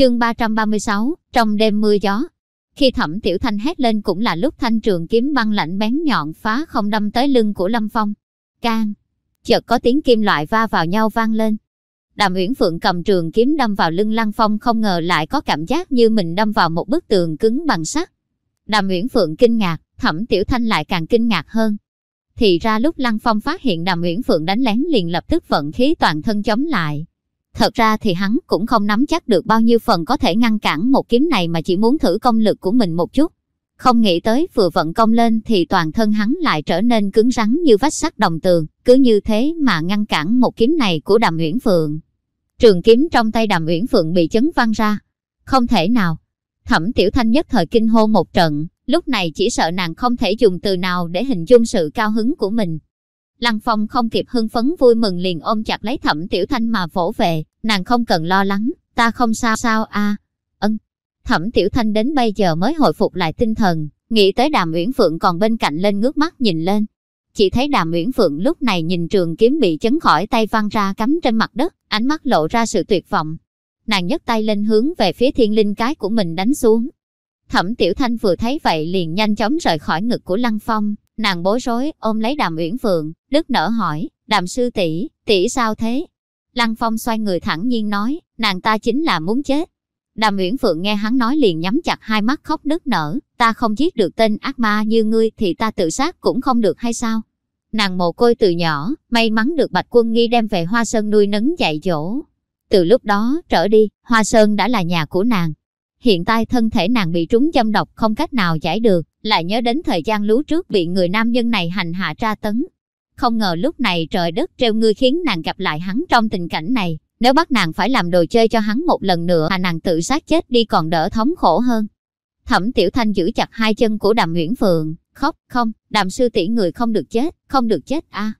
Chương 336, trong đêm mưa gió. Khi thẩm tiểu thanh hét lên cũng là lúc thanh trường kiếm băng lạnh bén nhọn phá không đâm tới lưng của Lâm Phong. Can. Chợt có tiếng kim loại va vào nhau vang lên. Đàm Uyển Phượng cầm trường kiếm đâm vào lưng Lăng Phong không ngờ lại có cảm giác như mình đâm vào một bức tường cứng bằng sắt. Đàm Uyển Phượng kinh ngạc, Thẩm Tiểu Thanh lại càng kinh ngạc hơn. Thì ra lúc Lăng Phong phát hiện Đàm Uyển Phượng đánh lén liền lập tức vận khí toàn thân chống lại. Thật ra thì hắn cũng không nắm chắc được bao nhiêu phần có thể ngăn cản một kiếm này mà chỉ muốn thử công lực của mình một chút. Không nghĩ tới vừa vận công lên thì toàn thân hắn lại trở nên cứng rắn như vách sắt đồng tường, cứ như thế mà ngăn cản một kiếm này của Đàm Uyển Phượng. Trường kiếm trong tay Đàm Uyển Phượng bị chấn văng ra. Không thể nào. Thẩm Tiểu Thanh nhất thời kinh hô một trận, lúc này chỉ sợ nàng không thể dùng từ nào để hình dung sự cao hứng của mình. Lăng Phong không kịp hưng phấn vui mừng liền ôm chặt lấy Thẩm Tiểu Thanh mà vỗ về, nàng không cần lo lắng, ta không sao sao a. Ân. Thẩm Tiểu Thanh đến bây giờ mới hồi phục lại tinh thần, nghĩ tới Đàm Uyển Phượng còn bên cạnh lên ngước mắt nhìn lên. Chỉ thấy Đàm Uyển Phượng lúc này nhìn trường kiếm bị chấn khỏi tay văng ra cắm trên mặt đất, ánh mắt lộ ra sự tuyệt vọng. Nàng nhấc tay lên hướng về phía thiên linh cái của mình đánh xuống. Thẩm Tiểu Thanh vừa thấy vậy liền nhanh chóng rời khỏi ngực của Lăng Phong, nàng bối rối ôm lấy Đàm Uyển Phượng, đức nở hỏi, Đàm sư tỷ, tỷ sao thế? Lăng Phong xoay người thẳng nhiên nói, nàng ta chính là muốn chết. Đàm Uyển Phượng nghe hắn nói liền nhắm chặt hai mắt khóc nức nở, ta không giết được tên ác ma như ngươi thì ta tự sát cũng không được hay sao? Nàng mồ côi từ nhỏ, may mắn được Bạch Quân Nghi đem về Hoa Sơn nuôi nấng dạy dỗ. Từ lúc đó trở đi, Hoa Sơn đã là nhà của nàng. Hiện tại thân thể nàng bị trúng châm độc không cách nào giải được, lại nhớ đến thời gian lú trước bị người nam nhân này hành hạ tra tấn, không ngờ lúc này trời đất treo ngươi khiến nàng gặp lại hắn trong tình cảnh này. Nếu bắt nàng phải làm đồ chơi cho hắn một lần nữa mà nàng tự sát chết đi còn đỡ thống khổ hơn. Thẩm Tiểu Thanh giữ chặt hai chân của Đàm Nguyễn Phượng, khóc, không, Đàm sư tỷ người không được chết, không được chết a.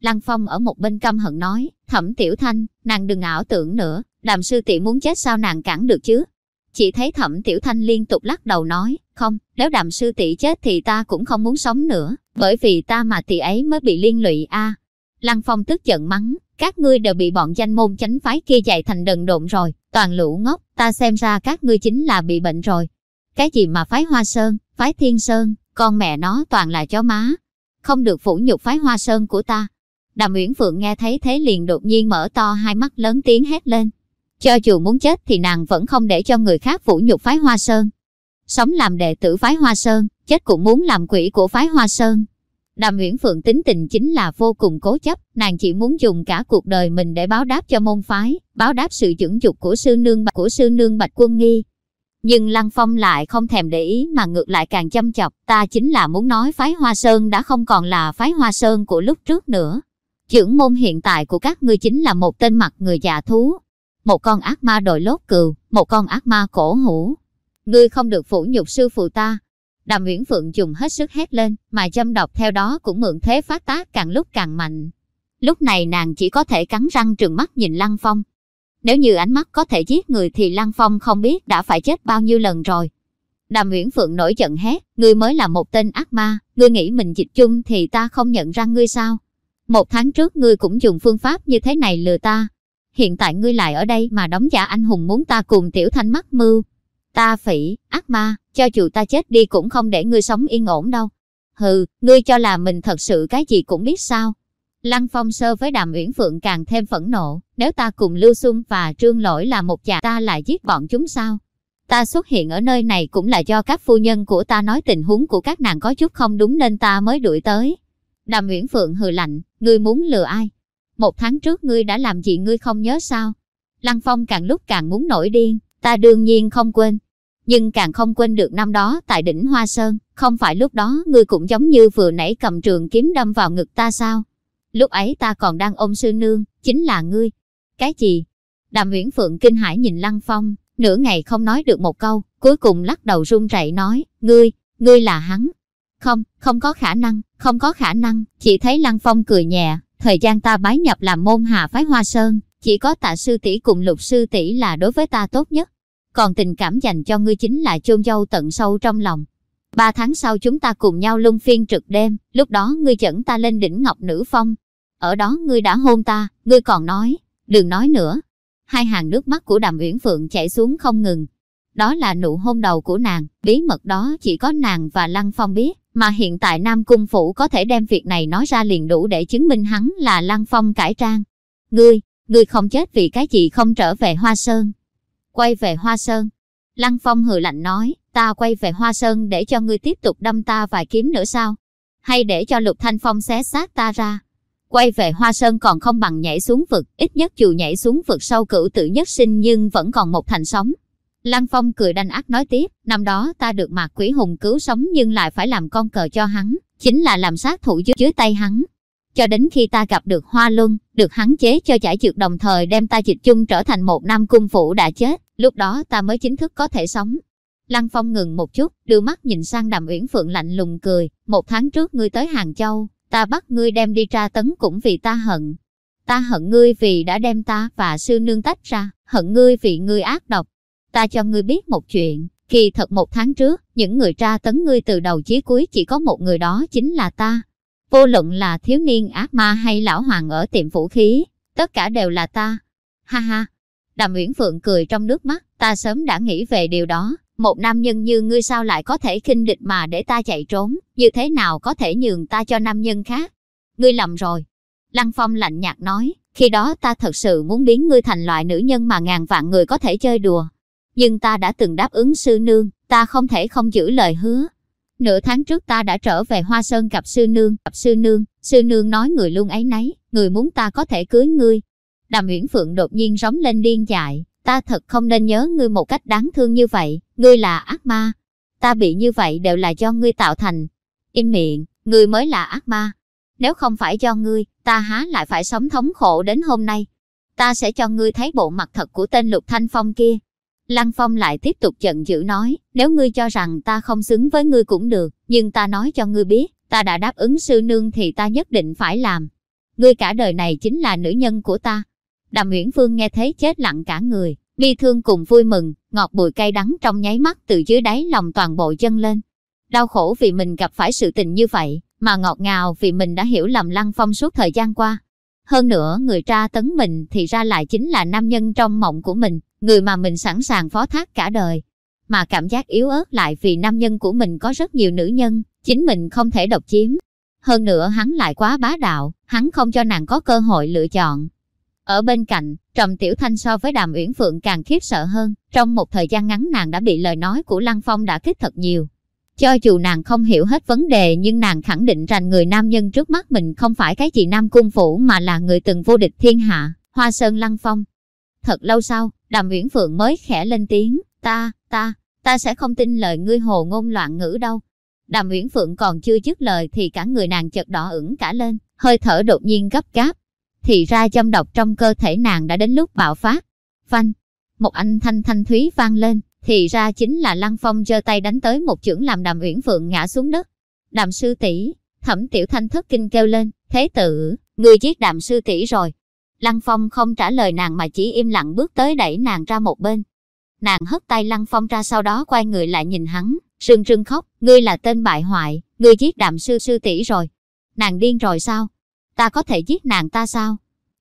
Lăng Phong ở một bên căm hận nói, Thẩm Tiểu Thanh, nàng đừng ảo tưởng nữa, Đàm sư tỷ muốn chết sao nàng cản được chứ? Chỉ thấy Thẩm Tiểu Thanh liên tục lắc đầu nói, không, nếu Đàm sư tỷ chết thì ta cũng không muốn sống nữa, bởi vì ta mà tỷ ấy mới bị liên lụy a. Lăng Phong tức giận mắng, các ngươi đều bị bọn danh môn chánh phái kia dạy thành đần độn rồi, toàn lũ ngốc, ta xem ra các ngươi chính là bị bệnh rồi. Cái gì mà phái Hoa Sơn, phái Thiên Sơn, con mẹ nó toàn là chó má. Không được phủ nhục phái Hoa Sơn của ta. Đàm Uyển Phượng nghe thấy thế liền đột nhiên mở to hai mắt lớn tiếng hét lên. Cho dù muốn chết thì nàng vẫn không để cho người khác phủ nhục phái Hoa Sơn. Sống làm đệ tử phái Hoa Sơn, chết cũng muốn làm quỷ của phái Hoa Sơn. Đàm Nguyễn Phượng tính tình chính là vô cùng cố chấp, nàng chỉ muốn dùng cả cuộc đời mình để báo đáp cho môn phái, báo đáp sự chuẩn dục của sư nương bạch của sư nương Bạch Quân Nghi. Nhưng Lăng Phong lại không thèm để ý mà ngược lại càng chăm chọc, ta chính là muốn nói phái Hoa Sơn đã không còn là phái Hoa Sơn của lúc trước nữa. Trưởng môn hiện tại của các ngươi chính là một tên mặt người giả thú, một con ác ma đội lốt cừu, một con ác ma cổ hủ. Ngươi không được phủ nhục sư phụ ta, Đàm Uyển Phượng dùng hết sức hét lên, mà châm độc theo đó cũng mượn thế phát tác càng lúc càng mạnh. Lúc này nàng chỉ có thể cắn răng trừng mắt nhìn Lăng Phong. Nếu như ánh mắt có thể giết người thì Lăng Phong không biết đã phải chết bao nhiêu lần rồi. Đàm Uyển Phượng nổi giận hét, ngươi mới là một tên ác ma, ngươi nghĩ mình dịch chung thì ta không nhận ra ngươi sao? Một tháng trước ngươi cũng dùng phương pháp như thế này lừa ta. Hiện tại ngươi lại ở đây mà đóng giả anh hùng muốn ta cùng tiểu thanh mắc mưu. Ta phỉ, ác ma, cho dù ta chết đi cũng không để ngươi sống yên ổn đâu. Hừ, ngươi cho là mình thật sự cái gì cũng biết sao. Lăng Phong sơ với Đàm Uyển Phượng càng thêm phẫn nộ, nếu ta cùng Lưu Xuân và Trương Lỗi là một chà ta lại giết bọn chúng sao? Ta xuất hiện ở nơi này cũng là do các phu nhân của ta nói tình huống của các nàng có chút không đúng nên ta mới đuổi tới. Đàm Uyển Phượng hừ lạnh, ngươi muốn lừa ai? Một tháng trước ngươi đã làm gì ngươi không nhớ sao? Lăng Phong càng lúc càng muốn nổi điên, ta đương nhiên không quên, nhưng càng không quên được năm đó tại đỉnh Hoa Sơn, không phải lúc đó ngươi cũng giống như vừa nãy cầm trường kiếm đâm vào ngực ta sao? Lúc ấy ta còn đang ôm sư nương, chính là ngươi. Cái gì? Đàm Uyển Phượng kinh hãi nhìn Lăng Phong, nửa ngày không nói được một câu, cuối cùng lắc đầu run rẩy nói, ngươi, ngươi là hắn. Không, không có khả năng, không có khả năng, chỉ thấy Lăng Phong cười nhẹ, thời gian ta bái nhập làm môn hạ phái Hoa Sơn, chỉ có tạ sư tỷ cùng lục sư tỷ là đối với ta tốt nhất. Còn tình cảm dành cho ngươi chính là chôn dâu tận sâu trong lòng. Ba tháng sau chúng ta cùng nhau lung phiên trực đêm, lúc đó ngươi dẫn ta lên đỉnh Ngọc Nữ Phong. Ở đó ngươi đã hôn ta, ngươi còn nói, đừng nói nữa. Hai hàng nước mắt của Đàm Uyển Phượng chảy xuống không ngừng. Đó là nụ hôn đầu của nàng, bí mật đó chỉ có nàng và Lăng Phong biết, mà hiện tại Nam Cung Phủ có thể đem việc này nói ra liền đủ để chứng minh hắn là Lăng Phong cải trang. Ngươi, ngươi không chết vì cái gì không trở về Hoa Sơn. Quay về Hoa Sơn. Lăng Phong hừ lạnh nói, ta quay về Hoa Sơn để cho ngươi tiếp tục đâm ta vài kiếm nữa sao? Hay để cho Lục Thanh Phong xé xác ta ra? Quay về Hoa Sơn còn không bằng nhảy xuống vực, ít nhất dù nhảy xuống vực sâu cửu tự nhất sinh nhưng vẫn còn một thành sống. Lăng Phong cười đanh ác nói tiếp, năm đó ta được Mạc Quỷ Hùng cứu sống nhưng lại phải làm con cờ cho hắn, chính là làm sát thủ dưới, dưới tay hắn. Cho đến khi ta gặp được Hoa Luân, được hắn chế cho giải trượt đồng thời đem ta dịch chung trở thành một nam cung phụ đã chết, lúc đó ta mới chính thức có thể sống. Lăng Phong ngừng một chút, đưa mắt nhìn sang Đàm Uyển Phượng lạnh lùng cười, một tháng trước ngươi tới Hàng Châu, ta bắt ngươi đem đi tra tấn cũng vì ta hận. Ta hận ngươi vì đã đem ta và sư nương tách ra, hận ngươi vì ngươi ác độc. Ta cho ngươi biết một chuyện, kỳ thật một tháng trước, những người tra tấn ngươi từ đầu chí cuối chỉ có một người đó chính là ta. Vô luận là thiếu niên ác ma hay lão hoàng ở tiệm vũ khí, tất cả đều là ta. Ha ha. Đàm Uyển Phượng cười trong nước mắt, ta sớm đã nghĩ về điều đó, một nam nhân như ngươi sao lại có thể khinh địch mà để ta chạy trốn, như thế nào có thể nhường ta cho nam nhân khác? Ngươi lầm rồi. Lăng Phong lạnh nhạt nói, khi đó ta thật sự muốn biến ngươi thành loại nữ nhân mà ngàn vạn người có thể chơi đùa. Nhưng ta đã từng đáp ứng sư nương, ta không thể không giữ lời hứa. Nửa tháng trước ta đã trở về Hoa Sơn gặp sư nương, gặp sư nương, sư nương nói người luôn ấy nấy, người muốn ta có thể cưới ngươi. Đàm Uyển Phượng đột nhiên rống lên điên dại, ta thật không nên nhớ ngươi một cách đáng thương như vậy, ngươi là ác ma. Ta bị như vậy đều là do ngươi tạo thành. Im miệng, ngươi mới là ác ma. Nếu không phải do ngươi, ta há lại phải sống thống khổ đến hôm nay. Ta sẽ cho ngươi thấy bộ mặt thật của tên Lục Thanh Phong kia. Lăng Phong lại tiếp tục giận dữ nói, nếu ngươi cho rằng ta không xứng với ngươi cũng được, nhưng ta nói cho ngươi biết, ta đã đáp ứng sư nương thì ta nhất định phải làm. Ngươi cả đời này chính là nữ nhân của ta. Đàm Uyển Phương nghe thấy chết lặng cả người, bi thương cùng vui mừng, ngọt bùi cay đắng trong nháy mắt từ dưới đáy lòng toàn bộ chân lên. Đau khổ vì mình gặp phải sự tình như vậy, mà ngọt ngào vì mình đã hiểu lầm Lăng Phong suốt thời gian qua. Hơn nữa người tra tấn mình thì ra lại chính là nam nhân trong mộng của mình, người mà mình sẵn sàng phó thác cả đời. Mà cảm giác yếu ớt lại vì nam nhân của mình có rất nhiều nữ nhân, chính mình không thể độc chiếm. Hơn nữa hắn lại quá bá đạo, hắn không cho nàng có cơ hội lựa chọn. Ở bên cạnh, Trầm Tiểu Thanh so với Đàm Uyển Phượng càng khiếp sợ hơn, trong một thời gian ngắn nàng đã bị lời nói của Lăng Phong đã kích thật nhiều. Cho dù nàng không hiểu hết vấn đề nhưng nàng khẳng định rằng người nam nhân trước mắt mình không phải cái gì Nam Cung Phủ mà là người từng vô địch thiên hạ, Hoa Sơn Lăng Phong. Thật lâu sau, Đàm Uyển Phượng mới khẽ lên tiếng, ta, ta, ta sẽ không tin lời ngươi hồ ngôn loạn ngữ đâu. Đàm Uyển Phượng còn chưa dứt lời thì cả người nàng chợt đỏ ửng cả lên, hơi thở đột nhiên gấp gáp. Thì ra châm độc trong cơ thể nàng đã đến lúc bạo phát. Phanh, một anh thanh thanh thúy vang lên, thì ra chính là Lăng Phong giơ tay đánh tới một chưởng làm Đàm Uyển Phượng ngã xuống đất. Đàm sư tỷ, Thẩm Tiểu Thanh thất kinh kêu lên, "Thế tử, người giết Đàm sư tỷ rồi." Lăng Phong không trả lời nàng mà chỉ im lặng bước tới đẩy nàng ra một bên. Nàng hất tay Lăng Phong ra sau đó quay người lại nhìn hắn, rưng rưng khóc, ngươi là tên bại hoại, ngươi giết đạm sư sư tỷ rồi. Nàng điên rồi sao? Ta có thể giết nàng ta sao?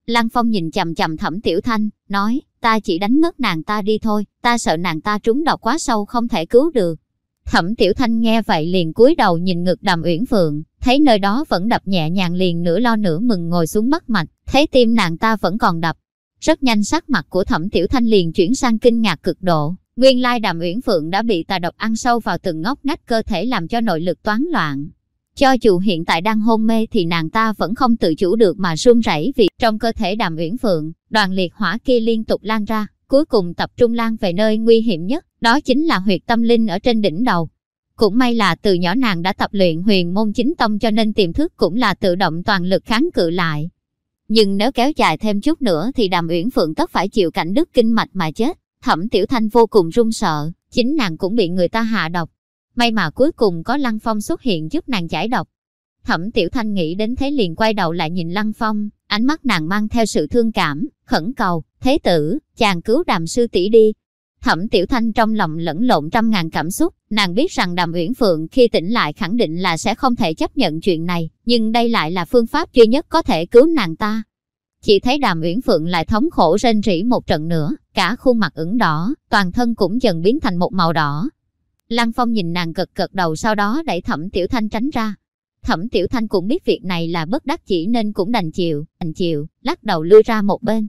Lăng Phong nhìn chầm chầm thẩm tiểu thanh, nói, ta chỉ đánh ngất nàng ta đi thôi, ta sợ nàng ta trúng độc quá sâu không thể cứu được. Thẩm Tiểu Thanh nghe vậy liền cúi đầu nhìn ngực Đàm Uyển Phượng, thấy nơi đó vẫn đập nhẹ nhàng liền nửa lo nửa mừng ngồi xuống bắt mạch, thấy tim nàng ta vẫn còn đập. Rất nhanh sắc mặt của Thẩm Tiểu Thanh liền chuyển sang kinh ngạc cực độ, nguyên lai Đàm Uyển Phượng đã bị tà độc ăn sâu vào từng ngóc ngách cơ thể làm cho nội lực toán loạn. Cho dù hiện tại đang hôn mê thì nàng ta vẫn không tự chủ được mà run rẩy vì trong cơ thể Đàm Uyển Phượng, đoàn liệt hỏa kia liên tục lan ra, cuối cùng tập trung lan về nơi nguy hiểm nhất, đó chính là huyệt tâm linh ở trên đỉnh đầu. Cũng may là từ nhỏ nàng đã tập luyện huyền môn chính tông cho nên tiềm thức cũng là tự động toàn lực kháng cự lại. Nhưng nếu kéo dài thêm chút nữa thì đàm uyển phượng tất phải chịu cảnh đứt kinh mạch mà chết. Thẩm Tiểu Thanh vô cùng run sợ, chính nàng cũng bị người ta hạ độc. May mà cuối cùng có Lăng Phong xuất hiện giúp nàng giải độc. Thẩm Tiểu Thanh nghĩ đến thế liền quay đầu lại nhìn Lăng Phong, ánh mắt nàng mang theo sự thương cảm, khẩn cầu, thế tử, chàng cứu đàm sư tỷ đi. Thẩm Tiểu Thanh trong lòng lẫn lộn trăm ngàn cảm xúc, nàng biết rằng Đàm Uyển Phượng khi tỉnh lại khẳng định là sẽ không thể chấp nhận chuyện này, nhưng đây lại là phương pháp duy nhất có thể cứu nàng ta. Chỉ thấy Đàm Uyển Phượng lại thống khổ rên rỉ một trận nữa, cả khuôn mặt ửng đỏ, toàn thân cũng dần biến thành một màu đỏ. Lăng Phong nhìn nàng cực cực đầu sau đó đẩy Thẩm Tiểu Thanh tránh ra. Thẩm Tiểu Thanh cũng biết việc này là bất đắc chỉ nên cũng đành chịu, đành chịu, lắc đầu lui ra một bên.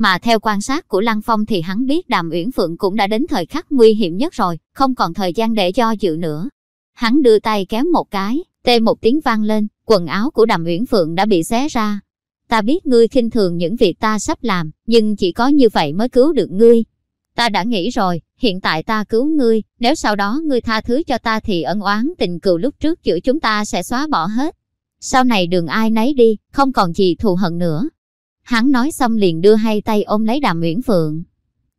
Mà theo quan sát của Lăng Phong thì hắn biết Đàm Uyển Phượng cũng đã đến thời khắc nguy hiểm nhất rồi, không còn thời gian để cho dự nữa. Hắn đưa tay kéo một cái, tê một tiếng vang lên, quần áo của Đàm Uyển Phượng đã bị xé ra. Ta biết ngươi khinh thường những việc ta sắp làm, nhưng chỉ có như vậy mới cứu được ngươi. Ta đã nghĩ rồi, hiện tại ta cứu ngươi, nếu sau đó ngươi tha thứ cho ta thì ân oán tình cừu lúc trước giữa chúng ta sẽ xóa bỏ hết. Sau này đường ai nấy đi, không còn gì thù hận nữa. Hắn nói xong liền đưa hai tay ôm lấy đàm uyển Phượng.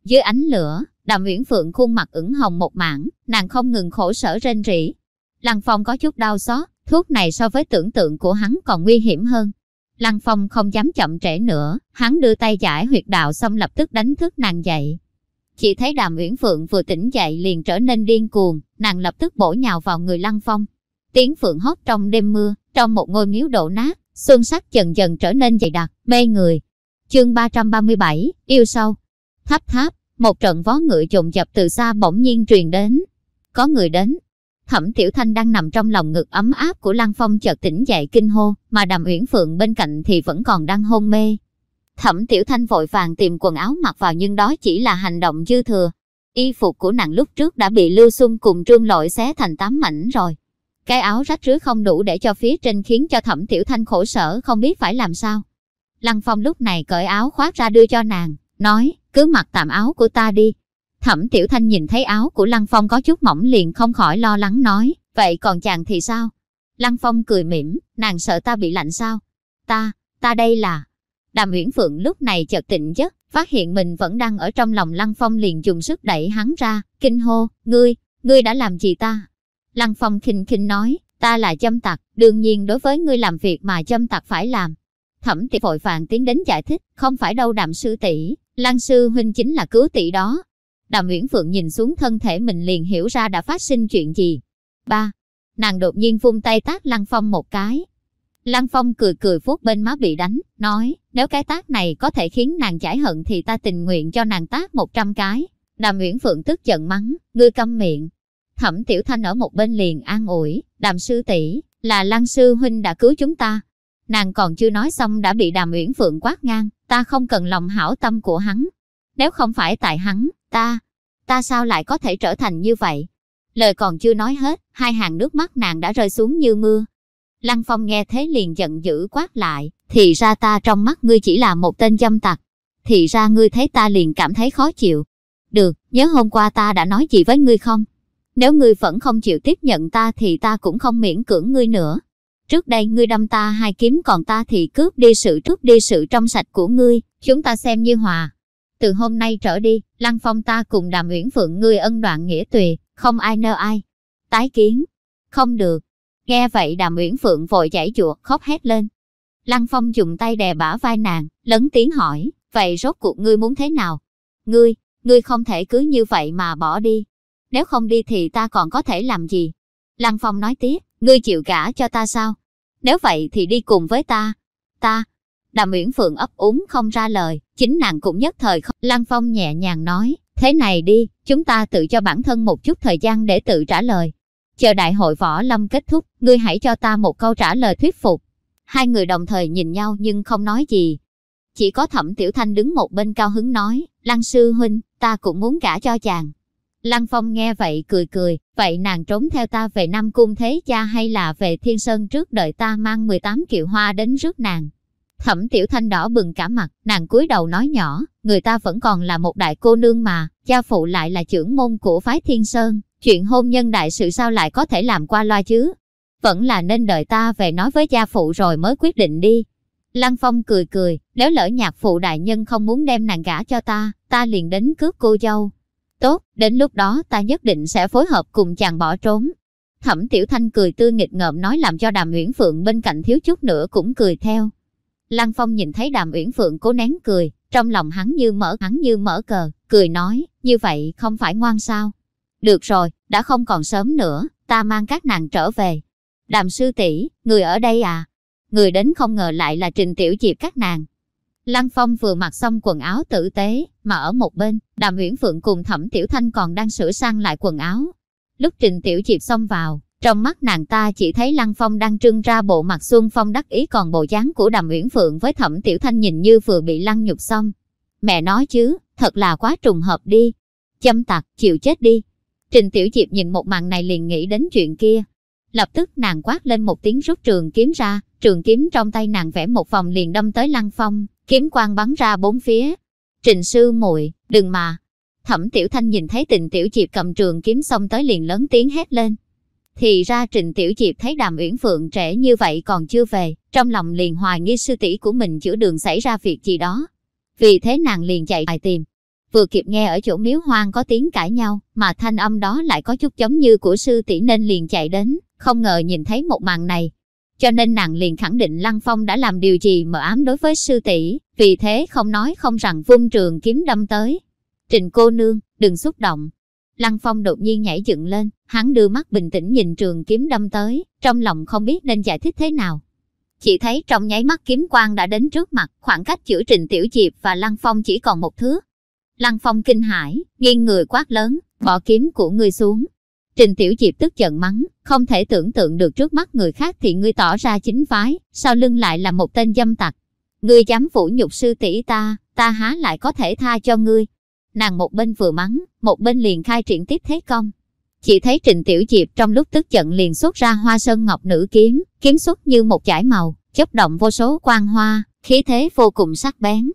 Dưới ánh lửa, đàm uyển Phượng khuôn mặt ửng hồng một mảng, nàng không ngừng khổ sở rên rỉ. Lăng Phong có chút đau xót, thuốc này so với tưởng tượng của hắn còn nguy hiểm hơn. Lăng Phong không dám chậm trễ nữa, hắn đưa tay giải huyệt đạo xong lập tức đánh thức nàng dậy. Chỉ thấy đàm Uyển Phượng vừa tỉnh dậy liền trở nên điên cuồng, nàng lập tức bổ nhào vào người Lăng Phong. Tiếng Phượng hót trong đêm mưa, trong một ngôi miếu đổ nát, xương sắc dần dần trở nên dày đặc, mê người. Chương 337, yêu sâu. Tháp tháp, một trận vó ngựa dồn dập từ xa bỗng nhiên truyền đến. Có người đến. Thẩm Tiểu Thanh đang nằm trong lòng ngực ấm áp của Lăng Phong chợt tỉnh dậy kinh hô, mà Đàm Uyển Phượng bên cạnh thì vẫn còn đang hôn mê. Thẩm Tiểu Thanh vội vàng tìm quần áo mặc vào nhưng đó chỉ là hành động dư thừa. Y phục của nàng lúc trước đã bị Lưu Xuân cùng Trương Lội xé thành tám mảnh rồi. Cái áo rách rưới không đủ để cho phía trên khiến cho Thẩm Tiểu Thanh khổ sở không biết phải làm sao. Lăng Phong lúc này cởi áo khoác ra đưa cho nàng, nói, cứ mặc tạm áo của ta đi. Thẩm Tiểu Thanh nhìn thấy áo của Lăng Phong có chút mỏng liền không khỏi lo lắng nói, vậy còn chàng thì sao? Lăng Phong cười mỉm, nàng sợ ta bị lạnh sao? Ta, ta đây là... Đàm Uyển Phượng lúc này chợt tỉnh giấc, phát hiện mình vẫn đang ở trong lòng Lăng Phong liền dùng sức đẩy hắn ra, kinh hô, ngươi, ngươi đã làm gì ta? Lăng Phong khinh khinh nói, ta là châm tặc, đương nhiên đối với ngươi làm việc mà châm tặc phải làm. Thẩm tỷ vội vàng tiến đến giải thích, không phải đâu đạm sư tỷ, Lăng sư huynh chính là cứu tỷ đó. Đàm Uyển Phượng nhìn xuống thân thể mình liền hiểu ra đã phát sinh chuyện gì. Ba, nàng đột nhiên vung tay tát Lăng Phong một cái. Lăng Phong cười cười vuốt bên má bị đánh, nói, nếu cái tác này có thể khiến nàng giải hận thì ta tình nguyện cho nàng tác một trăm cái. Đàm Uyển Phượng tức giận mắng, ngươi câm miệng, Thẩm Tiểu Thanh ở một bên liền an ủi, đàm sư tỷ là Lăng sư huynh đã cứu chúng ta. Nàng còn chưa nói xong đã bị đàm uyển phượng quát ngang, ta không cần lòng hảo tâm của hắn. Nếu không phải tại hắn, ta, ta sao lại có thể trở thành như vậy? Lời còn chưa nói hết, hai hàng nước mắt nàng đã rơi xuống như mưa. Lăng Phong nghe thế liền giận dữ quát lại, thì ra ta trong mắt ngươi chỉ là một tên dâm tặc. Thì ra ngươi thấy ta liền cảm thấy khó chịu. Được, nhớ hôm qua ta đã nói gì với ngươi không? Nếu ngươi vẫn không chịu tiếp nhận ta thì ta cũng không miễn cưỡng ngươi nữa. Trước đây ngươi đâm ta hai kiếm còn ta thì cướp đi sự trước đi sự trong sạch của ngươi, chúng ta xem như hòa. Từ hôm nay trở đi, Lăng Phong ta cùng Đàm Uyển Phượng ngươi ân đoạn nghĩa tùy, không ai nơ ai. Tái kiến. Không được. Nghe vậy Đàm Uyển Phượng vội giải chuột khóc hét lên. Lăng Phong dùng tay đè bả vai nàng, lớn tiếng hỏi, vậy rốt cuộc ngươi muốn thế nào? Ngươi, ngươi không thể cứ như vậy mà bỏ đi nếu không đi thì ta còn có thể làm gì? Lăng Phong nói tiếp, ngươi chịu gả cho ta sao? Nếu vậy thì đi cùng với ta. Ta. Đàm Uyển Phượng ấp úng không ra lời, chính nàng cũng nhất thời không. Lăng Phong nhẹ nhàng nói, thế này đi, chúng ta tự cho bản thân một chút thời gian để tự trả lời. Chờ đại hội võ lâm kết thúc, ngươi hãy cho ta một câu trả lời thuyết phục. Hai người đồng thời nhìn nhau nhưng không nói gì. Chỉ có thẩm tiểu thanh đứng một bên cao hứng nói, Lăng sư huynh, ta cũng muốn gả cho chàng. Lăng Phong nghe vậy cười cười, vậy nàng trốn theo ta về Nam Cung Thế Cha hay là về Thiên Sơn trước đợi ta mang 18 kiệu hoa đến rước nàng? Thẩm Tiểu Thanh đỏ bừng cả mặt, nàng cúi đầu nói nhỏ, người ta vẫn còn là một đại cô nương mà, cha phụ lại là trưởng môn của phái Thiên Sơn, chuyện hôn nhân đại sự sao lại có thể làm qua loa chứ? Vẫn là nên đợi ta về nói với cha phụ rồi mới quyết định đi. Lăng Phong cười cười, nếu lỡ nhạc phụ đại nhân không muốn đem nàng gả cho ta, ta liền đến cướp cô dâu. Tốt, đến lúc đó ta nhất định sẽ phối hợp cùng chàng bỏ trốn. Thẩm Tiểu Thanh cười tươi nghịch ngợm nói làm cho Đàm Uyển Phượng bên cạnh thiếu chút nữa cũng cười theo. Lăng Phong nhìn thấy Đàm Uyển Phượng cố nén cười, trong lòng hắn như mở hắn như mở cờ, cười nói, như vậy không phải ngoan sao? Được rồi, đã không còn sớm nữa, ta mang các nàng trở về. Đàm sư tỷ, người ở đây à? Người đến không ngờ lại là Trình Tiểu Diệp các nàng. Lăng Phong vừa mặc xong quần áo tử tế, mà ở một bên, Đàm Uyển Phượng cùng Thẩm Tiểu Thanh còn đang sửa sang lại quần áo. Lúc Trình Tiểu Diệp xông vào, trong mắt nàng ta chỉ thấy Lăng Phong đang trưng ra bộ mặt xuân phong đắc ý còn bộ dáng của Đàm Uyển Phượng với Thẩm Tiểu Thanh nhìn như vừa bị lăng nhục xong. Mẹ nói chứ, thật là quá trùng hợp đi. Châm tặc, chịu chết đi. Trình Tiểu Diệp nhìn một màn này liền nghĩ đến chuyện kia. Lập tức nàng quát lên một tiếng rút trường kiếm ra, trường kiếm trong tay nàng vẽ một vòng liền đâm tới Lăng Phong, kiếm quang bắn ra bốn phía. Trình sư muội đừng mà. Thẩm Tiểu Thanh nhìn thấy tình Tiểu Diệp cầm trường kiếm xong tới liền lớn tiếng hét lên. Thì ra Trình Tiểu Diệp thấy Đàm Uyển Phượng trẻ như vậy còn chưa về, trong lòng liền hoài nghi sư tỷ của mình giữa đường xảy ra việc gì đó. Vì thế nàng liền chạy lại tìm. Vừa kịp nghe ở chỗ miếu hoang có tiếng cãi nhau, mà thanh âm đó lại có chút giống như của sư tỷ nên liền chạy đến, không ngờ nhìn thấy một màn này. Cho nên nàng liền khẳng định Lăng Phong đã làm điều gì mờ ám đối với sư tỷ, vì thế không nói không rằng vung trường kiếm đâm tới. Trình cô nương, đừng xúc động, Lăng Phong đột nhiên nhảy dựng lên, hắn đưa mắt bình tĩnh nhìn trường kiếm đâm tới, trong lòng không biết nên giải thích thế nào. Chỉ thấy trong nháy mắt kiếm quang đã đến trước mặt, khoảng cách giữa Trình Tiểu Diệp và Lăng Phong chỉ còn một thước. Lăng Phong kinh hãi, nghiêng người quát lớn, bỏ kiếm của người xuống. Trình Tiểu Diệp tức giận mắng, không thể tưởng tượng được trước mắt người khác thì ngươi tỏ ra chính phái, sau lưng lại là một tên dâm tặc. Ngươi dám phủ nhục sư tỷ ta, ta há lại có thể tha cho ngươi, Nàng một bên vừa mắng, một bên liền khai triển tiếp thế công. Chỉ thấy Trịnh Tiểu Diệp trong lúc tức giận liền xuất ra hoa sơn ngọc nữ kiếm, kiếm xuất như một chải màu, chấp động vô số quang hoa, khí thế vô cùng sắc bén.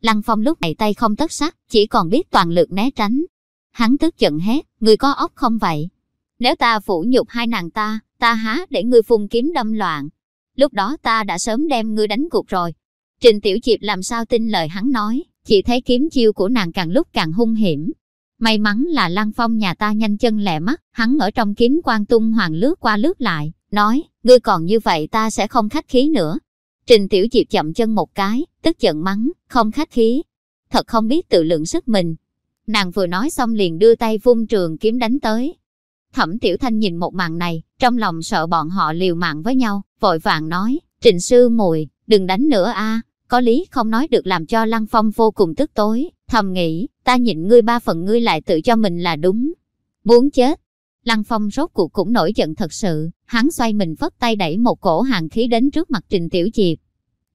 Lăng Phong lúc này tay không tất sắc, chỉ còn biết toàn lực né tránh. Hắn tức giận hét, người có ốc không vậy? Nếu ta phủ nhục hai nàng ta, ta há để ngươi phun kiếm đâm loạn. Lúc đó ta đã sớm đem ngươi đánh cuộc rồi. Trình Tiểu Diệp làm sao tin lời hắn nói, chỉ thấy kiếm chiêu của nàng càng lúc càng hung hiểm. May mắn là Lăng Phong nhà ta nhanh chân lẹ mắt, hắn ở trong kiếm quan tung hoàng lướt qua lướt lại, nói, ngươi còn như vậy ta sẽ không khách khí nữa. Trình Tiểu Diệp chậm chân một cái, tức giận mắng, không khách khí. Thật không biết tự lượng sức mình. Nàng vừa nói xong liền đưa tay vung trường kiếm đánh tới. Thẩm Tiểu Thanh nhìn một màn này, trong lòng sợ bọn họ liều mạng với nhau, vội vàng nói, Trình Sư Mùi, đừng đánh nữa a có lý không nói được làm cho Lăng Phong vô cùng tức tối, thầm nghĩ, ta nhịn ngươi ba phần ngươi lại tự cho mình là đúng. Muốn chết. Lăng Phong rốt cuộc cũng nổi giận thật sự, hắn xoay mình vất tay đẩy một cổ hàng khí đến trước mặt Trình Tiểu Diệp.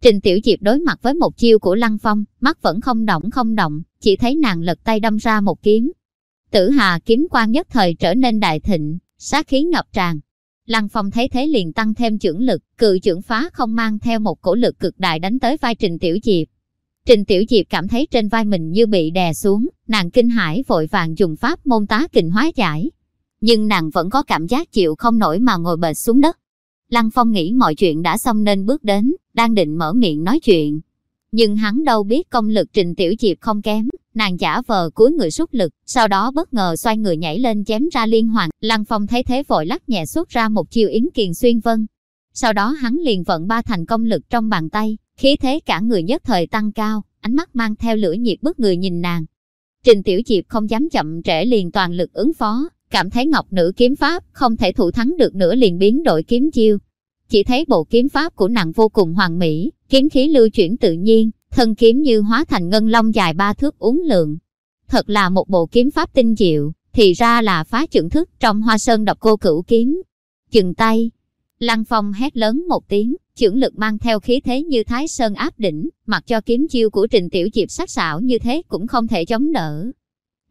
Trình Tiểu Diệp đối mặt với một chiêu của Lăng Phong, mắt vẫn không động không động, chỉ thấy nàng lật tay đâm ra một kiếm. Tử Hà kiếm quan nhất thời trở nên đại thịnh, sát khí ngập tràn, Lăng Phong thấy thế liền tăng thêm trưởng lực, cự trưởng phá không mang theo một cổ lực cực đại đánh tới vai Trình Tiểu Diệp. Trình Tiểu Diệp cảm thấy trên vai mình như bị đè xuống, nàng kinh hãi vội vàng dùng pháp môn tá kình hóa giải. Nhưng nàng vẫn có cảm giác chịu không nổi mà ngồi bệt xuống đất. Lăng Phong nghĩ mọi chuyện đã xong nên bước đến, đang định mở miệng nói chuyện. Nhưng hắn đâu biết công lực Trình Tiểu Diệp không kém, nàng giả vờ cúi người xuất lực, sau đó bất ngờ xoay người nhảy lên chém ra liên hoàn. Lăng Phong thấy thế vội lắc nhẹ xuất ra một chiêu yến kiền xuyên vân. Sau đó hắn liền vận ba thành công lực trong bàn tay, khí thế cả người nhất thời tăng cao, ánh mắt mang theo lửa nhiệt bức người nhìn nàng. Trình Tiểu Diệp không dám chậm trễ liền toàn lực ứng phó, cảm thấy ngọc nữ kiếm pháp không thể thủ thắng được nữa liền biến đổi kiếm chiêu. Chỉ thấy bộ kiếm pháp của nàng vô cùng hoàn mỹ, kiếm khí lưu chuyển tự nhiên, thân kiếm như hóa thành ngân long dài ba thước uốn lượng. Thật là một bộ kiếm pháp tinh diệu, thì ra là phá trưởng thức trong hoa sơn độc cô cửu kiếm. Chừng tay, Lăng Phong hét lớn một tiếng, trưởng lực mang theo khí thế như thái sơn áp đỉnh, mặc cho kiếm chiêu của Trình Tiểu Diệp sắc sảo như thế cũng không thể chống đỡ.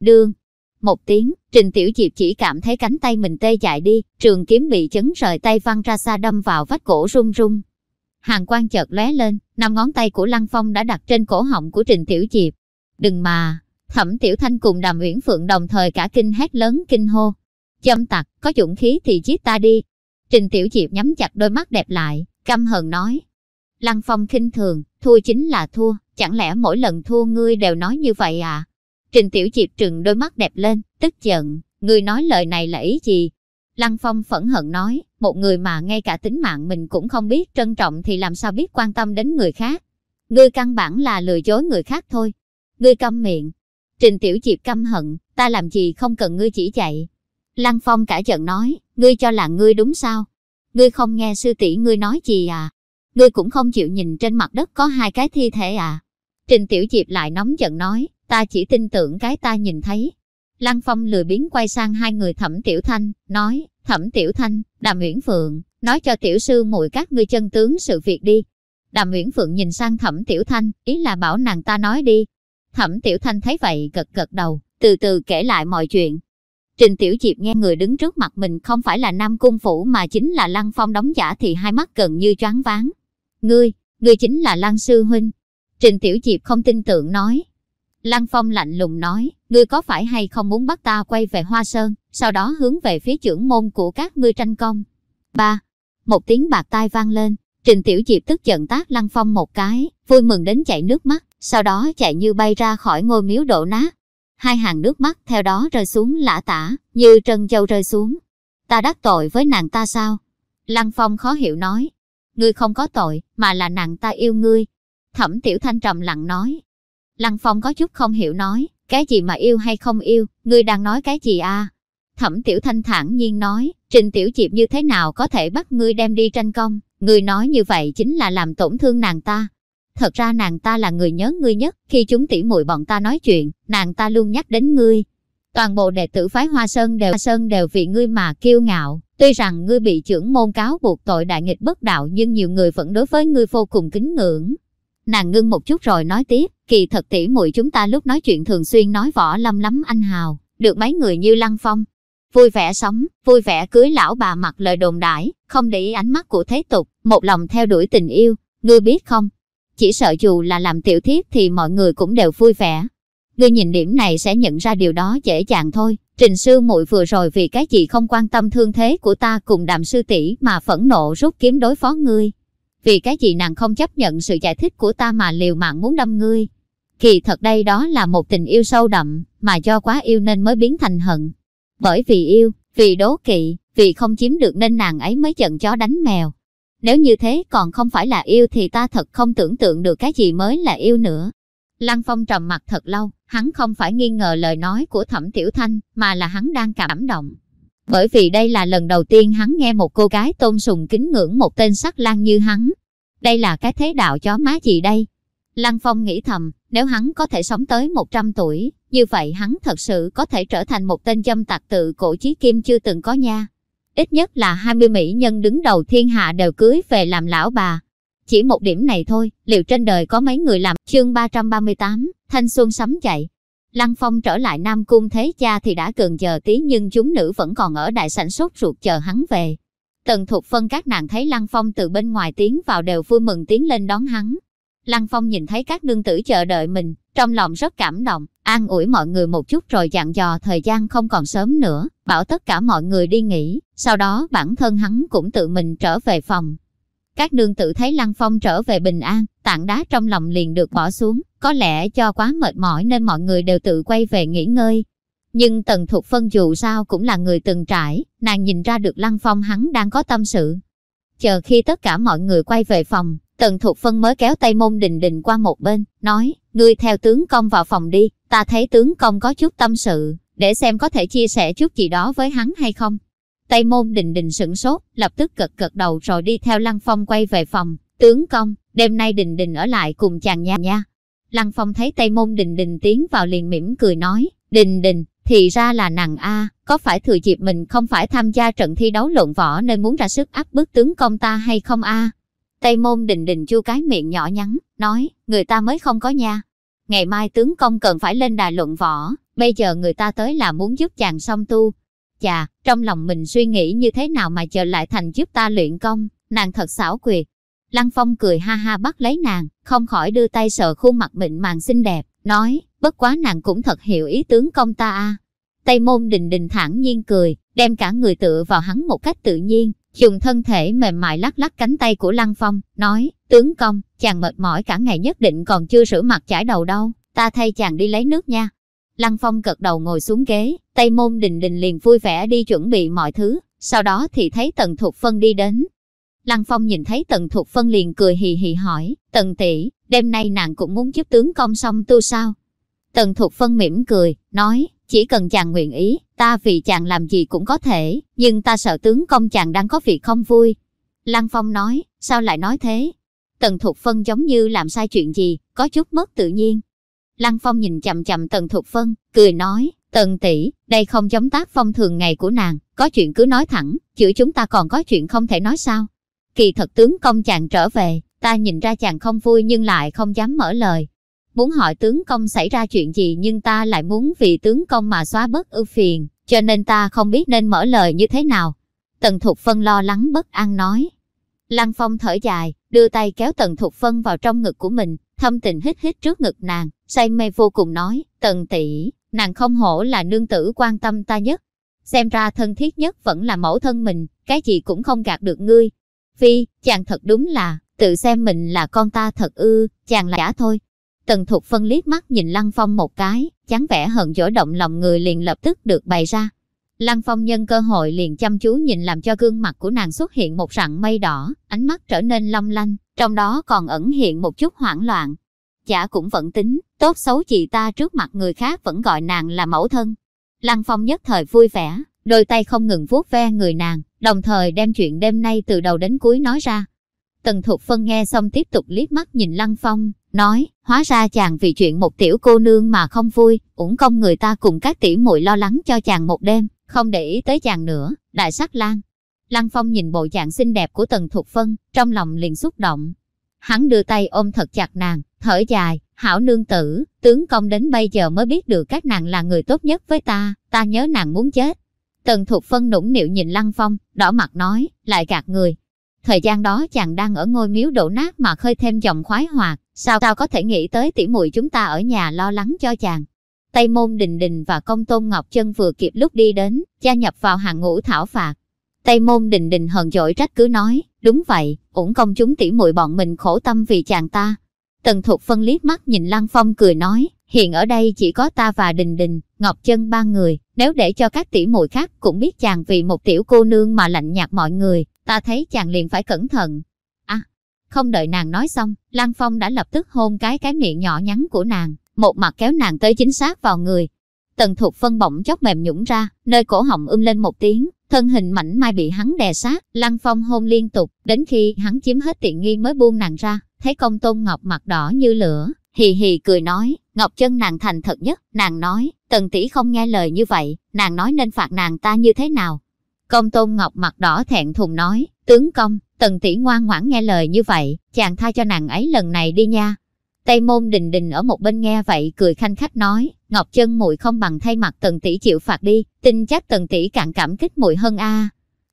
Đương, một tiếng, Trình Tiểu Diệp chỉ cảm thấy cánh tay mình tê dại đi, trường kiếm bị chấn rời tay văng ra xa đâm vào vách cổ rung rung. Hàng quan chợt lóe lên, năm ngón tay của Lăng Phong đã đặt trên cổ họng của Trình Tiểu Diệp. Đừng mà, Thẩm Tiểu Thanh cùng Đàm Uyển Phượng đồng thời cả kinh hét lớn kinh hô. Châm tặc, có dũng khí thì giết ta đi. Trình Tiểu Diệp nhắm chặt đôi mắt đẹp lại, căm hờn nói. Lăng Phong khinh thường, thua chính là thua, chẳng lẽ mỗi lần thua ngươi đều nói như vậy à? Trình Tiểu Diệp trừng đôi mắt đẹp lên, tức giận, ngươi nói lời này là ý gì? Lăng Phong phẫn hận nói, một người mà ngay cả tính mạng mình cũng không biết trân trọng thì làm sao biết quan tâm đến người khác. Ngươi căn bản là lừa dối người khác thôi. Ngươi câm miệng. Trình Tiểu Diệp căm hận, ta làm gì không cần ngươi chỉ dạy. Lăng Phong cả giận nói, ngươi cho là ngươi đúng sao? Ngươi không nghe sư tỷ ngươi nói gì à? Ngươi cũng không chịu nhìn trên mặt đất có hai cái thi thể à? Trình Tiểu Diệp lại nóng giận nói, ta chỉ tin tưởng cái ta nhìn thấy. Lăng Phong lười biến quay sang hai người Thẩm Tiểu Thanh, nói, Thẩm Tiểu Thanh, Đàm Uyển Phượng, nói cho tiểu sư muội các ngươi chân tướng sự việc đi. Đàm Uyển Phượng nhìn sang Thẩm Tiểu Thanh, ý là bảo nàng ta nói đi. Thẩm Tiểu Thanh thấy vậy gật gật đầu, từ từ kể lại mọi chuyện. Trình Tiểu Diệp nghe người đứng trước mặt mình không phải là Nam Cung Phủ mà chính là Lăng Phong đóng giả thì hai mắt gần như choáng váng. Ngươi, ngươi chính là Lăng Sư Huynh. Trình Tiểu Diệp không tin tưởng nói. Lăng Phong lạnh lùng nói, ngươi có phải hay không muốn bắt ta quay về Hoa Sơn, sau đó hướng về phía trưởng môn của các ngươi tranh công. Ba, một tiếng bạc tai vang lên, Trình Tiểu Diệp tức giận tát Lăng Phong một cái, vui mừng đến chảy nước mắt, sau đó chạy như bay ra khỏi ngôi miếu đổ nát. Hai hàng nước mắt theo đó rơi xuống lã tả, như trân châu rơi xuống. Ta đắc tội với nàng ta sao? Lăng Phong khó hiểu nói. Ngươi không có tội, mà là nàng ta yêu ngươi. Thẩm Tiểu Thanh trầm lặng nói. Lăng Phong có chút không hiểu nói, cái gì mà yêu hay không yêu, ngươi đang nói cái gì à? Thẩm Tiểu Thanh thản nhiên nói, Trình Tiểu Diệp như thế nào có thể bắt ngươi đem đi tranh công, ngươi nói như vậy chính là làm tổn thương nàng ta. Thật ra nàng ta là người nhớ ngươi nhất, khi chúng tỉ muội bọn ta nói chuyện, nàng ta luôn nhắc đến ngươi. Toàn bộ đệ tử phái Hoa Sơn đều Hoa Sơn đều vì ngươi mà kiêu ngạo, tuy rằng ngươi bị trưởng môn cáo buộc tội đại nghịch bất đạo nhưng nhiều người vẫn đối với ngươi vô cùng kính ngưỡng. Nàng ngưng một chút rồi nói tiếp, kỳ thật tỉ muội chúng ta lúc nói chuyện thường xuyên nói võ lâm lắm anh hào, được mấy người như Lăng Phong. Vui vẻ sống, vui vẻ cưới lão bà mặc lời đồn đãi, không để ý ánh mắt của thế tục, một lòng theo đuổi tình yêu, ngươi biết không? Chỉ sợ dù là làm tiểu thiết thì mọi người cũng đều vui vẻ. Ngươi nhìn điểm này sẽ nhận ra điều đó dễ dàng thôi. Trình sư muội vừa rồi vì cái gì không quan tâm thương thế của ta cùng đàm sư tỷ mà phẫn nộ rút kiếm đối phó ngươi. Vì cái gì nàng không chấp nhận sự giải thích của ta mà liều mạng muốn đâm ngươi. Kỳ thật đây đó là một tình yêu sâu đậm, mà do quá yêu nên mới biến thành hận. Bởi vì yêu, vì đố kỵ, vì không chiếm được nên nàng ấy mới giận chó đánh mèo. Nếu như thế còn không phải là yêu thì ta thật không tưởng tượng được cái gì mới là yêu nữa. Lăng Phong trầm mặt thật lâu, hắn không phải nghi ngờ lời nói của Thẩm Tiểu Thanh, mà là hắn đang cảm động. Bởi vì đây là lần đầu tiên hắn nghe một cô gái tôn sùng kính ngưỡng một tên sắc lang như hắn. Đây là cái thế đạo chó má gì đây? Lăng Phong nghĩ thầm, nếu hắn có thể sống tới 100 tuổi, như vậy hắn thật sự có thể trở thành một tên dâm tặc tự cổ chí kim chưa từng có nha. Ít nhất là 20 mỹ nhân đứng đầu thiên hạ đều cưới về làm lão bà. Chỉ một điểm này thôi, liệu trên đời có mấy người làm chương 338, thanh xuân sắm chạy. Lăng Phong trở lại Nam Cung Thế Cha thì đã gần giờ tí nhưng chúng nữ vẫn còn ở đại sảnh sốt ruột chờ hắn về. Tần Thục Phân các nàng thấy Lăng Phong từ bên ngoài tiến vào đều vui mừng tiến lên đón hắn. Lăng Phong nhìn thấy các nương tử chờ đợi mình, trong lòng rất cảm động, an ủi mọi người một chút rồi dặn dò thời gian không còn sớm nữa, bảo tất cả mọi người đi nghỉ, sau đó bản thân hắn cũng tự mình trở về phòng. Các nương tử thấy Lăng Phong trở về bình an, tảng đá trong lòng liền được bỏ xuống, có lẽ cho quá mệt mỏi nên mọi người đều tự quay về nghỉ ngơi. Nhưng Tần Thục Phân dù sao cũng là người từng trải, nàng nhìn ra được Lăng Phong hắn đang có tâm sự. Chờ khi tất cả mọi người quay về phòng, Tần Thục Phân mới kéo tay môn đình đình qua một bên, nói, ngươi theo tướng công vào phòng đi, ta thấy tướng công có chút tâm sự, để xem có thể chia sẻ chút gì đó với hắn hay không. Tây môn đình đình sửng sốt, lập tức gật gật đầu rồi đi theo Lăng Phong quay về phòng. Tướng công, đêm nay đình đình ở lại cùng chàng nha nha. Lăng Phong thấy Tây môn đình đình tiến vào liền mỉm cười nói, đình đình, thì ra là nàng A, có phải thừa dịp mình không phải tham gia trận thi đấu lộn võ nên muốn ra sức áp bức tướng công ta hay không A? Tây môn đình đình chu cái miệng nhỏ nhắn, nói, người ta mới không có nha. Ngày mai tướng công cần phải lên đài luận võ, bây giờ người ta tới là muốn giúp chàng song tu. Chà, trong lòng mình suy nghĩ như thế nào mà chờ lại thành giúp ta luyện công, nàng thật xảo quyệt. Lăng Phong cười ha ha bắt lấy nàng, không khỏi đưa tay sờ khuôn mặt mịn màng xinh đẹp, nói, bất quá nàng cũng thật hiểu ý tướng công ta a. Tây môn đình đình thản nhiên cười, đem cả người tựa vào hắn một cách tự nhiên, dùng thân thể mềm mại lắc lắc cánh tay của Lăng Phong, nói, tướng công, chàng mệt mỏi cả ngày nhất định còn chưa rửa mặt chải đầu đâu, ta thay chàng đi lấy nước nha. Lăng Phong gật đầu ngồi xuống ghế, Tây Môn Đình Đình liền vui vẻ đi chuẩn bị mọi thứ, sau đó thì thấy Tần Thục Phân đi đến. Lăng Phong nhìn thấy Tần Thục Phân liền cười hì hì hỏi, Tần tỷ, đêm nay nàng cũng muốn giúp tướng công xong tu sao? Tần Thục Phân mỉm cười, nói, chỉ cần chàng nguyện ý, ta vì chàng làm gì cũng có thể, nhưng ta sợ tướng công chàng đang có việc không vui. Lăng Phong nói, sao lại nói thế? Tần Thục Phân giống như làm sai chuyện gì, có chút mất tự nhiên. Lăng Phong nhìn chậm chậm Tần Thục Phân, cười nói, Tần tỷ, đây không giống tác phong thường ngày của nàng, có chuyện cứ nói thẳng, chữ chúng ta còn có chuyện không thể nói sao. Kỳ thật tướng công chàng trở về, ta nhìn ra chàng không vui nhưng lại không dám mở lời. Muốn hỏi tướng công xảy ra chuyện gì nhưng ta lại muốn vì tướng công mà xóa bớt ưu phiền, cho nên ta không biết nên mở lời như thế nào. Tần Thục Phân lo lắng bất an nói. Lăng Phong thở dài, đưa tay kéo Tần Thục Phân vào trong ngực của mình, thâm tình hít hít trước ngực nàng, say mê vô cùng nói, Tần tỷ, nàng không hổ là nương tử quan tâm ta nhất. Xem ra thân thiết nhất vẫn là mẫu thân mình, cái gì cũng không gạt được ngươi. Phi, chàng thật đúng là, tự xem mình là con ta thật ư, chàng là giả thôi. Tần Thục Phân liếc mắt nhìn Lăng Phong một cái, chán vẻ hận dỗi động lòng người liền lập tức được bày ra. Lăng Phong nhân cơ hội liền chăm chú nhìn làm cho gương mặt của nàng xuất hiện một rặng mây đỏ, ánh mắt trở nên long lanh, trong đó còn ẩn hiện một chút hoảng loạn. Chả cũng vẫn tính, tốt xấu chị ta trước mặt người khác vẫn gọi nàng là mẫu thân. Lăng Phong nhất thời vui vẻ, đôi tay không ngừng vuốt ve người nàng, đồng thời đem chuyện đêm nay từ đầu đến cuối nói ra. Tần Thục Phân nghe xong tiếp tục liếc mắt nhìn Lăng Phong, nói, hóa ra chàng vì chuyện một tiểu cô nương mà không vui, uổng công người ta cùng các tỷ muội lo lắng cho chàng một đêm, không để ý tới chàng nữa, đại sắc lan. Lăng Phong nhìn bộ dạng xinh đẹp của Tần Thục Phân, trong lòng liền xúc động. Hắn đưa tay ôm thật chặt nàng, thở dài, hảo nương tử, tướng công đến bây giờ mới biết được các nàng là người tốt nhất với ta, ta nhớ nàng muốn chết. Tần Thục Phân nũng nịu nhìn Lăng Phong, đỏ mặt nói, lại gạt người. Thời gian đó chàng đang ở ngôi miếu đổ nát mà khơi thêm dòng khoái hoạt, sao tao có thể nghĩ tới tỉ muội chúng ta ở nhà lo lắng cho chàng. Tây Môn Đình Đình và Công Tôn Ngọc Chân vừa kịp lúc đi đến, gia nhập vào hàng ngũ thảo phạt. Tây Môn Đình Đình hờn dỗi trách cứ nói, đúng vậy, ổn công chúng tỉ muội bọn mình khổ tâm vì chàng ta. Tần Thục Phân liếc mắt nhìn Lăng Phong cười nói, hiện ở đây chỉ có ta và Đình Đình, Ngọc Chân ba người, nếu để cho các tỷ muội khác cũng biết chàng vì một tiểu cô nương mà lạnh nhạt mọi người, ta thấy chàng liền phải cẩn thận. À, không đợi nàng nói xong, Lăng Phong đã lập tức hôn cái cái miệng nhỏ nhắn của nàng, một mặt kéo nàng tới chính xác vào người. Tần Thục Phân bỗng chốc mềm nhũng ra, nơi cổ họng ưng lên một tiếng, thân hình mảnh mai bị hắn đè sát, Lăng Phong hôn liên tục, đến khi hắn chiếm hết tiện nghi mới buông nàng ra, thấy công tôn ngọc mặt đỏ như lửa, hì hì cười nói, Ngọc chân nàng thành thật nhất, nàng nói, tần tỷ không nghe lời như vậy, nàng nói nên phạt nàng ta như thế nào. Công tôn ngọc mặt đỏ thẹn thùng nói, tướng công, tần tỷ ngoan ngoãn nghe lời như vậy, chàng tha cho nàng ấy lần này đi nha. Tây môn đình đình ở một bên nghe vậy cười khanh khách nói, Ngọc chân muội không bằng thay mặt tần tỷ chịu phạt đi, tin chắc tần tỷ càng cảm kích muội hơn a.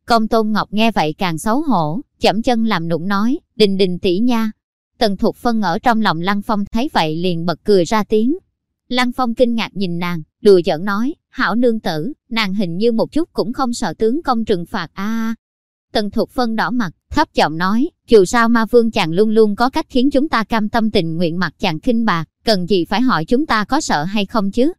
Công tôn ngọc nghe vậy càng xấu hổ, chậm chân làm nụng nói, đình đình tỷ nha, Tần Thục Phân ở trong lòng Lăng Phong thấy vậy liền bật cười ra tiếng. Lăng Phong kinh ngạc nhìn nàng, đùa giỡn nói, hảo nương tử, nàng hình như một chút cũng không sợ tướng công trừng phạt a. Tần Thục Phân đỏ mặt, thấp giọng nói, dù sao ma vương chàng luôn luôn có cách khiến chúng ta cam tâm tình nguyện mặt chàng khinh bạc, cần gì phải hỏi chúng ta có sợ hay không chứ?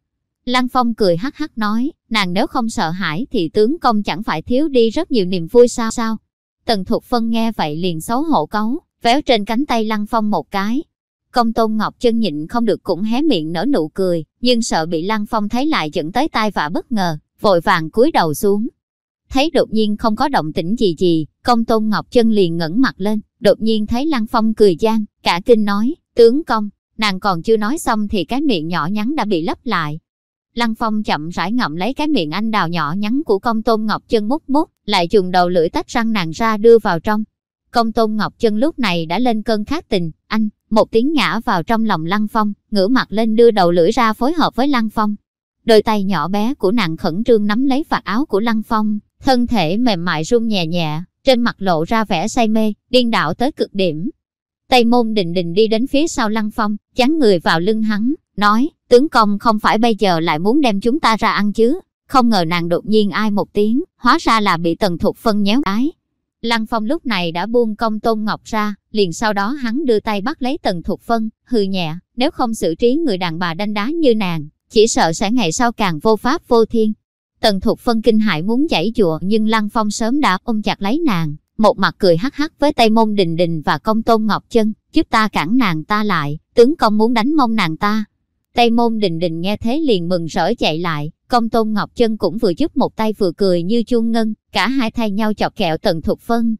Lăng Phong cười hắc hắc nói, nàng nếu không sợ hãi thì tướng công chẳng phải thiếu đi rất nhiều niềm vui sao sao? Tần Thục Phân nghe vậy liền xấu hổ cấu, véo trên cánh tay Lăng Phong một cái. Công Tôn Ngọc chân nhịn không được cũng hé miệng nở nụ cười, nhưng sợ bị Lăng Phong thấy lại dẫn tới tai vạ bất ngờ, vội vàng cúi đầu xuống. Thấy đột nhiên không có động tĩnh gì gì, công Tôn Ngọc chân liền ngẩng mặt lên, đột nhiên thấy Lăng Phong cười gian, cả kinh nói, tướng công, nàng còn chưa nói xong thì cái miệng nhỏ nhắn đã bị lấp lại. Lăng Phong chậm rãi ngậm lấy cái miệng anh đào nhỏ nhắn của công Tôn Ngọc chân mút mút, lại dùng đầu lưỡi tách răng nàng ra đưa vào trong, Công tôn Ngọc Chân lúc này đã lên cơn khát tình, một tiếng ngã vào trong lòng Lăng Phong, ngửa mặt lên đưa đầu lưỡi ra phối hợp với Lăng Phong. Đôi tay nhỏ bé của nàng khẩn trương nắm lấy vạt áo của Lăng Phong, thân thể mềm mại run nhẹ nhẹ, trên mặt lộ ra vẻ say mê, điên đảo tới cực điểm. Tây môn định định đi đến phía sau lăng phong, chắn người vào lưng hắn, nói, tướng công không phải bây giờ lại muốn đem chúng ta ra ăn chứ. Không ngờ nàng đột nhiên ai một tiếng, hóa ra là bị tần thục phân nhéo ái. Lăng Phong lúc này đã buông công tôn ngọc ra, liền sau đó hắn đưa tay bắt lấy tần thục phân, hừ nhẹ, nếu không xử trí người đàn bà đanh đá như nàng, chỉ sợ sẽ ngày sau càng vô pháp vô thiên. Tần thục phân kinh hại muốn giải dụa nhưng Lăng Phong sớm đã ôm chặt lấy nàng, một mặt cười hắc hắc với Tây Môn Đình Đình và công tôn Ngọc Chân, giúp ta cản nàng ta lại, tướng công muốn đánh mông nàng ta. Tây Môn Đình Đình nghe thế liền mừng rỡ chạy lại, công tôn Ngọc Chân cũng vừa giúp một tay vừa cười như chuông ngân, cả hai thay nhau chọc kẹo Tần Thục Phân.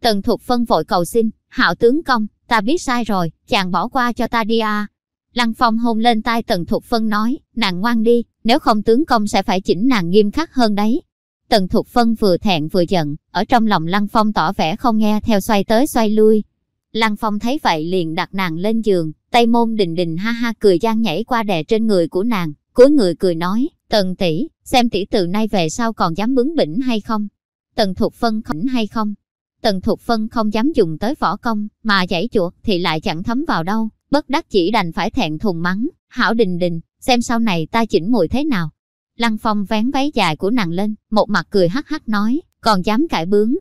Tần Thục Phân vội cầu xin, hạo tướng công, ta biết sai rồi, chàng bỏ qua cho ta đi à. Lăng Phong hôn lên tai Tần Thục Phân nói, nàng ngoan đi, nếu không tướng công sẽ phải chỉnh nàng nghiêm khắc hơn đấy. Tần Thục Phân vừa thẹn vừa giận, ở trong lòng Lăng Phong tỏ vẻ không nghe theo xoay tới xoay lui. Lăng Phong thấy vậy liền đặt nàng lên giường, tay môn đình đình ha ha cười gian nhảy qua đè trên người của nàng, cuối người cười nói, Tần tỷ, xem tỷ từ nay về sau còn dám bướng bỉnh hay không? Tần Thục Phân khỉnh hay không? Tần Thục Phân không dám dùng tới võ công, mà chảy chuột thì lại chẳng thấm vào đâu, bất đắc chỉ đành phải thẹn thùng mắng, hảo đình đình, xem sau này ta chỉnh mùi thế nào. Lăng Phong vén váy dài của nàng lên, một mặt cười hắc hắc nói, còn dám cãi bướng.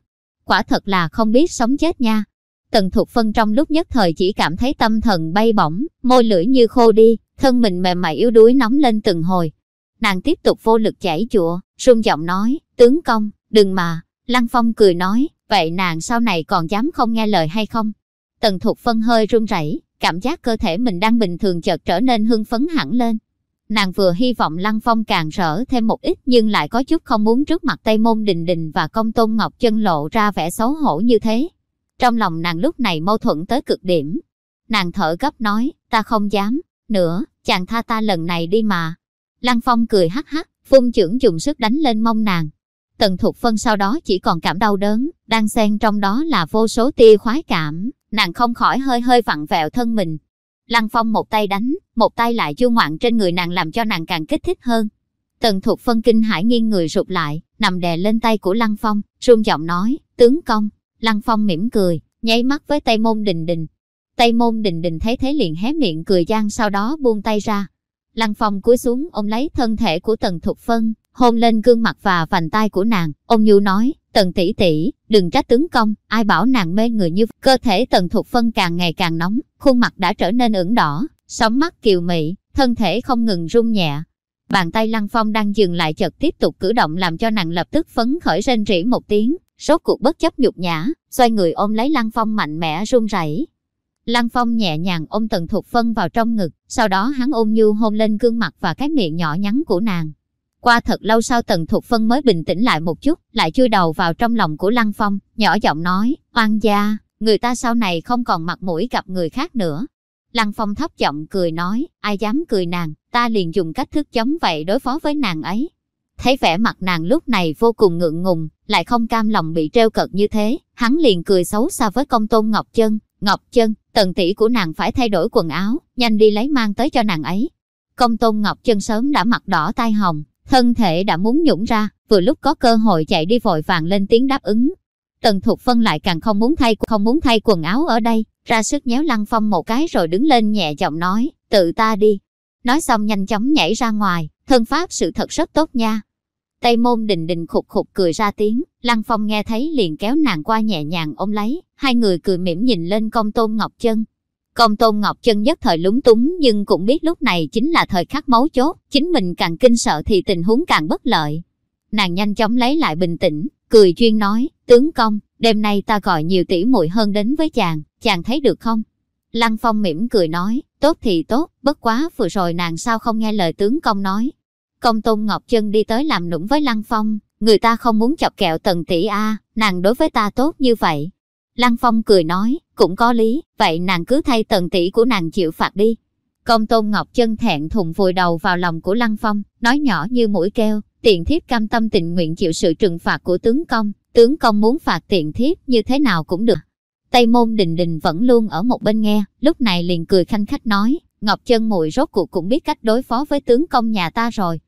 Quả thật là không biết sống chết nha. Tần Thục Phân trong lúc nhất thời chỉ cảm thấy tâm thần bay bổng, môi lưỡi như khô đi, thân mình mềm mại yếu đuối nóng lên từng hồi. Nàng tiếp tục vô lực chảy chùa, run giọng nói, tướng công, đừng mà. Lăng Phong cười nói, vậy nàng sau này còn dám không nghe lời hay không? Tần Thục Phân hơi run rẩy, cảm giác cơ thể mình đang bình thường chợt trở nên hưng phấn hẳn lên. Nàng vừa hy vọng Lăng Phong càng rỡ thêm một ít nhưng lại có chút không muốn trước mặt Tây Môn Đình Đình và Công Tôn Ngọc Chân lộ ra vẻ xấu hổ như thế. Trong lòng nàng lúc này mâu thuẫn tới cực điểm. Nàng thở gấp nói, ta không dám, nữa, chàng tha ta lần này đi mà. Lăng Phong cười hắc hắc, phun trưởng dùng sức đánh lên mông nàng. Tần Thục Phân sau đó chỉ còn cảm đau đớn, đang xen trong đó là vô số tia khoái cảm, nàng không khỏi hơi hơi vặn vẹo thân mình. Lăng Phong một tay đánh, một tay lại du ngoạn trên người nàng làm cho nàng càng kích thích hơn. Tần Thục Phân kinh hãi nghiêng người rụt lại, nằm đè lên tay của Lăng Phong, run giọng nói, tướng công. Lăng Phong mỉm cười, nháy mắt với Tây Môn Đình Đình. Tây Môn Đình Đình thấy thế liền hé miệng cười gian sau đó buông tay ra. Lăng Phong cúi xuống ôm lấy thân thể của Tần Thục Phân, hôn lên gương mặt và vành tay của nàng, ông nhu nói, Tần tỷ tỷ, đừng trách tướng công, ai bảo nàng mê người như cơ thể Tần Thục Phân càng ngày càng nóng, khuôn mặt đã trở nên ửng đỏ, sóng mắt kiều mị, thân thể không ngừng rung nhẹ. Bàn tay Lăng Phong đang dừng lại chợt tiếp tục cử động làm cho nàng lập tức phấn khởi rên rỉ một tiếng, rốt cuộc bất chấp nhục nhã, xoay người ôm lấy Lăng Phong mạnh mẽ run rẩy. Lăng Phong nhẹ nhàng ôm Tần Thục Phân vào trong ngực, sau đó hắn ôm nhu hôn lên gương mặt và cái miệng nhỏ nhắn của nàng. Qua thật lâu sau Tần Thục Phân mới bình tĩnh lại một chút, lại chui đầu vào trong lòng của Lăng Phong, nhỏ giọng nói, oan gia, người ta sau này không còn mặt mũi gặp người khác nữa. Lăng Phong thấp giọng cười nói, ai dám cười nàng, ta liền dùng cách thức chống vậy đối phó với nàng ấy. Thấy vẻ mặt nàng lúc này vô cùng ngượng ngùng, lại không cam lòng bị treo cợt như thế, hắn liền cười xấu xa với công tôn Ngọc Chân. Ngọc Chân, tần tỷ của nàng phải thay đổi quần áo, nhanh đi lấy mang tới cho nàng ấy. Công tôn Ngọc Chân sớm đã mặt đỏ tai hồng, thân thể đã muốn nhũng ra, vừa lúc có cơ hội chạy đi vội vàng lên tiếng đáp ứng. Tần Thục Phân lại càng không muốn thay không muốn thay quần áo ở đây, ra sức nhéo Lăng Phong một cái rồi đứng lên nhẹ giọng nói, tự ta đi. Nói xong nhanh chóng nhảy ra ngoài, thân pháp sự thật rất tốt nha. Tây môn đình đình khục khục cười ra tiếng, Lăng Phong nghe thấy liền kéo nàng qua nhẹ nhàng ôm lấy, hai người cười mỉm nhìn lên công tôn Ngọc Chân. Công tôn Ngọc Chân nhất thời lúng túng nhưng cũng biết lúc này chính là thời khắc mấu chốt, chính mình càng kinh sợ thì tình huống càng bất lợi. Nàng nhanh chóng lấy lại bình tĩnh, cười chuyên nói, tướng công, đêm nay ta gọi nhiều tỷ muội hơn đến với chàng, chàng thấy được không? Lăng Phong mỉm cười nói, tốt thì tốt, bất quá vừa rồi nàng sao không nghe lời tướng công nói. Công tôn Ngọc Chân đi tới làm nũng với Lăng Phong, người ta không muốn chọc kẹo tần tỷ A, nàng đối với ta tốt như vậy. Lăng Phong cười nói, cũng có lý, vậy nàng cứ thay tần tỷ của nàng chịu phạt đi. Công tôn Ngọc Chân thẹn thùng vùi đầu vào lòng của Lăng Phong, nói nhỏ như mũi keo tiện thiếp cam tâm tình nguyện chịu sự trừng phạt của tướng công, tướng công muốn phạt tiện thiếp như thế nào cũng được. Tây môn đình đình vẫn luôn ở một bên nghe, lúc này liền cười khanh khách nói, Ngọc Chân muội rốt cuộc cũng biết cách đối phó với tướng công nhà ta rồi.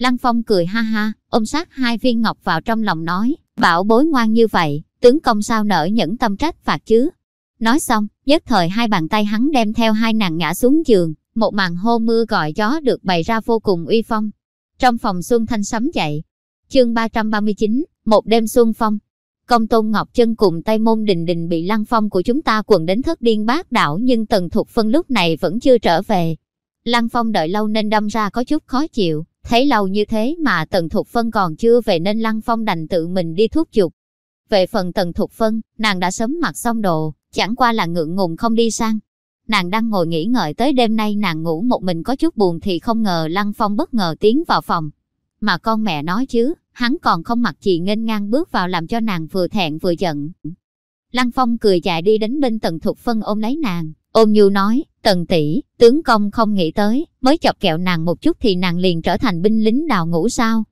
Lăng Phong cười ha ha, ôm sát hai viên ngọc vào trong lòng nói, bảo bối ngoan như vậy, tướng công sao nỡ nhẫn tâm trách phạt chứ. Nói xong, nhất thời hai bàn tay hắn đem theo hai nàng ngã xuống giường, một màn hô mưa gọi gió được bày ra vô cùng uy phong. Trong phòng Xuân Thanh sấm dậy. Chương 339, một đêm xuân phong. Công tôn Ngọc Chân cùng Tây Môn Đình Đình bị lăng phong của chúng ta quần đến thất điên bát đảo nhưng Tần Thục Phân lúc này vẫn chưa trở về. Lăng phong đợi lâu nên đâm ra có chút khó chịu, thấy lâu như thế mà Tần Thục Phân còn chưa về nên Lăng phong đành tự mình đi thuốc chục. Về phần Tần Thục Phân, nàng đã sớm mặc xong đồ, chẳng qua là ngượng ngùng không đi sang. Nàng đang ngồi nghĩ ngợi tới đêm nay nàng ngủ một mình có chút buồn thì không ngờ Lăng Phong bất ngờ tiến vào phòng. Mà con mẹ nói chứ, hắn còn không mặc chị nghênh ngang bước vào làm cho nàng vừa thẹn vừa giận. Lăng Phong cười chạy đi đến bên Tần Thục Phân ôm lấy nàng, ôm nhu nói, Tần tỷ, tướng công không nghĩ tới, mới chọc kẹo nàng một chút thì nàng liền trở thành binh lính đào ngũ sao.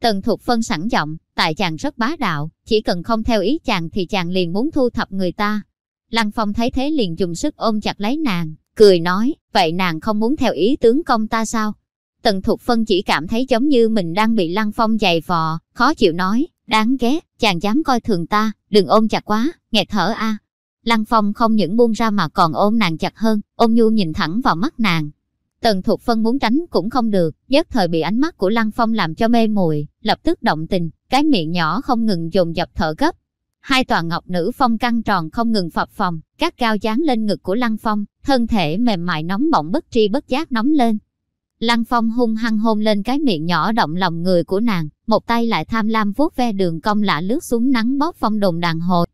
Tần Thục Phân sẵn giọng, tại chàng rất bá đạo, chỉ cần không theo ý chàng thì chàng liền muốn thu thập người ta. Lăng Phong thấy thế liền dùng sức ôm chặt lấy nàng, cười nói, vậy nàng không muốn theo ý tướng công ta sao? Tần Thục Phân chỉ cảm thấy giống như mình đang bị Lăng Phong giày vò, khó chịu nói, đáng ghét, chàng dám coi thường ta, đừng ôm chặt quá, nghẹt thở a. Lăng Phong không những buông ra mà còn ôm nàng chặt hơn, ôm nhu nhìn thẳng vào mắt nàng. Tần Thục Phân muốn tránh cũng không được, nhất thời bị ánh mắt của Lăng Phong làm cho mê muội, lập tức động tình, cái miệng nhỏ không ngừng dồn dập thở gấp. Hai tòa ngọc nữ phong căng tròn không ngừng phập phòng, các cao dán lên ngực của Lăng Phong, thân thể mềm mại nóng bỏng bất tri bất giác nóng lên. Lăng Phong hung hăng hôn lên cái miệng nhỏ động lòng người của nàng, một tay lại tham lam vuốt ve đường cong lạ lướt xuống nắng bóp phong đồn đàn hồi.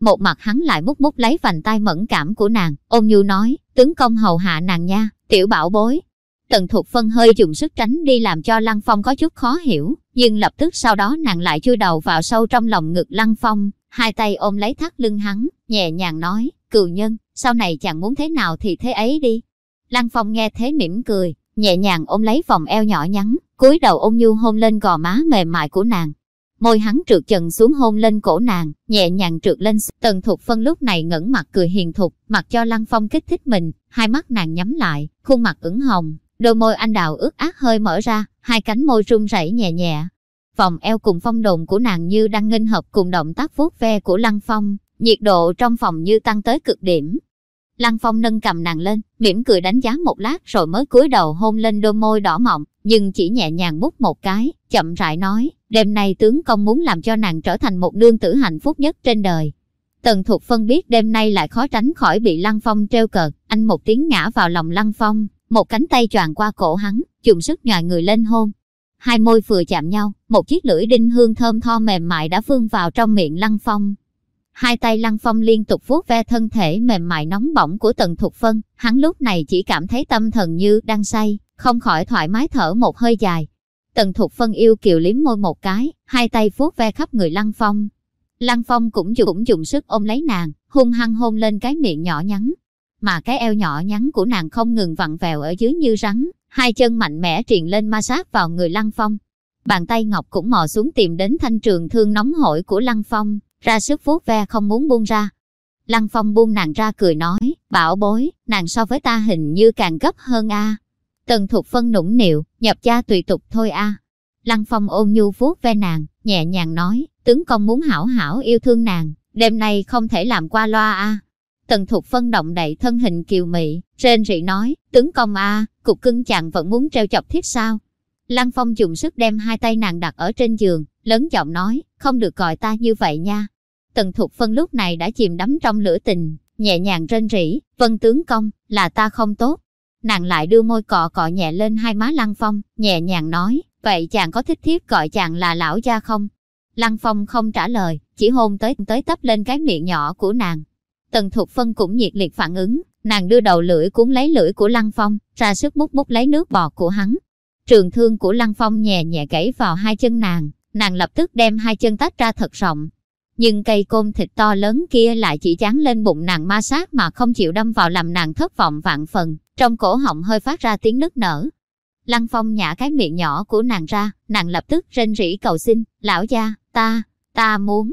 Một mặt hắn lại mút mút lấy vành tay mẫn cảm của nàng, ôm nhu nói, tướng công hầu hạ nàng nha, tiểu bảo bối. Tần Thục Phân hơi dùng sức tránh đi làm cho Lăng Phong có chút khó hiểu, nhưng lập tức sau đó nàng lại chui đầu vào sâu trong lòng ngực Lăng Phong, hai tay ôm lấy thắt lưng hắn, nhẹ nhàng nói, cừu nhân, sau này chàng muốn thế nào thì thế ấy đi. Lăng Phong nghe thế mỉm cười, nhẹ nhàng ôm lấy vòng eo nhỏ nhắn, cúi đầu ôm nhu hôn lên gò má mềm mại của nàng. Môi hắn trượt chân xuống hôn lên cổ nàng, nhẹ nhàng trượt lên. Tần Thục Phân lúc này ngẩng mặt cười hiền thục, mặc cho Lăng Phong kích thích mình, hai mắt nàng nhắm lại, khuôn mặt ửng hồng, đôi môi anh đào ướt át hơi mở ra, hai cánh môi run rẩy nhẹ nhẹ. Vòng eo cùng phong đồn của nàng như đang nghênh hợp cùng động tác vuốt ve của Lăng Phong, nhiệt độ trong phòng như tăng tới cực điểm, Lăng Phong nâng cầm nàng lên, mỉm cười đánh giá một lát rồi mới cúi đầu hôn lên đôi môi đỏ mọng, nhưng chỉ nhẹ nhàng mút một cái, chậm rãi nói, đêm nay tướng công muốn làm cho nàng trở thành một nương tử hạnh phúc nhất trên đời. Tần Thục Phân biết đêm nay lại khó tránh khỏi bị Lăng Phong treo cợt, anh một tiếng ngã vào lòng Lăng Phong, một cánh tay choàng qua cổ hắn, dùng sức nhòi người lên hôn. Hai môi vừa chạm nhau, một chiếc lưỡi đinh hương thơm tho mềm mại đã phương vào trong miệng Lăng Phong, Hai tay Lăng Phong liên tục vuốt ve thân thể mềm mại nóng bỏng của Tần Thục Phân, hắn lúc này chỉ cảm thấy tâm thần như đang say, không khỏi thoải mái thở một hơi dài. Tần Thục Phân yêu kiều liếm môi một cái, hai tay vuốt ve khắp người Lăng Phong. Lăng Phong cũng dùng, cũng dùng sức ôm lấy nàng, hung hăng hôn lên cái miệng nhỏ nhắn. Mà cái eo nhỏ nhắn của nàng không ngừng vặn vẹo ở dưới như rắn, hai chân mạnh mẽ triền lên ma sát vào người Lăng Phong. Bàn tay Ngọc cũng mò xuống tìm đến thanh trường thương nóng hổi của Lăng Phong, ra sức vuốt ve không muốn buông ra. Lăng Phong buông nàng ra cười nói, bảo bối, nàng so với ta hình như càng gấp hơn a. Tần Thục Phân nũng nịu, nhập gia tùy tục thôi a. Lăng Phong ôm nhu vuốt ve nàng, nhẹ nhàng nói, tướng công muốn hảo hảo yêu thương nàng, đêm nay không thể làm qua loa a. Tần Thục Phân động đậy thân hình kiều mị, rên rỉ nói, tướng công a, cục cưng chàng vẫn muốn treo chọc thiết sao. Lăng Phong dùng sức đem hai tay nàng đặt ở trên giường, lớn giọng nói, không được gọi ta như vậy nha. Tần Thục Phân lúc này đã chìm đắm trong lửa tình, nhẹ nhàng rên rỉ, vân tướng công, là ta không tốt. Nàng lại đưa môi cọ cọ nhẹ lên hai má Lăng Phong, nhẹ nhàng nói, vậy chàng có thích thiếp gọi chàng là lão gia không? Lăng Phong không trả lời, chỉ hôn tới tới tấp lên cái miệng nhỏ của nàng. Tần Thục Phân cũng nhiệt liệt phản ứng, nàng đưa đầu lưỡi cuốn lấy lưỡi của Lăng Phong, ra sức mút mút lấy nước bọt của hắn. Trường thương của Lăng Phong nhẹ nhẹ gãy vào hai chân nàng, nàng lập tức đem hai chân tách ra thật rộng. Nhưng cây côn thịt to lớn kia lại chỉ chán lên bụng nàng ma sát mà không chịu đâm vào làm nàng thất vọng vạn phần, trong cổ họng hơi phát ra tiếng nức nở. Lăng Phong nhả cái miệng nhỏ của nàng ra, nàng lập tức rên rỉ cầu xin, lão gia, ta, ta muốn.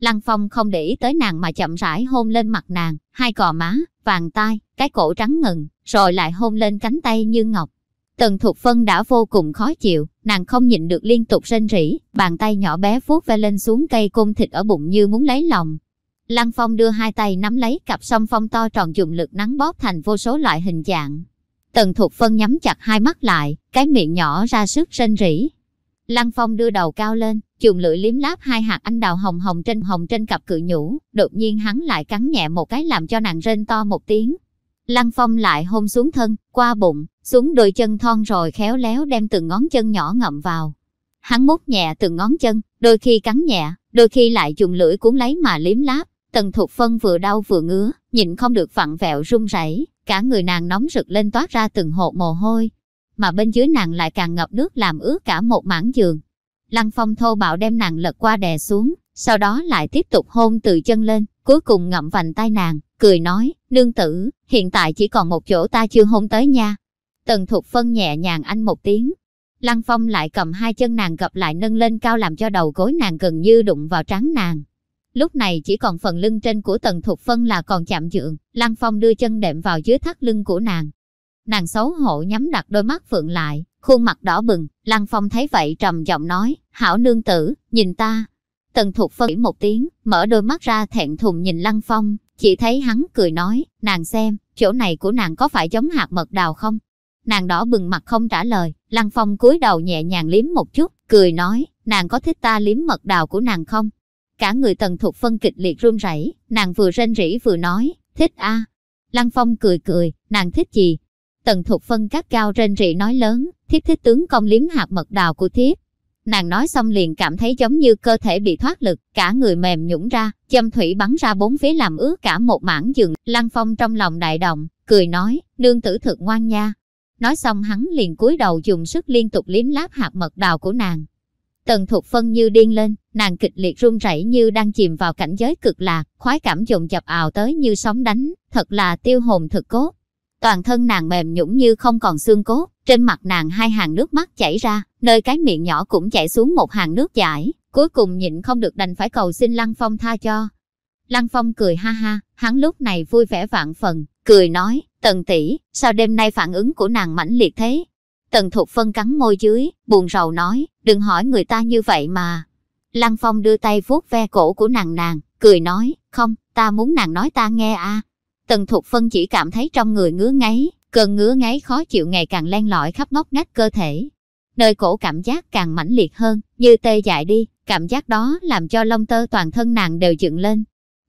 Lăng Phong không để ý tới nàng mà chậm rãi hôn lên mặt nàng, hai cò má, vàng tai, cái cổ trắng ngần, rồi lại hôn lên cánh tay như ngọc. Tần Thục Phân đã vô cùng khó chịu, nàng không nhịn được liên tục rên rỉ, bàn tay nhỏ bé vuốt ve lên xuống cây côn thịt ở bụng như muốn lấy lòng. Lăng Phong đưa hai tay nắm lấy cặp song phong to tròn dùng lực nắng bóp thành vô số loại hình dạng. Tần Thục Phân nhắm chặt hai mắt lại, cái miệng nhỏ ra sức rên rỉ. Lăng Phong đưa đầu cao lên, dùng lưỡi liếm láp hai hạt anh đào hồng hồng trên hồng trên cặp cự nhũ, đột nhiên hắn lại cắn nhẹ một cái làm cho nàng rên to một tiếng. Lăng Phong lại hôn xuống thân, qua bụng, xuống đôi chân thon rồi khéo léo đem từng ngón chân nhỏ ngậm vào. Hắn mút nhẹ từng ngón chân, đôi khi cắn nhẹ, đôi khi lại dùng lưỡi cuốn lấy mà liếm láp. Tần Thục Phân vừa đau vừa ngứa, nhịn không được vặn vẹo run rẩy, cả người nàng nóng rực lên toát ra từng hột mồ hôi. Mà bên dưới nàng lại càng ngập nước làm ướt cả một mảng giường. Lăng Phong thô bạo đem nàng lật qua đè xuống, sau đó lại tiếp tục hôn từ chân lên, cuối cùng ngậm vành tay nàng, cười nói, nương tử, hiện tại chỉ còn một chỗ ta chưa hôn tới nha. Tần Thục Phân nhẹ nhàng anh một tiếng. Lăng Phong lại cầm hai chân nàng gập lại nâng lên cao làm cho đầu gối nàng gần như đụng vào trán nàng. Lúc này chỉ còn phần lưng trên của Tần Thục Phân là còn chạm dượng, Lăng Phong đưa chân đệm vào dưới thắt lưng của nàng. Nàng xấu hổ nhắm đặt đôi mắt phượng lại, khuôn mặt đỏ bừng, Lăng Phong thấy vậy trầm giọng nói, hảo nương tử, nhìn ta. Tần Thục Phân một tiếng, mở đôi mắt ra thẹn thùng nhìn Lăng Phong, chỉ thấy hắn cười nói, nàng xem, chỗ này của nàng có phải giống hạt mật đào không? Nàng đỏ bừng mặt không trả lời, Lăng Phong cúi đầu nhẹ nhàng liếm một chút, cười nói, nàng có thích ta liếm mật đào của nàng không? Cả người tần thục phân kịch liệt run rẩy, nàng vừa rên rỉ vừa nói, thích a. Lăng Phong cười cười, nàng thích gì? Tần thục phân cắt cao rên rỉ nói lớn, thiết thích tướng công liếm hạt mật đào của thiếp. Nàng nói xong liền cảm thấy giống như cơ thể bị thoát lực, cả người mềm nhũng ra, châm thủy bắn ra bốn phía làm ướt cả một mảng giường. Lăng Phong trong lòng đại động, cười nói, nương tử thực ngoan nha. Nói xong hắn liền cúi đầu dùng sức liên tục liếm láp hạt mật đào của nàng. Tần Thục Phân như điên lên, nàng kịch liệt run rẩy như đang chìm vào cảnh giới cực lạc, khoái cảm dồn dập ào tới như sóng đánh, thật là tiêu hồn thực cốt. Toàn thân nàng mềm nhũng như không còn xương cốt, trên mặt nàng hai hàng nước mắt chảy ra, nơi cái miệng nhỏ cũng chảy xuống một hàng nước chảy, cuối cùng nhịn không được đành phải cầu xin Lăng Phong tha cho. Lăng Phong cười ha ha, hắn lúc này vui vẻ vạn phần, cười nói, tần tỷ, sao đêm nay phản ứng của nàng mãnh liệt thế? Tần Thục Phân cắn môi dưới, buồn rầu nói, đừng hỏi người ta như vậy mà. Lăng Phong đưa tay vuốt ve cổ của nàng nàng, cười nói, không, ta muốn nàng nói ta nghe a. Tần Thục Phân chỉ cảm thấy trong người ngứa ngáy, cơn ngứa ngáy khó chịu ngày càng len lỏi khắp ngóc ngách cơ thể. Nơi cổ cảm giác càng mãnh liệt hơn, như tê dại đi, cảm giác đó làm cho lông tơ toàn thân nàng đều dựng lên.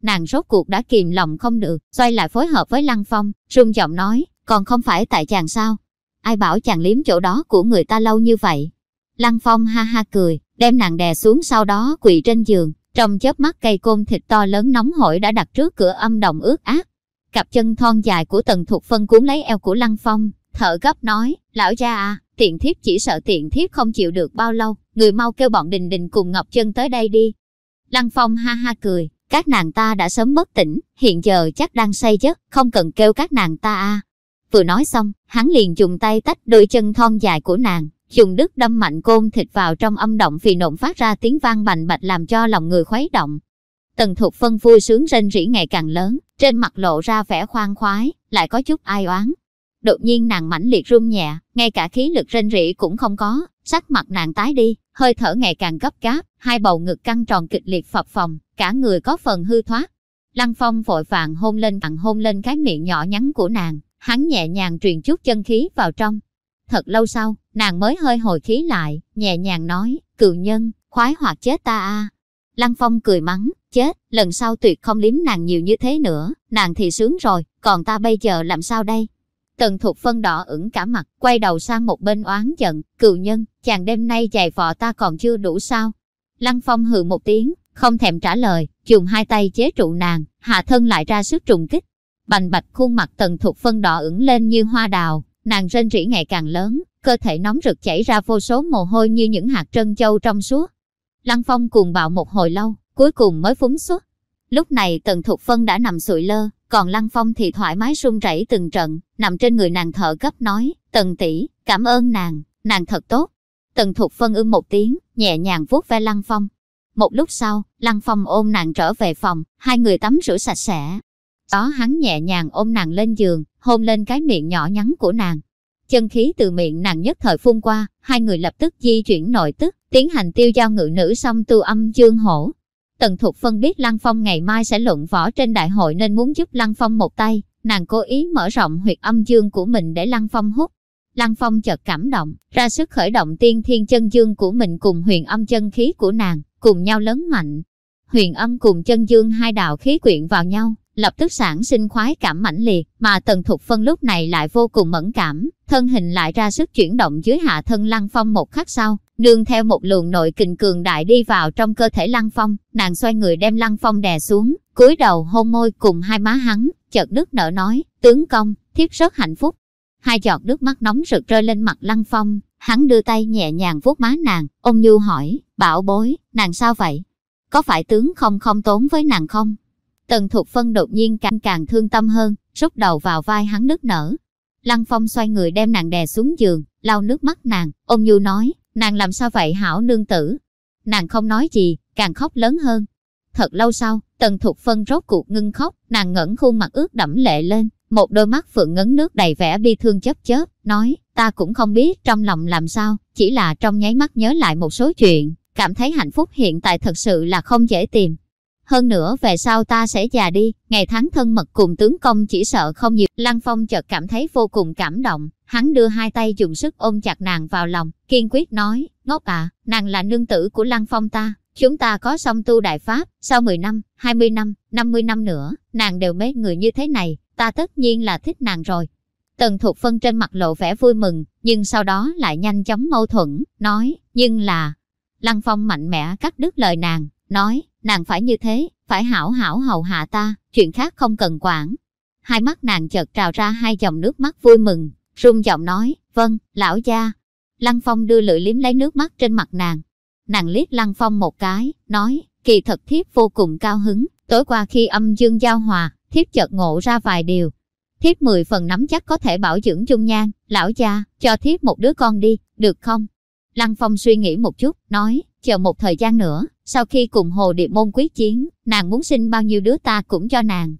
Nàng rốt cuộc đã kìm lòng không được, xoay lại phối hợp với Lăng Phong, rung giọng nói, còn không phải tại chàng sao? Ai bảo chàng liếm chỗ đó của người ta lâu như vậy? Lăng Phong ha ha cười, đem nàng đè xuống sau đó quỳ trên giường, trong chớp mắt cây côn thịt to lớn nóng hổi đã đặt trước cửa âm đồng ướt át. Cặp chân thon dài của Tần Thục Phân cuốn lấy eo của Lăng Phong, thở gấp nói, lão gia à, tiện thiếp chỉ sợ tiện thiếp không chịu được bao lâu, người mau kêu bọn đình đình cùng Ngọc Chân tới đây đi. Lăng Phong ha ha cười, các nàng ta đã sớm bất tỉnh, hiện giờ chắc đang say giấc, không cần kêu các nàng ta a. Vừa nói xong, hắn liền dùng tay tách đôi chân thon dài của nàng, dùng đứt đâm mạnh côn thịt vào trong âm động vì nộn phát ra tiếng vang bành bạch làm cho lòng người khuấy động. Tần Thục Phân vui sướng rên rỉ ngày càng lớn, trên mặt lộ ra vẻ khoan khoái, lại có chút ai oán. Đột nhiên nàng mãnh liệt run nhẹ, ngay cả khí lực rên rỉ cũng không có, sắc mặt nàng tái đi, hơi thở ngày càng gấp gáp, hai bầu ngực căng tròn kịch liệt phập phồng, cả người có phần hư thoát. Lăng Phong vội vàng hôn lên cặn hôn lên cái miệng nhỏ nhắn của nàng, hắn nhẹ nhàng truyền chút chân khí vào trong. Thật lâu sau, nàng mới hơi hồi khí lại, nhẹ nhàng nói, cựu nhân, khoái hoạt chết ta a. Lăng Phong cười mắng, chết, lần sau tuyệt không liếm nàng nhiều như thế nữa, nàng thì sướng rồi, còn ta bây giờ làm sao đây? Tần thuộc Phân đỏ ửng cả mặt, quay đầu sang một bên oán giận, cựu nhân, chàng đêm nay giày vò ta còn chưa đủ sao? Lăng Phong hừ một tiếng, không thèm trả lời, dùng hai tay chế trụ nàng, hạ thân lại ra sức trùng kích. Bành bạch khuôn mặt Tần Thục Phân đỏ ửng lên như hoa đào, nàng rên rỉ ngày càng lớn, cơ thể nóng rực chảy ra vô số mồ hôi như những hạt trân châu trong suốt. Lăng Phong cuồng bạo một hồi lâu, cuối cùng mới phúng xuất. Lúc này Tần Thục Phân đã nằm sụi lơ, còn Lăng Phong thì thoải mái run rẩy từng trận, nằm trên người nàng thở gấp nói, Tần tỷ, cảm ơn nàng, nàng thật tốt. Tần Thục Phân ưng một tiếng, nhẹ nhàng vuốt ve Lăng Phong. Một lúc sau, Lăng Phong ôm nàng trở về phòng, hai người tắm rửa sạch sẽ. Đó hắn nhẹ nhàng ôm nàng lên giường, hôn lên cái miệng nhỏ nhắn của nàng. chân khí từ miệng nàng nhất thời phun qua, hai người lập tức di chuyển nội tức, tiến hành tiêu giao ngự nữ xong tu âm dương hổ. Tần Thục Phân biết Lăng Phong ngày mai sẽ luận võ trên đại hội nên muốn giúp Lăng Phong một tay, nàng cố ý mở rộng huyệt âm dương của mình để Lăng Phong hút. Lăng Phong chợt cảm động, ra sức khởi động tiên thiên chân dương của mình cùng huyền âm chân khí của nàng, cùng nhau lớn mạnh. Huyền âm cùng chân dương hai đạo khí quyện vào nhau, lập tức sản sinh khoái cảm mãnh liệt, mà Tần Thục Phân lúc này lại vô cùng mẫn cảm, thân hình lại ra sức chuyển động dưới hạ thân Lăng Phong một khắc sau, nương theo một luồng nội kình cường đại đi vào trong cơ thể Lăng Phong, nàng xoay người đem Lăng Phong đè xuống, cúi đầu hôn môi cùng hai má hắn, chợt nước nở nói, tướng công, thiếp rất hạnh phúc. Hai giọt nước mắt nóng rực rơi lên mặt Lăng Phong, hắn đưa tay nhẹ nhàng vuốt má nàng, ông nhu hỏi, bảo bối, nàng sao vậy? Có phải tướng không không tốn với nàng không? Tần Thục Phân đột nhiên càng càng thương tâm hơn, rút đầu vào vai hắn nức nở. Lăng Phong xoay người đem nàng đè xuống giường, lau nước mắt nàng, ôm nhu nói, nàng làm sao vậy hảo nương tử? Nàng không nói gì, càng khóc lớn hơn. Thật lâu sau, Tần Thục Phân rốt cuộc ngưng khóc, nàng ngẩng khuôn mặt ướt đẫm lệ lên, một đôi mắt phượng ngấn nước đầy vẻ bi thương chớp chớp, nói, ta cũng không biết trong lòng làm sao, chỉ là trong nháy mắt nhớ lại một số chuyện, cảm thấy hạnh phúc hiện tại thật sự là không dễ tìm. Hơn nữa về sau ta sẽ già đi, ngày tháng thân mật cùng tướng công chỉ sợ không nhiều. Lăng Phong chợt cảm thấy vô cùng cảm động, hắn đưa hai tay dùng sức ôm chặt nàng vào lòng, kiên quyết nói, ngốc à, nàng là nương tử của Lăng Phong ta, chúng ta có song tu đại pháp, sau 10 năm, 20 năm, 50 năm nữa, nàng đều mấy người như thế này, ta tất nhiên là thích nàng rồi. Tần Thục Phân trên mặt lộ vẻ vui mừng, nhưng sau đó lại nhanh chóng mâu thuẫn, nói, nhưng là... Lăng Phong mạnh mẽ cắt đứt lời nàng, nói, nàng phải như thế, phải hảo hảo hầu hạ ta, chuyện khác không cần quản. Hai mắt nàng chợt trào ra hai dòng nước mắt vui mừng, rung giọng nói, vâng, lão gia. Lăng Phong đưa lưỡi liếm lấy nước mắt trên mặt nàng. Nàng liếc Lăng Phong một cái, nói, kỳ thật thiếp vô cùng cao hứng, tối qua khi âm dương giao hòa, thiếp chợt ngộ ra vài điều. Thiếp mười phần nắm chắc có thể bảo dưỡng chung nhan, lão Cha, cho thiếp một đứa con đi, được không? Lăng Phong suy nghĩ một chút, nói, chờ một thời gian nữa, sau khi cùng Hồ Điệp Môn quyết chiến, nàng muốn sinh bao nhiêu đứa ta cũng cho nàng.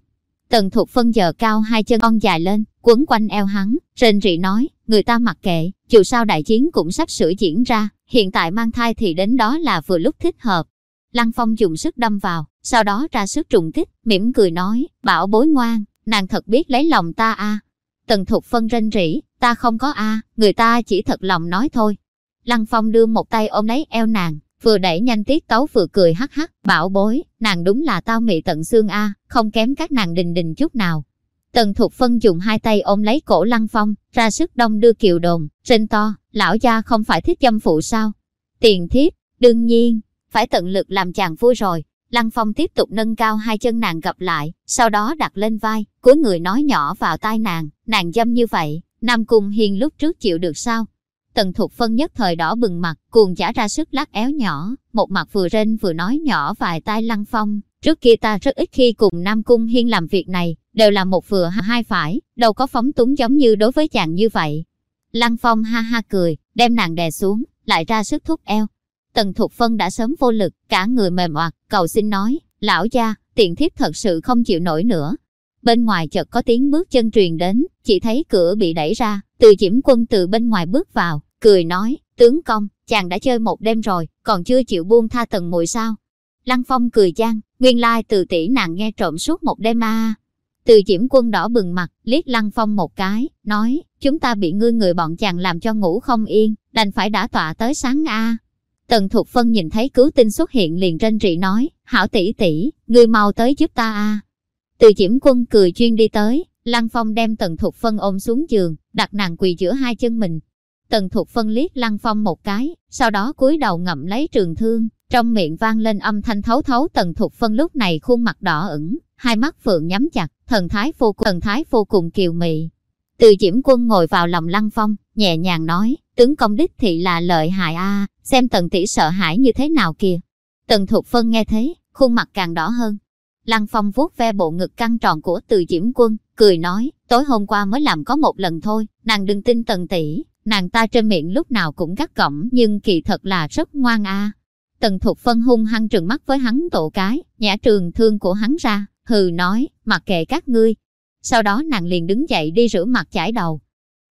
Tần Thục Phân giờ cao hai chân con dài lên, quấn quanh eo hắn, rên rỉ nói, người ta mặc kệ, dù sao đại chiến cũng sắp sửa diễn ra, hiện tại mang thai thì đến đó là vừa lúc thích hợp. Lăng Phong dùng sức đâm vào, sau đó ra sức trùng kích, mỉm cười nói, bảo bối ngoan, nàng thật biết lấy lòng ta a. Tần Thục Phân rên rỉ, ta không có a, người ta chỉ thật lòng nói thôi. Lăng Phong đưa một tay ôm lấy eo nàng, vừa đẩy nhanh tiết tấu vừa cười hắc hắc, bảo bối, nàng đúng là tao mị tận xương a, không kém các nàng đình đình chút nào. Tần Thục Phân dùng hai tay ôm lấy cổ Lăng Phong, ra sức đông đưa kiều đồn, rên to, lão gia không phải thích dâm phụ sao? Tiền thiếp, đương nhiên, phải tận lực làm chàng vui rồi. Lăng Phong tiếp tục nâng cao hai chân nàng gặp lại, sau đó đặt lên vai, cuối người nói nhỏ vào tai nàng, nàng dâm như vậy, Nam Cung Hiên lúc trước chịu được sao? Tần Thục Phân nhất thời đỏ bừng mặt, cuồng giả ra sức lắc éo nhỏ, một mặt vừa rên vừa nói nhỏ vài tai Lăng Phong. Trước kia ta rất ít khi cùng Nam Cung Hiên làm việc này, đều là một vừa hai phải, đâu có phóng túng giống như đối với chàng như vậy. Lăng Phong ha ha cười, đem nàng đè xuống, lại ra sức thúc eo. Tần Thục Phân đã sớm vô lực, cả người mềm oặt, cầu xin nói, lão gia, tiện thiếp thật sự không chịu nổi nữa. Bên ngoài chợt có tiếng bước chân truyền đến, chỉ thấy cửa bị đẩy ra, từ Diễm quân từ bên ngoài bước vào, cười nói, tướng công, chàng đã chơi một đêm rồi, còn chưa chịu buông tha tần mùi sao? Lăng Phong cười gian, nguyên lai từ tỷ nàng nghe trộm suốt một đêm à. Từ Diễm quân đỏ bừng mặt, liếc Lăng Phong một cái, nói, chúng ta bị ngươi người bọn chàng làm cho ngủ không yên, đành phải đã tọa tới sáng a. Tần Thục Phân nhìn thấy cứu tinh xuất hiện liền rên rỉ nói, hảo tỷ tỷ, người mau tới giúp ta a. Từ Diễm quân cười chuyên đi tới, Lăng Phong đem Tần Thục Phân ôm xuống giường, đặt nàng quỳ giữa hai chân mình, Tần Thục Phân liếc Lăng Phong một cái, sau đó cúi đầu ngậm lấy trường thương, trong miệng vang lên âm thanh thấu thấu Tần Thục Phân lúc này khuôn mặt đỏ ửng, hai mắt phượng nhắm chặt, thần thái vô cùng, thần thái vô cùng kiều mị. Từ Diễm Quân ngồi vào lòng Lăng Phong, nhẹ nhàng nói, tướng công đích thị là lợi hại a, xem Tần tỷ sợ hãi như thế nào kìa. Tần Thục Phân nghe thế, khuôn mặt càng đỏ hơn. Lăng Phong vuốt ve bộ ngực căng tròn của Từ Diễm Quân, cười nói, tối hôm qua mới làm có một lần thôi, nàng đừng tin Tần tỷ, Nàng ta trên miệng lúc nào cũng gắt gỏng nhưng kỳ thật là rất ngoan a. Tần Thục Phân hung hăng trừng mắt với hắn tổ cái, nhả trường thương của hắn ra, hừ nói, mặc kệ các ngươi. Sau đó nàng liền đứng dậy đi rửa mặt chải đầu.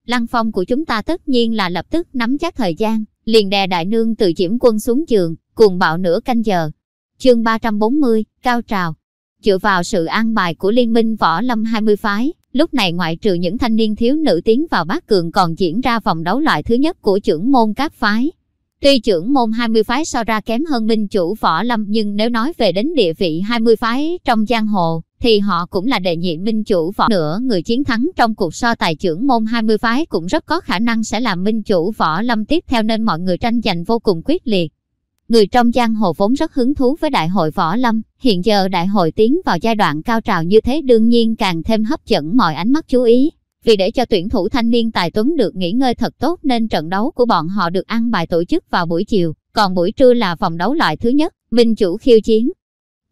Lăng phong của chúng ta tất nhiên là lập tức nắm chắc thời gian, liền đè đại nương từ diễm quân xuống giường, cuồng bạo nửa canh giờ. Chương 340, Cao Trào Dựa vào sự an bài của Liên minh Võ Lâm 20 phái, lúc này ngoại trừ những thanh niên thiếu nữ tiến vào bát cường còn diễn ra vòng đấu loại thứ nhất của trưởng môn các phái. Tuy trưởng môn 20 phái so ra kém hơn minh chủ Võ Lâm nhưng nếu nói về đến địa vị 20 phái trong giang hồ, thì họ cũng là đệ nhị minh chủ võ nữa người chiến thắng trong cuộc so tài trưởng môn 20 phái cũng rất có khả năng sẽ là minh chủ võ lâm tiếp theo nên mọi người tranh giành vô cùng quyết liệt. Người trong giang hồ vốn rất hứng thú với đại hội võ lâm, hiện giờ đại hội tiến vào giai đoạn cao trào như thế đương nhiên càng thêm hấp dẫn mọi ánh mắt chú ý. Vì để cho tuyển thủ thanh niên tài tuấn được nghỉ ngơi thật tốt nên trận đấu của bọn họ được ăn bài tổ chức vào buổi chiều, còn buổi trưa là vòng đấu loại thứ nhất, minh chủ khiêu chiến.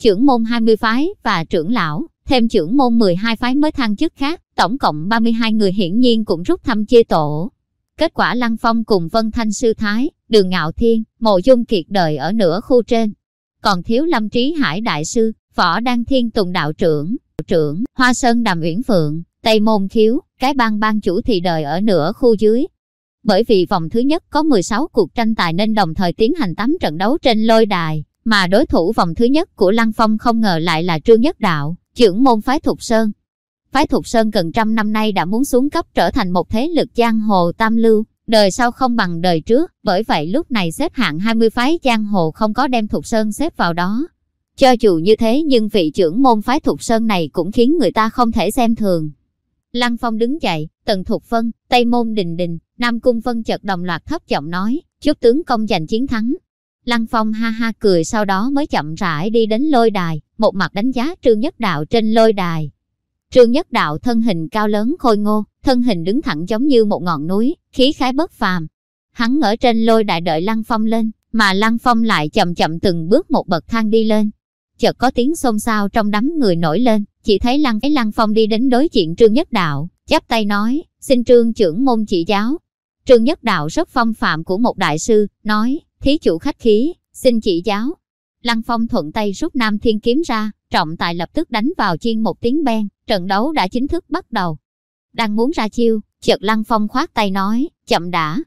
Trưởng môn 20 phái và trưởng lão, thêm trưởng môn 12 phái mới thăng chức khác, tổng cộng 32 người hiển nhiên cũng rút thăm chia tổ. Kết quả Lăng Phong cùng Vân Thanh Sư Thái, Đường Ngạo Thiên, Mộ Dung Kiệt đời ở nửa khu trên. Còn thiếu Lâm Trí Hải Đại Sư, Võ Đăng Thiên Tùng Đạo Trưởng, trưởng, Hoa Sơn Đàm Uyển Phượng, Tây Môn Khiếu, cái bang ban chủ thì đời ở nửa khu dưới. Bởi vì vòng thứ nhất có 16 cuộc tranh tài nên đồng thời tiến hành 8 trận đấu trên lôi đài, mà đối thủ vòng thứ nhất của Lăng Phong không ngờ lại là Trương Nhất Đạo, trưởng môn phái Thục Sơn. Phái Thục Sơn gần trăm năm nay đã muốn xuống cấp trở thành một thế lực giang hồ tam lưu, đời sau không bằng đời trước, bởi vậy lúc này xếp hạng 20 phái giang hồ không có đem Thục Sơn xếp vào đó. Cho dù như thế nhưng vị trưởng môn phái Thục Sơn này cũng khiến người ta không thể xem thường. Lăng Phong đứng dậy, Tần Thục Vân, Tây Môn Đình Đình, Nam Cung Vân chợt đồng loạt thấp giọng nói, chúc tướng công giành chiến thắng. Lăng Phong ha ha cười sau đó mới chậm rãi đi đến lôi đài, một mặt đánh giá Trương Nhất Đạo trên lôi đài. Trương Nhất Đạo thân hình cao lớn khôi ngô, thân hình đứng thẳng giống như một ngọn núi, khí khái bất phàm. Hắn ở trên lôi đài đợi Lăng Phong lên, mà Lăng Phong lại chậm chậm từng bước một bậc thang đi lên. Chợt có tiếng xôn xao trong đám người nổi lên, chỉ thấy Lăng ấy Lăng Phong đi đến đối diện Trương Nhất Đạo, chắp tay nói, xin Trương trưởng môn chỉ giáo. Trương Nhất Đạo rất phong phạm của một đại sư, nói, thí chủ khách khí, xin chỉ giáo. Lăng Phong thuận tay rút Nam Thiên kiếm ra, trọng tài lập tức đánh vào chiên một tiếng ben, trận đấu đã chính thức bắt đầu. Đang muốn ra chiêu, chợt Lăng Phong khoát tay nói, chậm đã.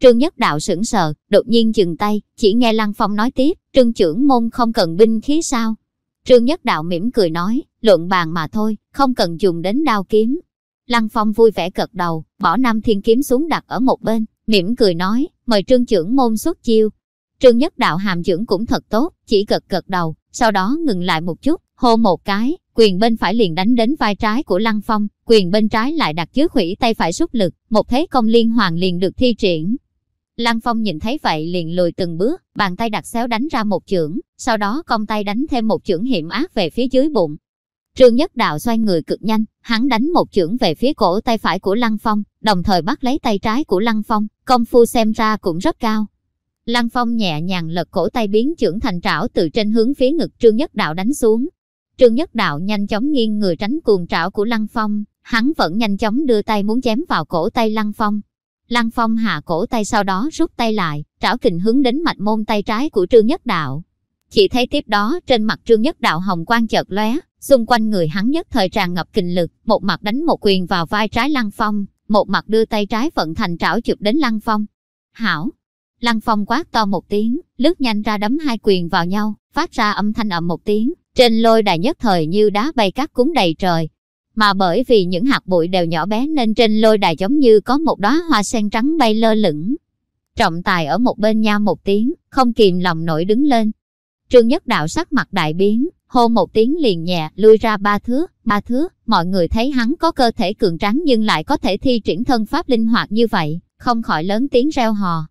Trương Nhất Đạo sững sờ, đột nhiên dừng tay, chỉ nghe Lăng Phong nói tiếp, Trương trưởng môn không cần binh khí sao. Trương Nhất Đạo mỉm cười nói, luận bàn mà thôi, không cần dùng đến đao kiếm. Lăng Phong vui vẻ cật đầu, bỏ Nam Thiên kiếm xuống đặt ở một bên, mỉm cười nói, mời Trương trưởng môn xuất chiêu. Trương Nhất Đạo hàm dưỡng cũng thật tốt, chỉ gật gật đầu, sau đó ngừng lại một chút, hô một cái, quyền bên phải liền đánh đến vai trái của Lăng Phong, quyền bên trái lại đặt dưới khủy tay phải xúc lực, một thế công liên hoàn liền được thi triển. Lăng Phong nhìn thấy vậy liền lùi từng bước, bàn tay đặt xéo đánh ra một chưởng, sau đó cong tay đánh thêm một chưởng hiểm ác về phía dưới bụng. Trương Nhất Đạo xoay người cực nhanh, hắn đánh một chưởng về phía cổ tay phải của Lăng Phong, đồng thời bắt lấy tay trái của Lăng Phong, công phu xem ra cũng rất cao, Lăng Phong nhẹ nhàng lật cổ tay biến trưởng thành trảo từ trên hướng phía ngực Trương Nhất Đạo đánh xuống. Trương Nhất Đạo nhanh chóng nghiêng người tránh cuồng trảo của Lăng Phong, hắn vẫn nhanh chóng đưa tay muốn chém vào cổ tay Lăng Phong. Lăng Phong hạ cổ tay sau đó rút tay lại, trảo kình hướng đến mạch môn tay trái của Trương Nhất Đạo. Chỉ thấy tiếp đó trên mặt Trương Nhất Đạo hồng quang chợt lóe, xung quanh người hắn nhất thời tràn ngập kình lực, một mặt đánh một quyền vào vai trái Lăng Phong, một mặt đưa tay trái vận thành trảo chụp đến Lăng Phong. Hảo, Lăng Phong quát to một tiếng, lướt nhanh ra đấm hai quyền vào nhau, phát ra âm thanh ầm một tiếng, trên lôi đài nhất thời như đá bay cát cúng đầy trời. Mà bởi vì những hạt bụi đều nhỏ bé nên trên lôi đài giống như có một đóa hoa sen trắng bay lơ lửng. Trọng tài ở một bên nha một tiếng, không kìm lòng nổi đứng lên. Trương Nhất Đạo sắc mặt đại biến, hô một tiếng liền nhẹ, lui ra ba thước, ba thước, mọi người thấy hắn có cơ thể cường tráng nhưng lại có thể thi triển thân pháp linh hoạt như vậy, không khỏi lớn tiếng reo hò,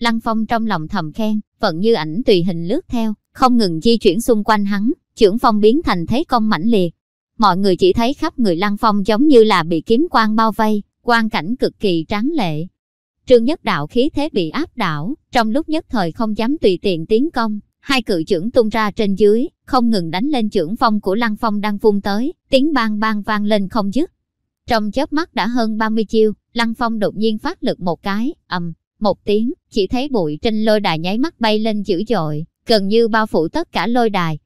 Lăng Phong trong lòng thầm khen, vận như ảnh tùy hình lướt theo, không ngừng di chuyển xung quanh hắn, trưởng phong biến thành thế công mãnh liệt. Mọi người chỉ thấy khắp người Lăng Phong giống như là bị kiếm quang bao vây, quang cảnh cực kỳ tráng lệ. Trương Nhất Đạo khí thế bị áp đảo, trong lúc nhất thời không dám tùy tiện tiến công, hai cự trưởng tung ra trên dưới, không ngừng đánh lên trưởng phong của Lăng Phong đang vung tới, tiếng bang bang vang lên không dứt. Trong chớp mắt đã hơn 30 chiêu, Lăng Phong đột nhiên phát lực một cái, ầm, một tiếng, chỉ thấy bụi trên lôi đài nháy mắt bay lên dữ dội, gần như bao phủ tất cả lôi đài.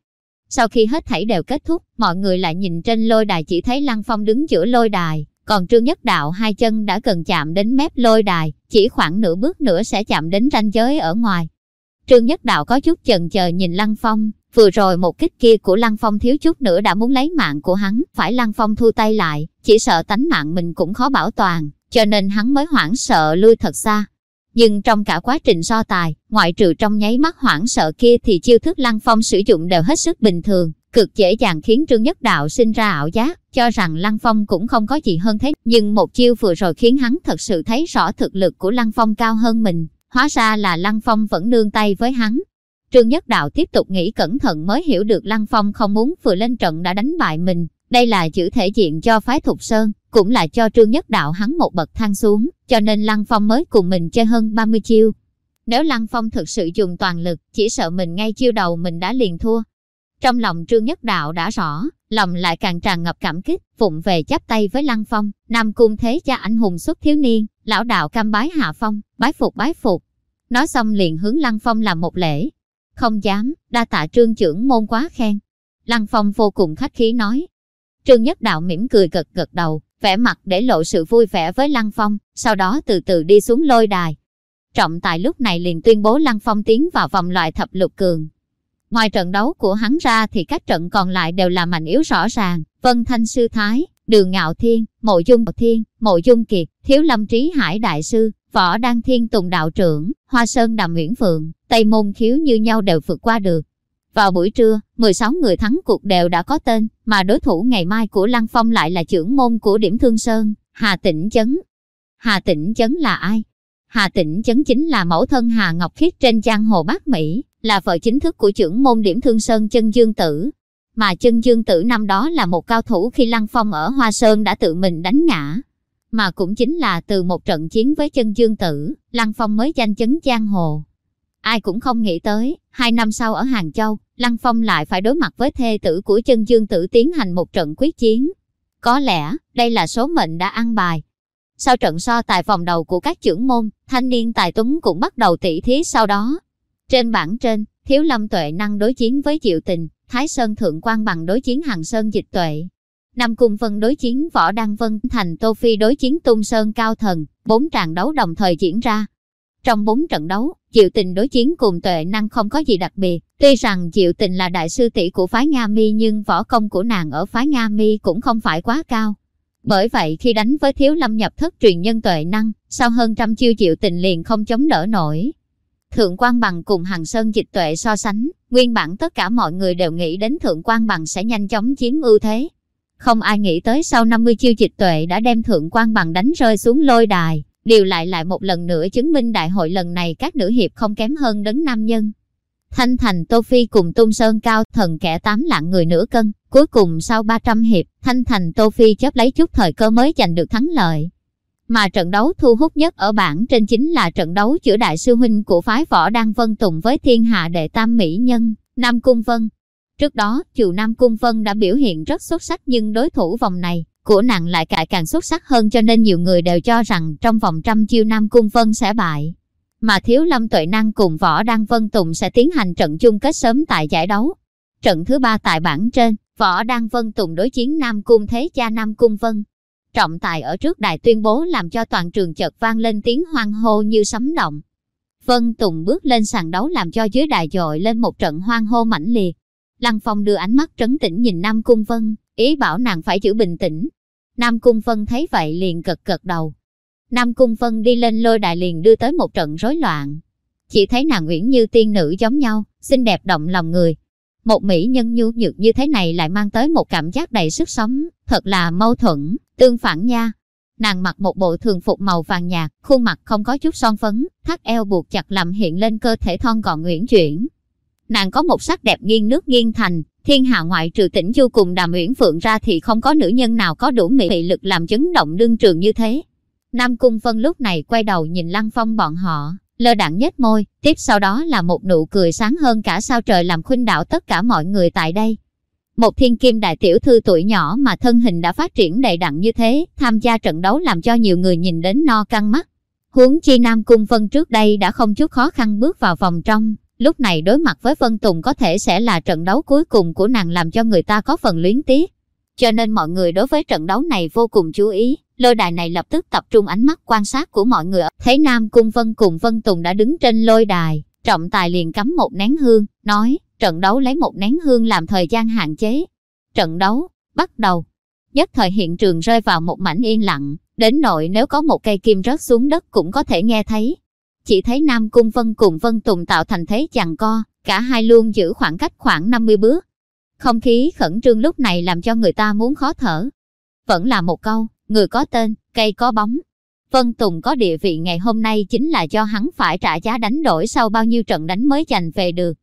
Sau khi hết thảy đều kết thúc, mọi người lại nhìn trên lôi đài chỉ thấy Lăng Phong đứng giữa lôi đài, Còn Trương Nhất Đạo hai chân đã gần chạm đến mép lôi đài, chỉ khoảng nửa bước nữa sẽ chạm đến ranh giới ở ngoài. Trương Nhất Đạo có chút chần chờ nhìn Lăng Phong, vừa rồi một kích kia của Lăng Phong thiếu chút nữa đã muốn lấy mạng của hắn, phải Lăng Phong thu tay lại, chỉ sợ tánh mạng mình cũng khó bảo toàn, cho nên hắn mới hoảng sợ lui thật xa. Nhưng trong cả quá trình so tài, ngoại trừ trong nháy mắt hoảng sợ kia thì chiêu thức Lăng Phong sử dụng đều hết sức bình thường, cực dễ dàng khiến Trương Nhất Đạo sinh ra ảo giác, cho rằng Lăng Phong cũng không có gì hơn thế. Nhưng một chiêu vừa rồi khiến hắn thật sự thấy rõ thực lực của Lăng Phong cao hơn mình, hóa ra là Lăng Phong vẫn nương tay với hắn. Trương Nhất Đạo tiếp tục nghĩ cẩn thận mới hiểu được Lăng Phong không muốn vừa lên trận đã đánh bại mình, đây là giữ thể diện cho phái Thục Sơn, cũng là cho Trương Nhất Đạo hắn một bậc thang xuống, cho nên Lăng Phong mới cùng mình chơi hơn 30 chiêu. Nếu Lăng Phong thực sự dùng toàn lực, chỉ sợ mình ngay chiêu đầu mình đã liền thua. Trong lòng Trương Nhất Đạo đã rõ, lòng lại càng tràn ngập cảm kích, phụng về chắp tay với Lăng Phong, Nam Cung thế cha anh hùng xuất thiếu niên, lão đạo cam bái hạ phong, bái phục bái phục. Nói xong liền hướng Lăng Phong làm một lễ. Không dám, đa tạ trương trưởng môn quá khen. Lăng Phong vô cùng khách khí nói. Trương Nhất Đạo mỉm cười gật gật đầu, vẻ mặt để lộ sự vui vẻ với Lăng Phong, sau đó từ từ đi xuống lôi đài. Trọng tài lúc này liền tuyên bố Lăng Phong tiến vào vòng loại thập lục cường, Ngoài trận đấu của hắn ra thì các trận còn lại đều là mạnh yếu rõ ràng. Vân Thanh Sư Thái, Đường Ngạo Thiên, Mộ Dung Thiên, Mộ Dung Kiệt, Thiếu Lâm Trí Hải Đại Sư, Võ Đăng Thiên Tùng Đạo Trưởng, Hoa Sơn Đàm Nguyễn Phượng, Tây Môn Khiếu như nhau đều vượt qua được. Vào buổi trưa, 16 người thắng cuộc đều đã có tên, mà đối thủ ngày mai của Lăng Phong lại là trưởng môn của Điểm Thương Sơn, Hà Tĩnh Chấn. Hà Tĩnh Chấn là ai? Hà Tĩnh Chấn chính là mẫu thân Hà Ngọc Khiết trên giang hồ Bắc Mỹ, là vợ chính thức của trưởng môn điểm thương sơn chân dương tử. Mà chân dương tử năm đó là một cao thủ khi Lăng Phong ở Hoa Sơn đã tự mình đánh ngã. Mà cũng chính là từ một trận chiến với chân dương tử, Lăng Phong mới danh chấn giang hồ. Ai cũng không nghĩ tới, hai năm sau ở Hàng Châu, Lăng Phong lại phải đối mặt với thê tử của chân dương tử tiến hành một trận quyết chiến. Có lẽ, đây là số mệnh đã ăn bài. Sau trận so tài vòng đầu của các trưởng môn, thanh niên tài tuấn cũng bắt đầu tỉ thí sau đó. Trên bảng trên, Thiếu Lâm Tuệ năng đối chiến với Diệu Tình, Thái Sơn Thượng quan bằng đối chiến Hằng Sơn Dịch Tuệ. Nam Cung Vân đối chiến Võ Đăng Vân, Thành Tô Phi đối chiến Tung Sơn Cao Thần, bốn trận đấu đồng thời diễn ra. Trong bốn trận đấu, Diệu Tình đối chiến cùng Tuệ Năng không có gì đặc biệt. Tuy rằng Diệu Tình là đại sư tỷ của phái Nga Mi nhưng võ công của nàng ở phái Nga Mi cũng không phải quá cao. Bởi vậy khi đánh với Thiếu Lâm nhập thất truyền nhân Tuệ Năng, sau hơn trăm chiêu Diệu Tình liền không chống đỡ nổi. Thượng quan bằng cùng Hằng Sơn dịch tuệ so sánh, nguyên bản tất cả mọi người đều nghĩ đến Thượng quan bằng sẽ nhanh chóng chiếm ưu thế. Không ai nghĩ tới sau 50 chiêu dịch tuệ đã đem Thượng quan bằng đánh rơi xuống lôi đài, điều lại lại một lần nữa chứng minh đại hội lần này các nữ hiệp không kém hơn đấng nam nhân. Thanh Thành Tô Phi cùng Tung Sơn Cao thần kẻ tám lạng người nửa cân, cuối cùng sau 300 hiệp, Thanh Thành Tô Phi chấp lấy chút thời cơ mới giành được thắng lợi. Mà trận đấu thu hút nhất ở bảng trên chính là trận đấu giữa đại sư huynh của phái võ Đăng Vân Tùng với thiên hạ đệ tam mỹ nhân, Nam Cung Vân. Trước đó, dù Nam Cung Vân đã biểu hiện rất xuất sắc nhưng đối thủ vòng này của nàng lại cải càng xuất sắc hơn cho nên nhiều người đều cho rằng trong vòng trăm chiêu Nam Cung Vân sẽ bại. Mà Thiếu Lâm Tuệ Năng cùng Võ Đăng Vân Tùng sẽ tiến hành trận chung kết sớm tại giải đấu. Trận thứ ba tại bảng trên, Võ Đăng Vân Tùng đối chiến Nam Cung Thế Cha Nam Cung Vân. Trọng tài ở trước đài tuyên bố làm cho toàn trường chợt vang lên tiếng hoan hô như sấm động. Vân Tùng bước lên sàn đấu làm cho dưới đài dội lên một trận hoan hô mãnh liệt. Lăng Phong đưa ánh mắt trấn tĩnh nhìn Nam Cung Vân, ý bảo nàng phải giữ bình tĩnh. Nam Cung Vân thấy vậy liền cật cật đầu. Nam Cung Vân đi lên lôi đại liền đưa tới một trận rối loạn. Chỉ thấy nàng uyển như tiên nữ giống nhau, xinh đẹp động lòng người. Một mỹ nhân nhu nhược như thế này lại mang tới một cảm giác đầy sức sống, thật là mâu thuẫn, Tương phản nha, nàng mặc một bộ thường phục màu vàng nhạt, khuôn mặt không có chút son phấn, thắt eo buộc chặt làm hiện lên cơ thể thon gọn uyển chuyển. Nàng có một sắc đẹp nghiêng nước nghiêng thành, thiên hạ ngoại trừ tỉnh du cùng đàm uyển phượng ra thì không có nữ nhân nào có đủ mị lực làm chấn động đương trường như thế. Nam Cung Vân lúc này quay đầu nhìn Lăng Phong bọn họ, lơ đạn nhếch môi, tiếp sau đó là một nụ cười sáng hơn cả sao trời làm khuynh đảo tất cả mọi người tại đây. Một thiên kim đại tiểu thư tuổi nhỏ mà thân hình đã phát triển đầy đặn như thế, tham gia trận đấu làm cho nhiều người nhìn đến no căng mắt. Huống chi Nam Cung Vân trước đây đã không chút khó khăn bước vào vòng trong, lúc này đối mặt với Vân Tùng có thể sẽ là trận đấu cuối cùng của nàng làm cho người ta có phần luyến tiếc. Cho nên mọi người đối với trận đấu này vô cùng chú ý, Lôi đài này lập tức tập trung ánh mắt quan sát của mọi người. Thấy Nam Cung Vân cùng Vân Tùng đã đứng trên lôi đài, trọng tài liền cắm một nén hương, nói, trận đấu lấy một nén hương làm thời gian hạn chế. Trận đấu, bắt đầu. Nhất thời hiện trường rơi vào một mảnh yên lặng, đến nội nếu có một cây kim rớt xuống đất cũng có thể nghe thấy. Chỉ thấy Nam Cung Vân cùng Vân Tùng tạo thành thế chằng co, cả hai luôn giữ khoảng cách khoảng 50 bước. Không khí khẩn trương lúc này làm cho người ta muốn khó thở. Vẫn là một câu, người có tên, cây có bóng. Vân Tùng có địa vị ngày hôm nay chính là do hắn phải trả giá đánh đổi sau bao nhiêu trận đánh mới giành về được.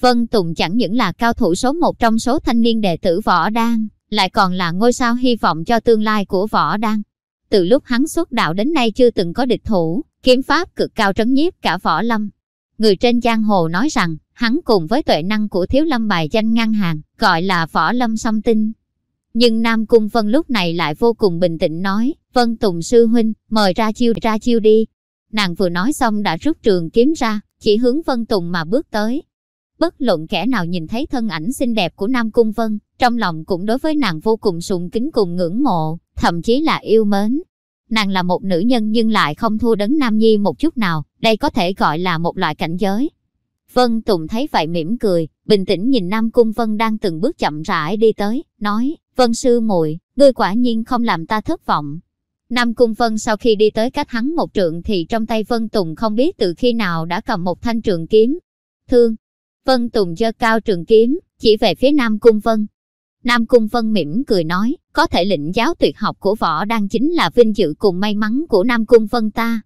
Vân Tùng chẳng những là cao thủ số một trong số thanh niên đệ tử Võ Đan, lại còn là ngôi sao hy vọng cho tương lai của Võ Đan. Từ lúc hắn xuất đạo đến nay chưa từng có địch thủ, kiếm pháp cực cao trấn nhiếp cả Võ Lâm. Người trên giang hồ nói rằng, hắn cùng với tuệ năng của Thiếu Lâm bài danh ngang hàng, gọi là Võ Lâm song tinh. Nhưng Nam Cung Vân lúc này lại vô cùng bình tĩnh nói, Vân Tùng sư huynh, mời ra chiêu ra chiêu đi. Nàng vừa nói xong đã rút trường kiếm ra, chỉ hướng Vân Tùng mà bước tới. Bất luận kẻ nào nhìn thấy thân ảnh xinh đẹp của Nam Cung Vân, trong lòng cũng đối với nàng vô cùng sùng kính cùng ngưỡng mộ, thậm chí là yêu mến. Nàng là một nữ nhân nhưng lại không thua đấng Nam Nhi một chút nào, đây có thể gọi là một loại cảnh giới. Vân Tùng thấy vậy mỉm cười, bình tĩnh nhìn Nam Cung Vân đang từng bước chậm rãi đi tới, nói, Vân sư muội, ngươi quả nhiên không làm ta thất vọng. Nam Cung Vân sau khi đi tới cách hắn một trượng thì trong tay Vân Tùng không biết từ khi nào đã cầm một thanh trường kiếm. Thương, Vân Tùng giơ cao trường kiếm, chỉ về phía Nam Cung Vân. Nam Cung Vân mỉm cười nói, có thể lĩnh giáo tuyệt học của võ đang chính là vinh dự cùng may mắn của Nam Cung Vân ta.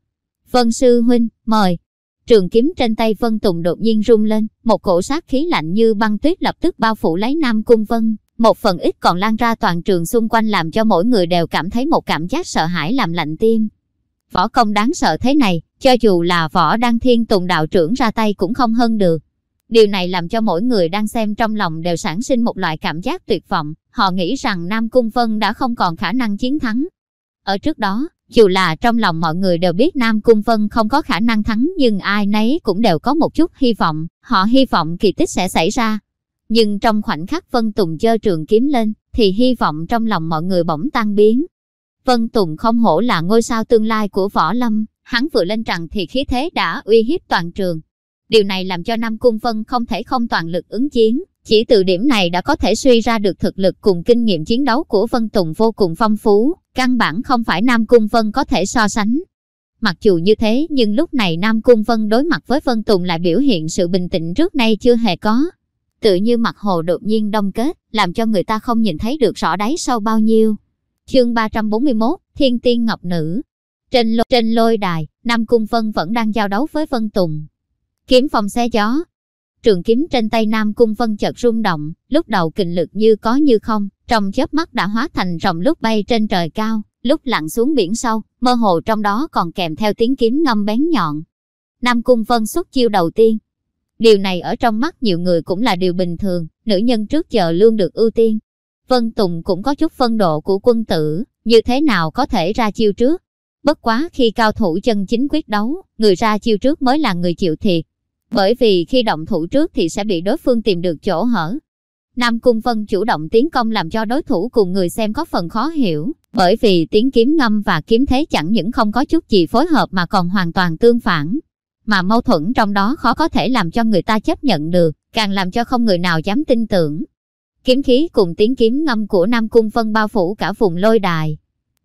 Vân sư huynh, mời. Trường kiếm trên tay Vân Tùng đột nhiên rung lên, một cổ sát khí lạnh như băng tuyết lập tức bao phủ lấy Nam Cung Vân. Một phần ít còn lan ra toàn trường xung quanh làm cho mỗi người đều cảm thấy một cảm giác sợ hãi làm lạnh tim. Võ công đáng sợ thế này, cho dù là võ đăng thiên tùng đạo trưởng ra tay cũng không hơn được. Điều này làm cho mỗi người đang xem trong lòng đều sản sinh một loại cảm giác tuyệt vọng. Họ nghĩ rằng Nam Cung Vân đã không còn khả năng chiến thắng. Ở trước đó, dù là trong lòng mọi người đều biết Nam Cung Vân không có khả năng thắng nhưng ai nấy cũng đều có một chút hy vọng. Họ hy vọng kỳ tích sẽ xảy ra. Nhưng trong khoảnh khắc Vân Tùng dơ trường kiếm lên, thì hy vọng trong lòng mọi người bỗng tan biến. Vân Tùng không hổ là ngôi sao tương lai của Võ Lâm, hắn vừa lên trần thì khí thế đã uy hiếp toàn trường. Điều này làm cho Nam Cung Vân không thể không toàn lực ứng chiến, chỉ từ điểm này đã có thể suy ra được thực lực cùng kinh nghiệm chiến đấu của Vân Tùng vô cùng phong phú, căn bản không phải Nam Cung Vân có thể so sánh. Mặc dù như thế nhưng lúc này Nam Cung Vân đối mặt với Vân Tùng lại biểu hiện sự bình tĩnh trước nay chưa hề có. Tự như mặt hồ đột nhiên đông kết, làm cho người ta không nhìn thấy được rõ đáy sâu bao nhiêu. Chương 341, Thiên Tiên Ngọc Nữ Trên, lô, trên lôi đài, Nam Cung Vân vẫn đang giao đấu với Vân Tùng. Kiếm phòng xe gió, trường kiếm trên tay Nam Cung Vân chợt rung động, lúc đầu kình lực như có như không, trong chớp mắt đã hóa thành rồng lúc bay trên trời cao, lúc lặn xuống biển sâu, mơ hồ trong đó còn kèm theo tiếng kiếm ngâm bén nhọn. Nam Cung Vân xuất chiêu đầu tiên. Điều này ở trong mắt nhiều người cũng là điều bình thường, nữ nhân trước giờ luôn được ưu tiên. Vân Tùng cũng có chút phân độ của quân tử, như thế nào có thể ra chiêu trước. Bất quá khi cao thủ chân chính quyết đấu, người ra chiêu trước mới là người chịu thiệt. Bởi vì khi động thủ trước thì sẽ bị đối phương tìm được chỗ hở. Nam Cung Vân chủ động tiến công làm cho đối thủ cùng người xem có phần khó hiểu, bởi vì tiếng kiếm ngâm và kiếm thế chẳng những không có chút gì phối hợp mà còn hoàn toàn tương phản. Mà mâu thuẫn trong đó khó có thể làm cho người ta chấp nhận được, càng làm cho không người nào dám tin tưởng. Kiếm khí cùng tiếng kiếm ngâm của Nam Cung Vân bao phủ cả vùng lôi đài,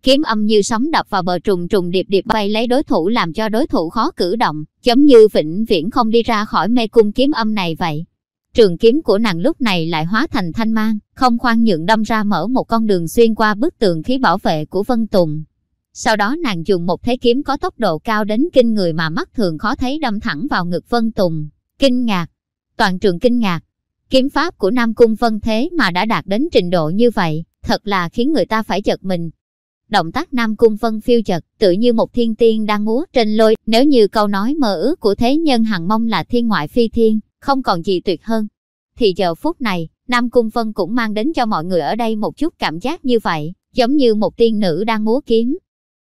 Kiếm âm như sóng đập vào bờ trùng trùng điệp điệp bay lấy đối thủ làm cho đối thủ khó cử động, giống như vĩnh viễn không đi ra khỏi mê cung kiếm âm này vậy. Trường kiếm của nàng lúc này lại hóa thành thanh mang, không khoan nhượng đâm ra mở một con đường xuyên qua bức tường khí bảo vệ của Vân Tùng. Sau đó nàng dùng một thế kiếm có tốc độ cao đến kinh người mà mắt thường khó thấy đâm thẳng vào ngực Vân Tùng. Kinh ngạc, toàn trường kinh ngạc. Kiếm pháp của Nam Cung Vân thế mà đã đạt đến trình độ như vậy, thật là khiến người ta phải giật mình. Động tác Nam Cung Vân phiêu chật, tự như một thiên tiên đang múa trên lôi, nếu như câu nói mơ ước của thế nhân hằng mong là thiên ngoại phi thiên, không còn gì tuyệt hơn. Thì giờ phút này, Nam Cung Vân cũng mang đến cho mọi người ở đây một chút cảm giác như vậy, giống như một tiên nữ đang múa kiếm.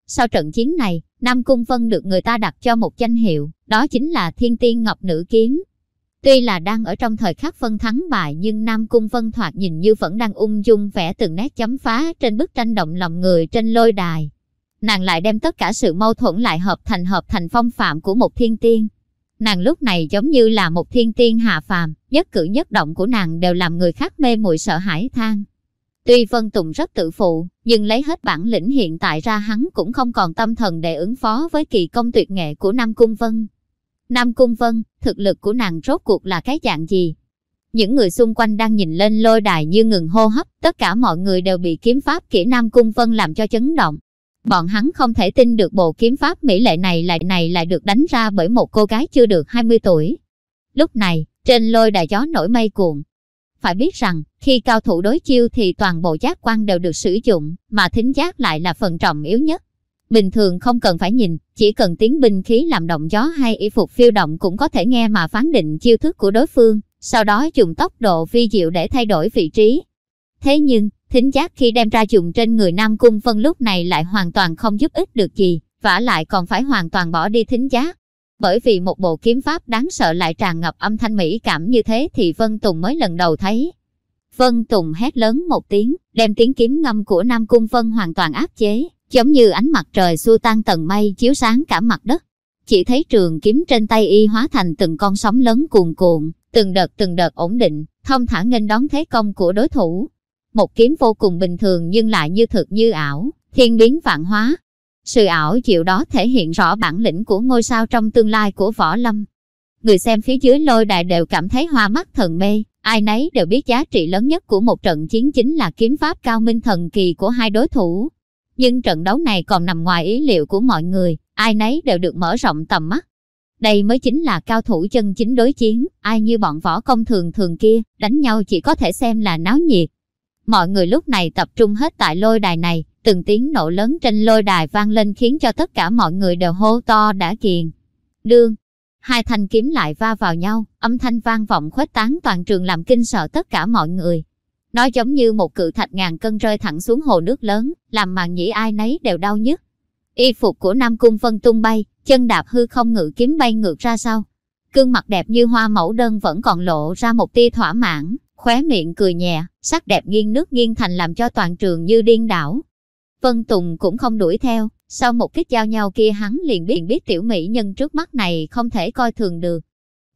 Sau trận chiến này, Nam Cung Vân được người ta đặt cho một danh hiệu, đó chính là Thiên Tiên Ngọc Nữ Kiếm. Tuy là đang ở trong thời khắc phân thắng bại nhưng Nam Cung Vân thoạt nhìn như vẫn đang ung dung vẽ từng nét chấm phá trên bức tranh động lòng người trên lôi đài. nàng lại đem tất cả sự mâu thuẫn lại hợp thành hợp thành phong phạm của một thiên tiên. Nàng lúc này giống như là một thiên tiên hạ phàm, nhất cử nhất động của nàng đều làm người khác mê muội sợ hãi than. Tuy Vân Tùng rất tự phụ, nhưng lấy hết bản lĩnh hiện tại ra hắn cũng không còn tâm thần để ứng phó với kỳ công tuyệt nghệ của Nam Cung Vân. Nam Cung Vân, thực lực của nàng rốt cuộc là cái dạng gì? Những người xung quanh đang nhìn lên lôi đài như ngừng hô hấp, tất cả mọi người đều bị kiếm pháp kỹ Nam Cung Vân làm cho chấn động. Bọn hắn không thể tin được bộ kiếm pháp mỹ lệ này lại này lại được đánh ra bởi một cô gái chưa được 20 tuổi. Lúc này, trên lôi đài gió nổi mây cuộn. Phải biết rằng, khi cao thủ đối chiêu thì toàn bộ giác quan đều được sử dụng, mà thính giác lại là phần trọng yếu nhất. Bình thường không cần phải nhìn, chỉ cần tiếng binh khí làm động gió hay y phục phiêu động cũng có thể nghe mà phán định chiêu thức của đối phương, sau đó dùng tốc độ vi diệu để thay đổi vị trí. Thế nhưng, thính giác khi đem ra dùng trên người Nam Cung Vân lúc này lại hoàn toàn không giúp ích được gì, vả lại còn phải hoàn toàn bỏ đi thính giác. Bởi vì một bộ kiếm pháp đáng sợ lại tràn ngập âm thanh mỹ cảm như thế thì Vân Tùng mới lần đầu thấy. Vân Tùng hét lớn một tiếng, đem tiếng kiếm ngâm của Nam Cung Vân hoàn toàn áp chế, giống như ánh mặt trời xua tan tầng mây chiếu sáng cả mặt đất. Chỉ thấy trường kiếm trên tay y hóa thành từng con sóng lớn cuồn cuộn, từng đợt từng đợt ổn định, thông thả nghênh đón thế công của đối thủ. Một kiếm vô cùng bình thường nhưng lại như thực như ảo, thiên biến vạn hóa. Sự ảo diệu đó thể hiện rõ bản lĩnh của ngôi sao trong tương lai của Võ Lâm. Người xem phía dưới lôi đài đều cảm thấy hoa mắt thần mê, ai nấy đều biết giá trị lớn nhất của một trận chiến chính là kiếm pháp cao minh thần kỳ của hai đối thủ. Nhưng trận đấu này còn nằm ngoài ý liệu của mọi người, ai nấy đều được mở rộng tầm mắt. Đây mới chính là cao thủ chân chính đối chiến, ai như bọn võ công thường thường kia, đánh nhau chỉ có thể xem là náo nhiệt. Mọi người lúc này tập trung hết tại lôi đài này, từng tiếng nổ lớn trên lôi đài vang lên khiến cho tất cả mọi người đều hô to đã kiền. Đương, hai thanh kiếm lại va vào nhau, âm thanh vang vọng khuếch tán toàn trường làm kinh sợ tất cả mọi người. Nó giống như một cự thạch ngàn cân rơi thẳng xuống hồ nước lớn, làm màn nhĩ ai nấy đều đau nhức. Y phục của Nam Cung vân tung bay, chân đạp hư không ngự kiếm bay ngược ra sau. Cương mặt đẹp như hoa mẫu đơn vẫn còn lộ ra một tia thỏa mãn, khóe miệng cười nhẹ, sắc đẹp nghiêng nước nghiêng thành làm cho toàn trường như điên đảo. Vân Tùng cũng không đuổi theo, sau một kích giao nhau kia hắn liền biết biết tiểu mỹ nhân trước mắt này không thể coi thường được.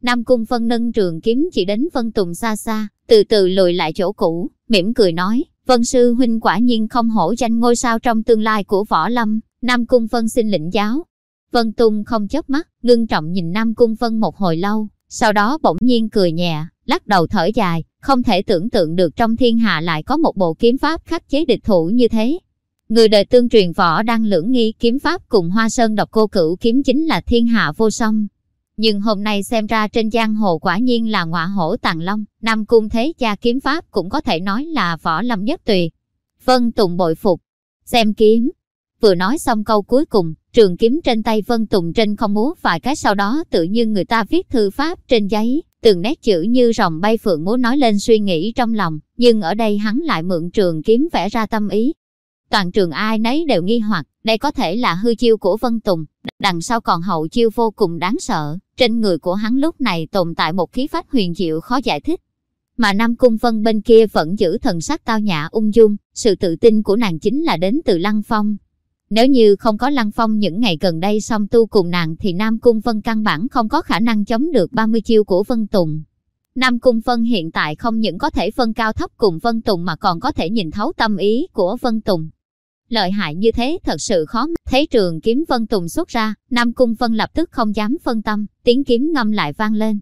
Nam Cung Phân nâng trường kiếm chỉ đến Vân Tùng xa xa, từ từ lùi lại chỗ cũ, mỉm cười nói, Vân Sư Huynh quả nhiên không hổ danh ngôi sao trong tương lai của Võ Lâm, Nam Cung Vân xin lĩnh giáo. Vân Tùng không chớp mắt, ngưng trọng nhìn Nam Cung Vân một hồi lâu, sau đó bỗng nhiên cười nhẹ, lắc đầu thở dài, không thể tưởng tượng được trong thiên hạ lại có một bộ kiếm pháp khắc chế địch thủ như thế. Người đời tương truyền võ đang lưỡng nghi kiếm pháp cùng hoa sơn độc cô cửu kiếm chính là thiên hạ vô song. Nhưng hôm nay xem ra trên giang hồ quả nhiên là ngọa hổ tàng long, Nam Cung Thế Cha kiếm pháp cũng có thể nói là võ lâm nhất tuyệt. Vân Tùng bội phục, xem kiếm. Vừa nói xong câu cuối cùng, trường kiếm trên tay Vân Tùng trên không múa vài cái sau đó tự như người ta viết thư pháp trên giấy, từng nét chữ như rồng bay phượng múa nói lên suy nghĩ trong lòng, nhưng ở đây hắn lại mượn trường kiếm vẽ ra tâm ý. Toàn trường ai nấy đều nghi hoặc, đây có thể là hư chiêu của Vân Tùng, đằng sau còn hậu chiêu vô cùng đáng sợ, trên người của hắn lúc này tồn tại một khí phách huyền diệu khó giải thích. Mà Nam Cung Vân bên kia vẫn giữ thần sắc tao nhã ung dung, sự tự tin của nàng chính là đến từ Lăng Phong. Nếu như không có Lăng Phong những ngày gần đây song tu cùng nàng thì Nam Cung Vân căn bản không có khả năng chống được 30 chiêu của Vân Tùng. Nam Cung Vân hiện tại không những có thể phân cao thấp cùng Vân Tùng mà còn có thể nhìn thấu tâm ý của Vân Tùng. Lợi hại như thế thật sự khó. Thấy trường kiếm Vân Tùng xuất ra, Nam Cung Vân lập tức không dám phân tâm, tiếng kiếm ngâm lại vang lên.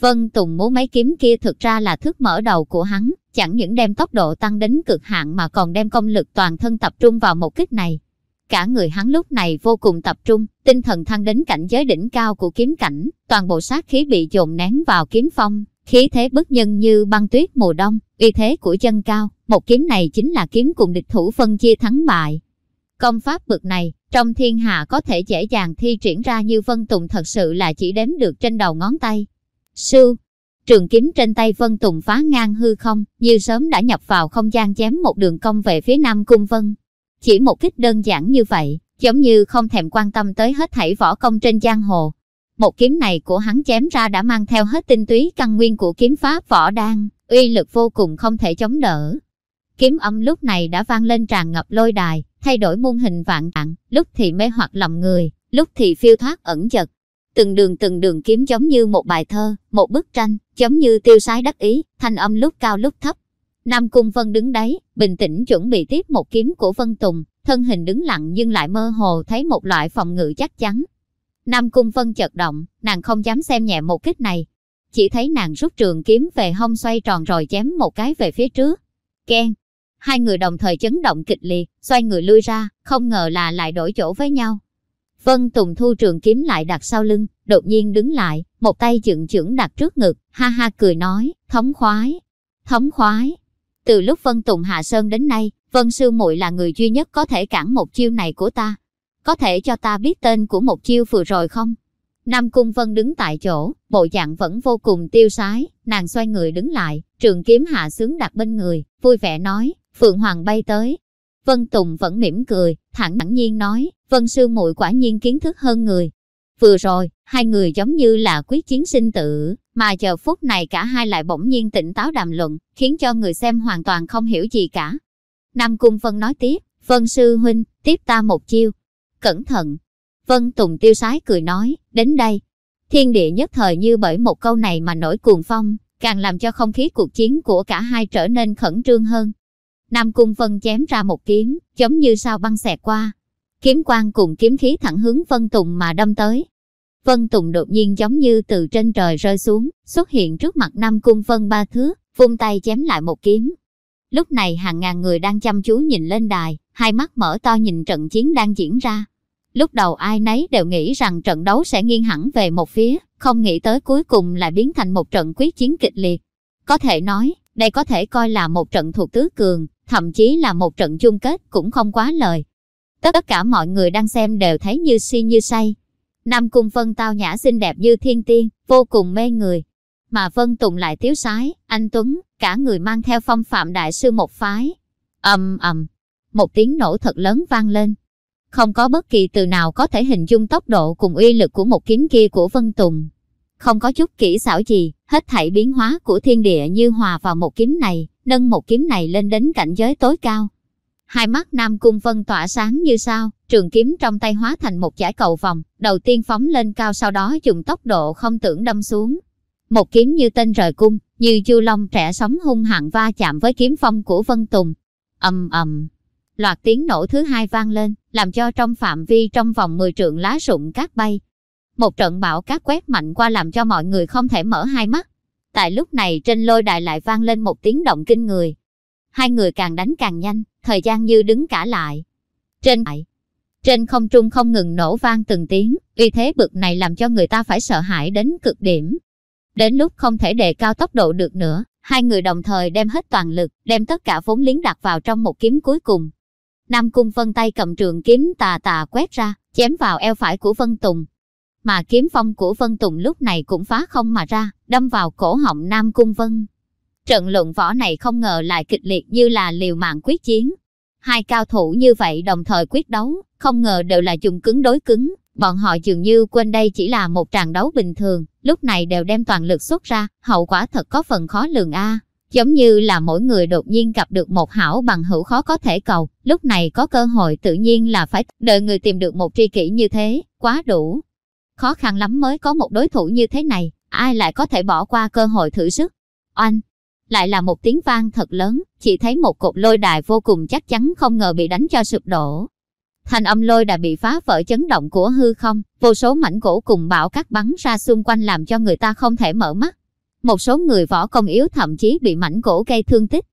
Vân Tùng múa mấy kiếm kia thực ra là thức mở đầu của hắn, chẳng những đem tốc độ tăng đến cực hạn mà còn đem công lực toàn thân tập trung vào một kích này. Cả người hắn lúc này vô cùng tập trung, tinh thần thăng đến cảnh giới đỉnh cao của kiếm cảnh, toàn bộ sát khí bị dồn nén vào kiếm phong, khí thế bức nhân như băng tuyết mùa đông, uy thế của chân cao, một kiếm này chính là kiếm cùng địch thủ phân chia thắng bại. Công pháp bực này, trong thiên hạ có thể dễ dàng thi triển ra như Vân Tùng thật sự là chỉ đếm được trên đầu ngón tay. Sư, trường kiếm trên tay Vân Tùng phá ngang hư không, như sớm đã nhập vào không gian chém một đường cong về phía Nam Cung Vân. Chỉ một kích đơn giản như vậy, giống như không thèm quan tâm tới hết thảy võ công trên giang hồ. Một kiếm này của hắn chém ra đã mang theo hết tinh túy căn nguyên của kiếm pháp võ đan, uy lực vô cùng không thể chống đỡ. Kiếm âm lúc này đã vang lên tràn ngập lôi đài, thay đổi muôn hình vạn trạng, lúc thì mê hoặc lòng người, lúc thì phiêu thoát ẩn chật. Từng đường từng đường kiếm giống như một bài thơ, một bức tranh, giống như tiêu sái đắc ý, thanh âm lúc cao lúc thấp. Nam Cung Vân đứng đấy, bình tĩnh chuẩn bị tiếp một kiếm của Vân Tùng, thân hình đứng lặng nhưng lại mơ hồ thấy một loại phòng ngự chắc chắn. Nam Cung Vân chợt động, nàng không dám xem nhẹ một kích này. Chỉ thấy nàng rút trường kiếm về hông xoay tròn rồi chém một cái về phía trước. Ken! Hai người đồng thời chấn động kịch liệt, xoay người lui ra, không ngờ là lại đổi chỗ với nhau. Vân Tùng thu trường kiếm lại đặt sau lưng, đột nhiên đứng lại, một tay dựng chưởng đặt trước ngực, ha ha cười nói, thống khoái, thống khoái. Từ lúc Vân Tùng hạ sơn đến nay, Vân Sư muội là người duy nhất có thể cản một chiêu này của ta. Có thể cho ta biết tên của một chiêu vừa rồi không? Nam Cung Vân đứng tại chỗ, bộ dạng vẫn vô cùng tiêu sái, nàng xoay người đứng lại, trường kiếm hạ sướng đặt bên người, vui vẻ nói, Phượng Hoàng bay tới. Vân Tùng vẫn mỉm cười, thẳng thẳng nhiên nói, Vân Sư muội quả nhiên kiến thức hơn người. Vừa rồi, hai người giống như là quyết chiến sinh tử, mà giờ phút này cả hai lại bỗng nhiên tỉnh táo đàm luận, khiến cho người xem hoàn toàn không hiểu gì cả. Nam Cung Vân nói tiếp, Vân Sư Huynh, tiếp ta một chiêu. Cẩn thận. Vân Tùng tiêu sái cười nói, đến đây. Thiên địa nhất thời như bởi một câu này mà nổi cuồng phong, càng làm cho không khí cuộc chiến của cả hai trở nên khẩn trương hơn. Nam Cung Vân chém ra một kiếm, giống như sao băng xẹt qua. Kiếm quang cùng kiếm khí thẳng hướng Vân Tùng mà đâm tới. Vân Tùng đột nhiên giống như từ trên trời rơi xuống, xuất hiện trước mặt Nam Cung Vân ba thước, vung tay chém lại một kiếm. Lúc này hàng ngàn người đang chăm chú nhìn lên đài, hai mắt mở to nhìn trận chiến đang diễn ra. Lúc đầu ai nấy đều nghĩ rằng trận đấu sẽ nghiêng hẳn về một phía, không nghĩ tới cuối cùng lại biến thành một trận quyết chiến kịch liệt. Có thể nói, đây có thể coi là một trận thuộc tứ cường, thậm chí là một trận chung kết cũng không quá lời. Tất cả mọi người đang xem đều thấy như si như say. Nam Cung Vân tao nhã xinh đẹp như thiên tiên, vô cùng mê người. Mà Vân Tùng lại thiếu sái, anh Tuấn, cả người mang theo phong phạm đại sư một phái. ầm ầm, một tiếng nổ thật lớn vang lên. Không có bất kỳ từ nào có thể hình dung tốc độ cùng uy lực của một kiếm kia của Vân Tùng. Không có chút kỹ xảo gì, hết thảy biến hóa của thiên địa như hòa vào một kiếm này, nâng một kiếm này lên đến cảnh giới tối cao. Hai mắt Nam Cung Vân tỏa sáng như sao, trường kiếm trong tay hóa thành một giải cầu vòng, đầu tiên phóng lên cao sau đó dùng tốc độ không tưởng đâm xuống. Một kiếm như tên rời cung, như chu long trẻ sóng hung hăng va chạm với kiếm phong của Vân Tùng. ầm ầm, loạt tiếng nổ thứ hai vang lên, làm cho trong phạm vi trong vòng 10 trượng lá rụng cát bay. Một trận bão cát quét mạnh qua làm cho mọi người không thể mở hai mắt. Tại lúc này trên lôi đài lại vang lên một tiếng động kinh người. Hai người càng đánh càng nhanh, thời gian như đứng cả lại. Trên lại, trên không trung không ngừng nổ vang từng tiếng, uy thế bực này làm cho người ta phải sợ hãi đến cực điểm. Đến lúc không thể đề cao tốc độ được nữa, hai người đồng thời đem hết toàn lực, đem tất cả vốn liếng đặt vào trong một kiếm cuối cùng. Nam Cung Vân tay cầm trường kiếm tà tà quét ra, chém vào eo phải của Vân Tùng. Mà kiếm phong của Vân Tùng lúc này cũng phá không mà ra, đâm vào cổ họng Nam Cung Vân. Trận luận võ này không ngờ lại kịch liệt như là liều mạng quyết chiến. Hai cao thủ như vậy đồng thời quyết đấu, không ngờ đều là dùng cứng đối cứng. Bọn họ dường như quên đây chỉ là một tràng đấu bình thường, lúc này đều đem toàn lực xuất ra, hậu quả thật có phần khó lường a. Giống như là mỗi người đột nhiên gặp được một hảo bằng hữu khó có thể cầu, lúc này có cơ hội tự nhiên là phải đợi người tìm được một tri kỷ như thế, quá đủ. Khó khăn lắm mới có một đối thủ như thế này, ai lại có thể bỏ qua cơ hội thử sức. Oanh! Lại là một tiếng vang thật lớn, chỉ thấy một cột lôi đài vô cùng chắc chắn không ngờ bị đánh cho sụp đổ. Thành âm lôi đã bị phá vỡ chấn động của hư không, vô số mảnh gỗ cùng bão cát bắn ra xung quanh làm cho người ta không thể mở mắt. Một số người võ công yếu thậm chí bị mảnh gỗ gây thương tích.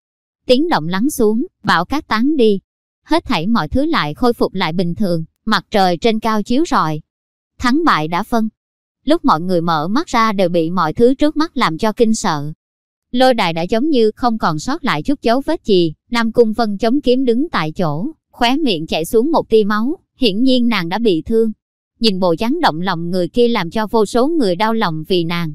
Tiếng động lắng xuống, bão cát tán đi. Hết thảy mọi thứ lại khôi phục lại bình thường, mặt trời trên cao chiếu rọi. Thắng bại đã phân. Lúc mọi người mở mắt ra đều bị mọi thứ trước mắt làm cho kinh sợ. Lôi đài đã giống như không còn sót lại chút dấu vết gì, Nam Cung Vân chống kiếm đứng tại chỗ, khóe miệng chảy xuống một tia máu, hiển nhiên nàng đã bị thương. Nhìn bộ dáng động lòng người kia làm cho vô số người đau lòng vì nàng.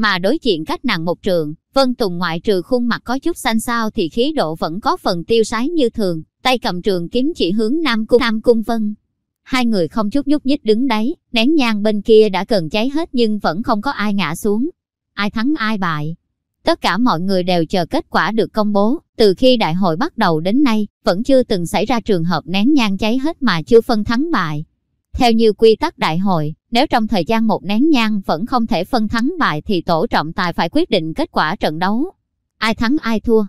Mà đối diện cách nàng một trường, Vân Tùng ngoại trừ khuôn mặt có chút xanh xao thì khí độ vẫn có phần tiêu sái như thường, tay cầm trường kiếm chỉ hướng Nam Cung Nam Cung Vân. Hai người không chút nhúc nhích đứng đấy, nén nhang bên kia đã cần cháy hết nhưng vẫn không có ai ngã xuống. Ai thắng ai bại, Tất cả mọi người đều chờ kết quả được công bố, từ khi đại hội bắt đầu đến nay, vẫn chưa từng xảy ra trường hợp nén nhang cháy hết mà chưa phân thắng bại. Theo như quy tắc đại hội, nếu trong thời gian một nén nhang vẫn không thể phân thắng bại thì tổ trọng tài phải quyết định kết quả trận đấu. Ai thắng ai thua.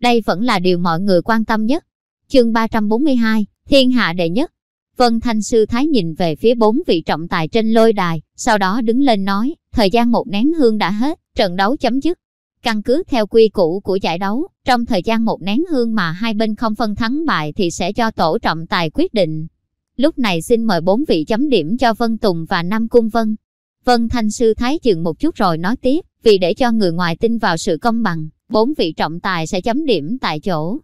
Đây vẫn là điều mọi người quan tâm nhất. Chương 342, Thiên hạ đệ nhất. Vân Thanh Sư Thái nhìn về phía bốn vị trọng tài trên lôi đài, sau đó đứng lên nói, thời gian một nén hương đã hết, trận đấu chấm dứt. Căn cứ theo quy củ của giải đấu, trong thời gian một nén hương mà hai bên không phân thắng bại thì sẽ cho tổ trọng tài quyết định. Lúc này xin mời bốn vị chấm điểm cho Vân Tùng và Nam Cung Vân. Vân Thanh Sư Thái dừng một chút rồi nói tiếp, vì để cho người ngoài tin vào sự công bằng, bốn vị trọng tài sẽ chấm điểm tại chỗ.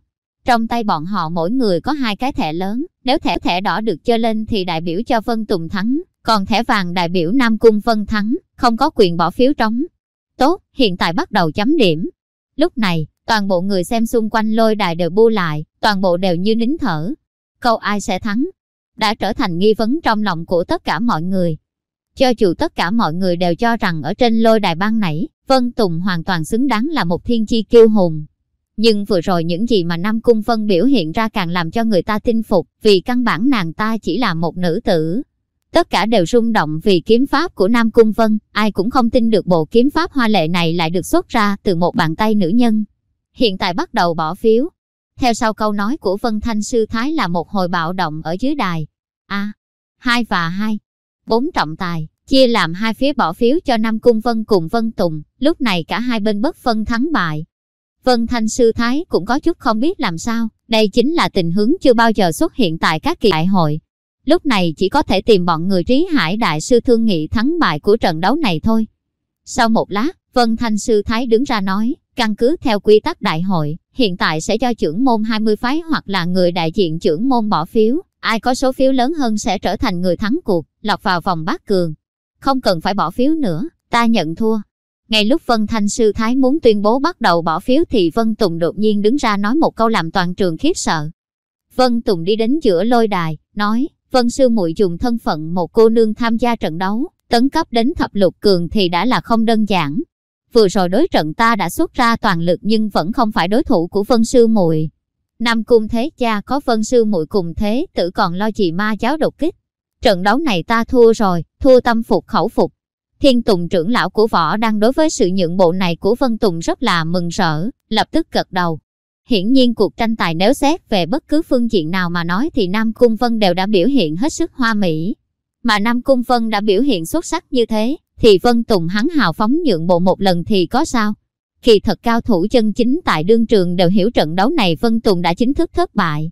Trong tay bọn họ mỗi người có hai cái thẻ lớn, nếu thẻ thẻ đỏ được chơi lên thì đại biểu cho Vân Tùng thắng, còn thẻ vàng đại biểu Nam Cung Vân thắng, không có quyền bỏ phiếu trống. Tốt, hiện tại bắt đầu chấm điểm. Lúc này, toàn bộ người xem xung quanh lôi đài đều bu lại, toàn bộ đều như nín thở. Câu ai sẽ thắng, đã trở thành nghi vấn trong lòng của tất cả mọi người. Cho dù tất cả mọi người đều cho rằng ở trên lôi đài ban nãy, Vân Tùng hoàn toàn xứng đáng là một thiên chi kiêu hùng. Nhưng vừa rồi những gì mà Nam Cung Vân biểu hiện ra càng làm cho người ta tin phục, vì căn bản nàng ta chỉ là một nữ tử. Tất cả đều rung động vì kiếm pháp của Nam Cung Vân, ai cũng không tin được bộ kiếm pháp hoa lệ này lại được xuất ra từ một bàn tay nữ nhân. Hiện tại bắt đầu bỏ phiếu. Theo sau câu nói của Vân Thanh Sư Thái là một hồi bạo động ở dưới đài. A, hai và hai, bốn trọng tài, chia làm hai phía bỏ phiếu cho Nam Cung Vân cùng Vân Tùng, lúc này cả hai bên bất phân thắng bại. Vân Thanh Sư Thái cũng có chút không biết làm sao, đây chính là tình huống chưa bao giờ xuất hiện tại các kỳ đại hội. Lúc này chỉ có thể tìm bọn người trí hải đại sư thương nghị thắng bại của trận đấu này thôi. Sau một lát, Vân Thanh Sư Thái đứng ra nói, căn cứ theo quy tắc đại hội, hiện tại sẽ cho trưởng môn 20 phái hoặc là người đại diện trưởng môn bỏ phiếu, ai có số phiếu lớn hơn sẽ trở thành người thắng cuộc, lọt vào vòng bát cường. Không cần phải bỏ phiếu nữa, ta nhận thua. Ngay lúc Vân Thanh Sư Thái muốn tuyên bố bắt đầu bỏ phiếu thì Vân Tùng đột nhiên đứng ra nói một câu làm toàn trường khiếp sợ. Vân Tùng đi đến giữa lôi đài, nói, Vân Sư muội dùng thân phận một cô nương tham gia trận đấu, tấn cấp đến thập lục cường thì đã là không đơn giản. Vừa rồi đối trận ta đã xuất ra toàn lực nhưng vẫn không phải đối thủ của Vân Sư muội. Nam Cung Thế Cha có Vân Sư muội cùng thế tử còn lo gì ma giáo đột kích. Trận đấu này ta thua rồi, thua tâm phục khẩu phục. Thiên Tùng trưởng lão của võ đang đối với sự nhượng bộ này của Vân Tùng rất là mừng rỡ, lập tức gật đầu. Hiển nhiên cuộc tranh tài nếu xét về bất cứ phương diện nào mà nói thì Nam Cung Vân đều đã biểu hiện hết sức hoa mỹ. Mà Nam Cung Vân đã biểu hiện xuất sắc như thế, thì Vân Tùng hắn hào phóng nhượng bộ một lần thì có sao? Kỳ thật cao thủ chân chính tại đương trường đều hiểu trận đấu này Vân Tùng đã chính thức thất bại.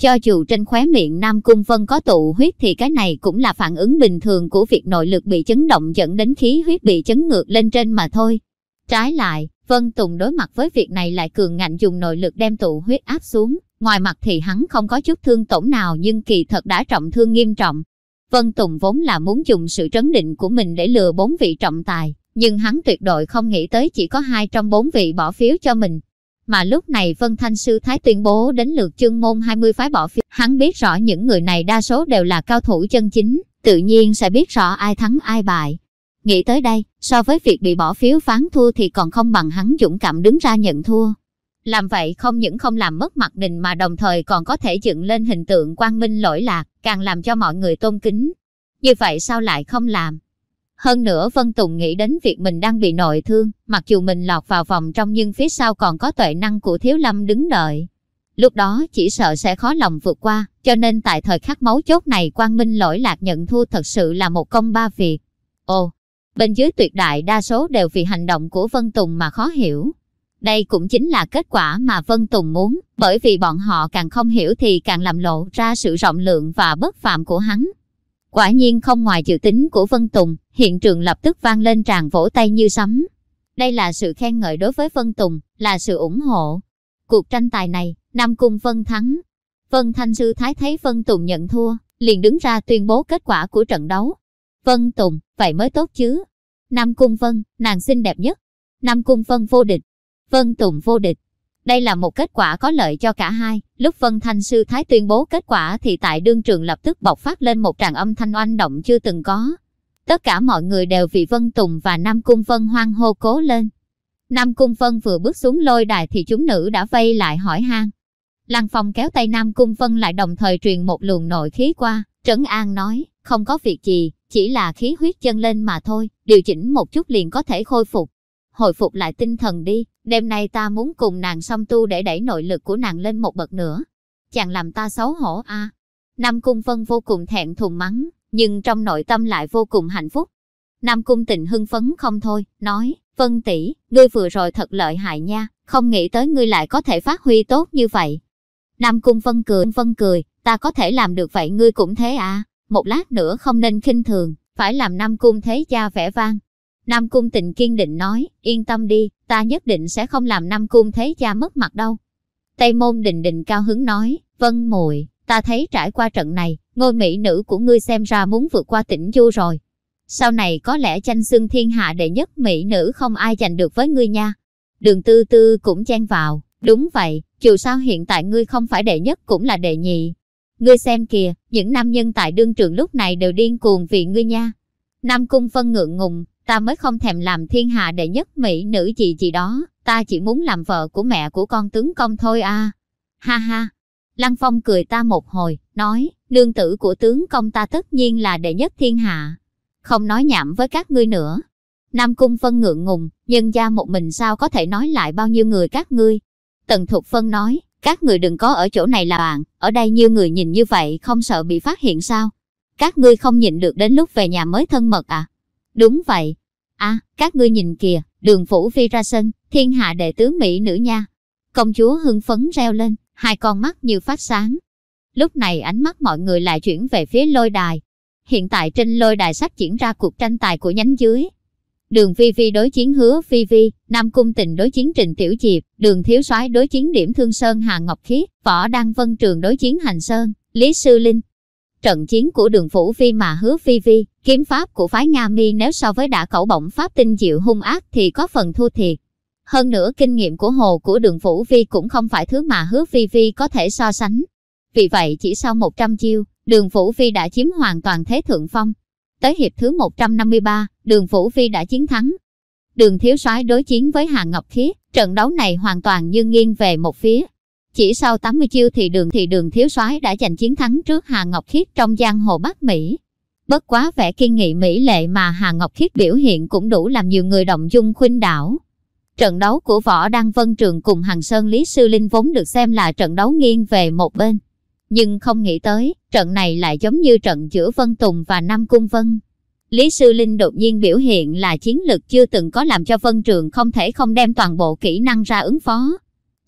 Cho dù trên khóe miệng Nam Cung Vân có tụ huyết thì cái này cũng là phản ứng bình thường của việc nội lực bị chấn động dẫn đến khí huyết bị chấn ngược lên trên mà thôi. Trái lại, Vân Tùng đối mặt với việc này lại cường ngạnh dùng nội lực đem tụ huyết áp xuống. Ngoài mặt thì hắn không có chút thương tổn nào nhưng kỳ thật đã trọng thương nghiêm trọng. Vân Tùng vốn là muốn dùng sự trấn định của mình để lừa bốn vị trọng tài, nhưng hắn tuyệt đối không nghĩ tới chỉ có hai trong bốn vị bỏ phiếu cho mình. Mà lúc này Vân Thanh Sư Thái tuyên bố đến lượt chương môn 20 phái bỏ phiếu. Hắn biết rõ những người này đa số đều là cao thủ chân chính, tự nhiên sẽ biết rõ ai thắng ai bại. Nghĩ tới đây, so với việc bị bỏ phiếu phán thua thì còn không bằng hắn dũng cảm đứng ra nhận thua. Làm vậy không những không làm mất mặt đình mà đồng thời còn có thể dựng lên hình tượng quang minh lỗi lạc, càng làm cho mọi người tôn kính. Như vậy sao lại không làm? Hơn nữa Vân Tùng nghĩ đến việc mình đang bị nội thương, mặc dù mình lọt vào vòng trong nhưng phía sau còn có tuệ năng của Thiếu Lâm đứng đợi. Lúc đó chỉ sợ sẽ khó lòng vượt qua, cho nên tại thời khắc máu chốt này Quang Minh lỗi lạc nhận thua thật sự là một công ba việc. Ồ, bên dưới tuyệt đại đa số đều vì hành động của Vân Tùng mà khó hiểu. Đây cũng chính là kết quả mà Vân Tùng muốn, bởi vì bọn họ càng không hiểu thì càng làm lộ ra sự rộng lượng và bất phạm của hắn. Quả nhiên không ngoài dự tính của Vân Tùng, hiện trường lập tức vang lên tràn vỗ tay như sấm. Đây là sự khen ngợi đối với Vân Tùng, là sự ủng hộ. Cuộc tranh tài này, Nam Cung Vân thắng. Vân Thanh Sư Thái thấy Vân Tùng nhận thua, liền đứng ra tuyên bố kết quả của trận đấu. Vân Tùng, vậy mới tốt chứ. Nam Cung Vân, nàng xinh đẹp nhất. Nam Cung Vân vô địch. Vân Tùng vô địch. Đây là một kết quả có lợi cho cả hai. Lúc Vân Thanh Sư Thái tuyên bố kết quả thì tại đương trường lập tức bộc phát lên một tràng âm thanh oanh động chưa từng có. Tất cả mọi người đều vì Vân Tùng và Nam Cung Vân hoang hô cố lên. Nam Cung Vân vừa bước xuống lôi đài thì chúng nữ đã vây lại hỏi han. Lăng Phong kéo tay Nam Cung Vân lại đồng thời truyền một luồng nội khí qua, Trấn An nói, không có việc gì, chỉ là khí huyết chân lên mà thôi, điều chỉnh một chút liền có thể khôi phục. Hồi phục lại tinh thần đi, đêm nay ta muốn cùng nàng song tu để đẩy nội lực của nàng lên một bậc nữa. Chàng làm ta xấu hổ a. Nam Cung Vân vô cùng thẹn thùng mắng, nhưng trong nội tâm lại vô cùng hạnh phúc. Nam Cung Tịnh hưng phấn không thôi, nói, Vân tỷ, ngươi vừa rồi thật lợi hại nha, không nghĩ tới ngươi lại có thể phát huy tốt như vậy. Nam Cung Vân cười, Vân cười, ta có thể làm được vậy ngươi cũng thế à, một lát nữa không nên khinh thường, phải làm Nam Cung thế cha vẻ vang. Nam Cung Tịnh kiên định nói, yên tâm đi, ta nhất định sẽ không làm Nam Cung thế cha mất mặt đâu. Tây Môn Đình Đình cao hứng nói, Vân muội, ta thấy trải qua trận này, ngôi mỹ nữ của ngươi xem ra muốn vượt qua tỉnh Du rồi. Sau này có lẽ tranh xương thiên hạ đệ nhất mỹ nữ không ai giành được với ngươi nha. Đường tư tư cũng chen vào, đúng vậy, dù sao hiện tại ngươi không phải đệ nhất cũng là đệ nhị. Ngươi xem kìa, những nam nhân tại đương trường lúc này đều điên cuồng vì ngươi nha. Nam Cung Phân ngượng ngùng, ta mới không thèm làm thiên hạ đệ nhất mỹ nữ gì gì đó, ta chỉ muốn làm vợ của mẹ của con tướng công thôi à. Ha ha. Lăng Phong cười ta một hồi, nói, nương tử của tướng công ta tất nhiên là đệ nhất thiên hạ. Không nói nhảm với các ngươi nữa. Nam Cung Phân ngượng ngùng, nhân gia một mình sao có thể nói lại bao nhiêu người các ngươi. Tần Thục Phân nói, các người đừng có ở chỗ này là bạn, ở đây nhiều người nhìn như vậy không sợ bị phát hiện sao? Các ngươi không nhịn được đến lúc về nhà mới thân mật à? Đúng vậy. À, các ngươi nhìn kìa, đường phủ phi ra sân, thiên hạ đệ tướng Mỹ nữ nha. Công chúa hưng phấn reo lên, hai con mắt như phát sáng. Lúc này ánh mắt mọi người lại chuyển về phía lôi đài. Hiện tại trên lôi đài sắp diễn ra cuộc tranh tài của nhánh dưới. Đường Phi Phi đối chiến hứa Phi Phi, Nam Cung Tình đối chiến Trình Tiểu Diệp, Đường Thiếu soái đối chiến Điểm Thương Sơn Hà Ngọc Khiết, Võ Đăng Vân Trường đối chiến Hành Sơn, Lý Sư Linh. Trận chiến của đường Phủ Vi mà hứa Phi Phi, kiếm pháp của phái Nga Mi nếu so với đã khẩu bổng pháp tinh diệu hung ác thì có phần thua thiệt. Hơn nữa kinh nghiệm của hồ của đường Phủ Vi cũng không phải thứ mà hứa Phi Phi có thể so sánh. Vì vậy chỉ sau 100 chiêu, đường Phủ Vi đã chiếm hoàn toàn thế thượng phong. Tới hiệp thứ 153, đường Phủ Vi đã chiến thắng. Đường Thiếu soái đối chiến với Hà Ngọc Khiết, trận đấu này hoàn toàn như nghiêng về một phía. Chỉ sau 80 chiêu thì đường thì đường Thiếu soái đã giành chiến thắng trước Hà Ngọc Khiết trong giang hồ Bắc Mỹ. Bất quá vẻ kiên nghị mỹ lệ mà Hà Ngọc Khiết biểu hiện cũng đủ làm nhiều người động dung khuynh đảo. Trận đấu của Võ Đăng Vân Trường cùng Hằng Sơn Lý Sư Linh vốn được xem là trận đấu nghiêng về một bên. Nhưng không nghĩ tới, trận này lại giống như trận giữa Vân Tùng và Nam Cung Vân. Lý Sư Linh đột nhiên biểu hiện là chiến lực chưa từng có làm cho Vân Trường không thể không đem toàn bộ kỹ năng ra ứng phó.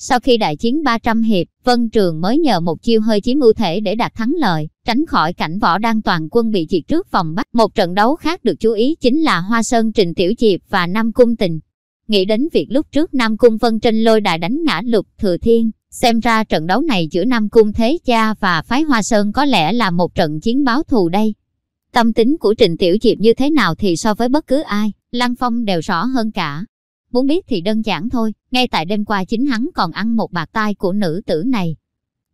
Sau khi đại chiến 300 hiệp, Vân Trường mới nhờ một chiêu hơi chiếm ưu thể để đạt thắng lợi, tránh khỏi cảnh võ đang toàn quân bị diệt trước vòng bắt. Một trận đấu khác được chú ý chính là Hoa Sơn Trình Tiểu Diệp và Nam Cung Tình. Nghĩ đến việc lúc trước Nam Cung Vân trên lôi đại đánh ngã lục thừa thiên, xem ra trận đấu này giữa Nam Cung Thế Cha và phái Hoa Sơn có lẽ là một trận chiến báo thù đây. Tâm tính của Trình Tiểu Diệp như thế nào thì so với bất cứ ai, Lăng Phong đều rõ hơn cả. Muốn biết thì đơn giản thôi, ngay tại đêm qua chính hắn còn ăn một bạc tai của nữ tử này.